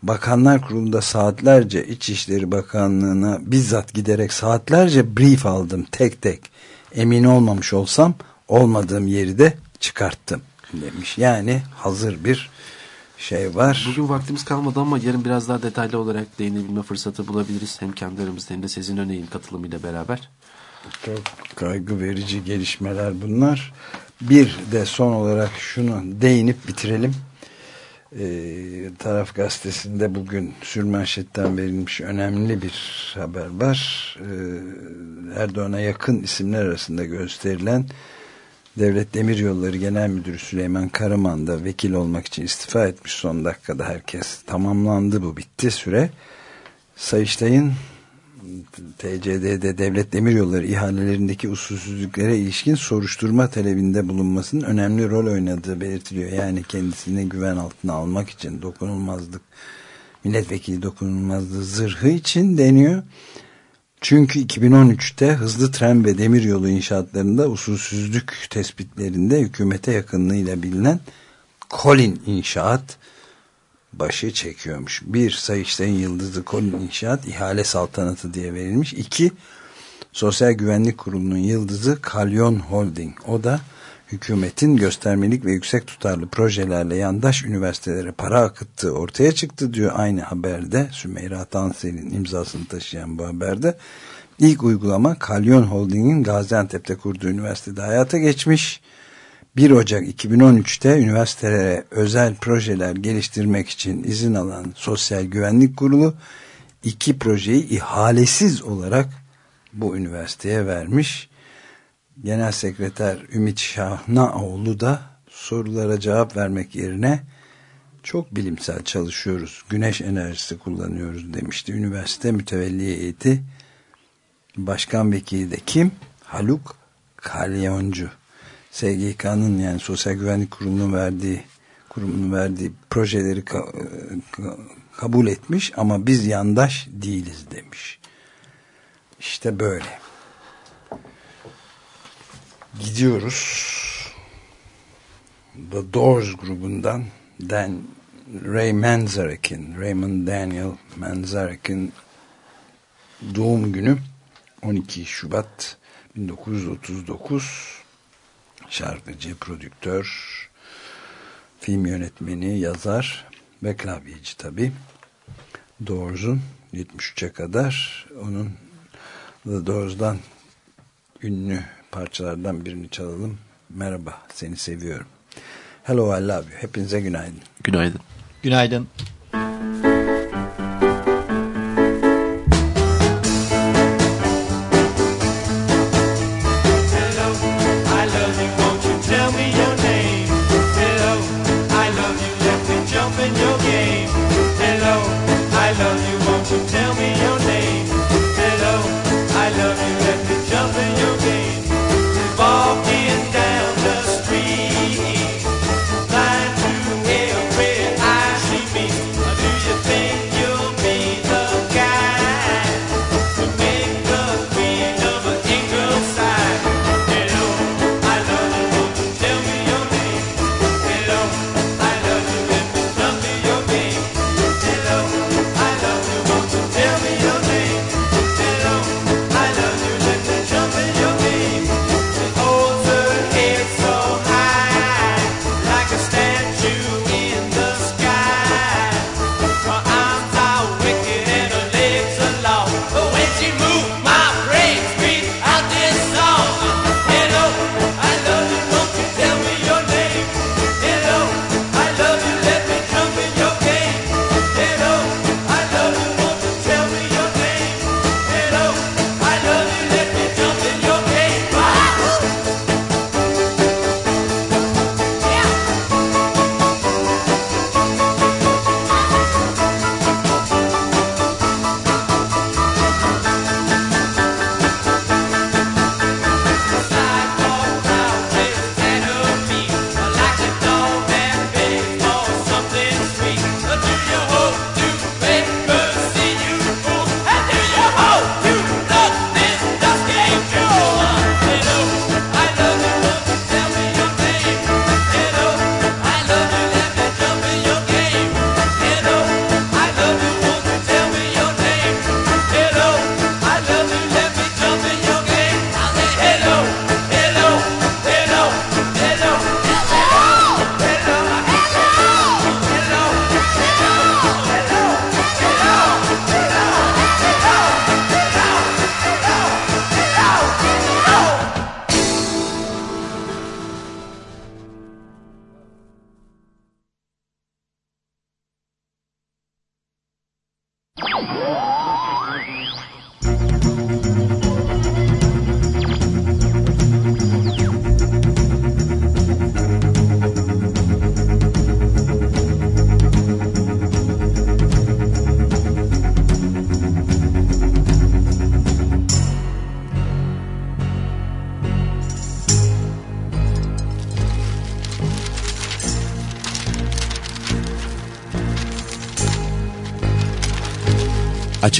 Bakanlar Kurulu'nda saatlerce İçişleri Bakanlığı'na bizzat giderek saatlerce brief aldım tek tek. Emin olmamış olsam olmadığım yeri de çıkarttım demiş. Yani hazır bir şey var. Bugün vaktimiz kalmadı ama yarın biraz daha detaylı olarak değinebilme fırsatı bulabiliriz. Hem kendi aramızda hem de Sezin Öney'in katılımıyla beraber. Çok kaygı verici gelişmeler bunlar. Bir de son olarak şunu değinip bitirelim. Ee, Taraf gazetesinde bugün sürmanşetten verilmiş önemli bir haber var. Ee, Erdoğan'a yakın isimler arasında gösterilen Devlet Demiryolları Genel Müdürü Süleyman Karaman da vekil olmak için istifa etmiş son dakikada herkes. Tamamlandı bu bitti süre. Sayıştay'ın TCD'de Devlet Demiryolları ihalelerindeki usulsüzlüklere ilişkin soruşturma talebinde bulunmasının önemli rol oynadığı belirtiliyor. Yani kendisini güven altına almak için dokunulmazlık milletvekili dokunulmazlığı zırhı için deniyor. Çünkü 2013'te hızlı tren ve demiryolu inşaatlarında usulsüzlük tespitlerinde hükümete yakınlığıyla bilinen Colin İnşaat başı çekiyormuş. Bir Sayıştay'ın yıldızı Colin İnşaat ihale saltanatı diye verilmiş. İki Sosyal Güvenlik Kurulu'nun yıldızı Kalyon Holding. O da hükümetin göstermelik ve yüksek tutarlı projelerle yandaş üniversitelere para akıttığı ortaya çıktı diyor aynı haberde. Sümeyra Tansel'in imzasını taşıyan bu haberde. İlk uygulama Kalyon Holding'in Gaziantep'te kurduğu üniversitede hayata geçmiş. 1 Ocak 2013'te üniversitelere özel projeler geliştirmek için izin alan Sosyal Güvenlik Kurulu iki projeyi ihalesiz olarak bu üniversiteye vermiş. Genel Sekreter Ümit Şahnaoğlu da sorulara cevap vermek yerine çok bilimsel çalışıyoruz. Güneş enerjisi kullanıyoruz demişti. Üniversite mütevelli heyeti başkan vekili de kim? Haluk Kalyoncu. SGK'nın yani Sosyal Güvenlik Kurulu'nun verdiği kurumunun verdiği projeleri ka ka kabul etmiş ama biz yandaş değiliz demiş. İşte böyle. Gidiyoruz. The Doors grubundan Dan Ray Manzarek'in Raymond Daniel Manzarek'in doğum günü 12 Şubat 1939 şarkıcı, prodüktör, film yönetmeni, yazar ve klavyeci tabi. Doors'un 73'e kadar onun The Doors'dan ünlü parçalardan birini çalalım. Merhaba, seni seviyorum. Hello, I love you. Hepinize günaydın. Günaydın. Günaydın.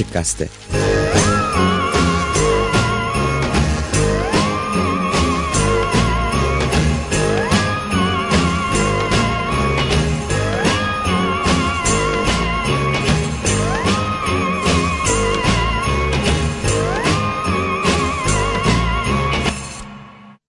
Açık Gazete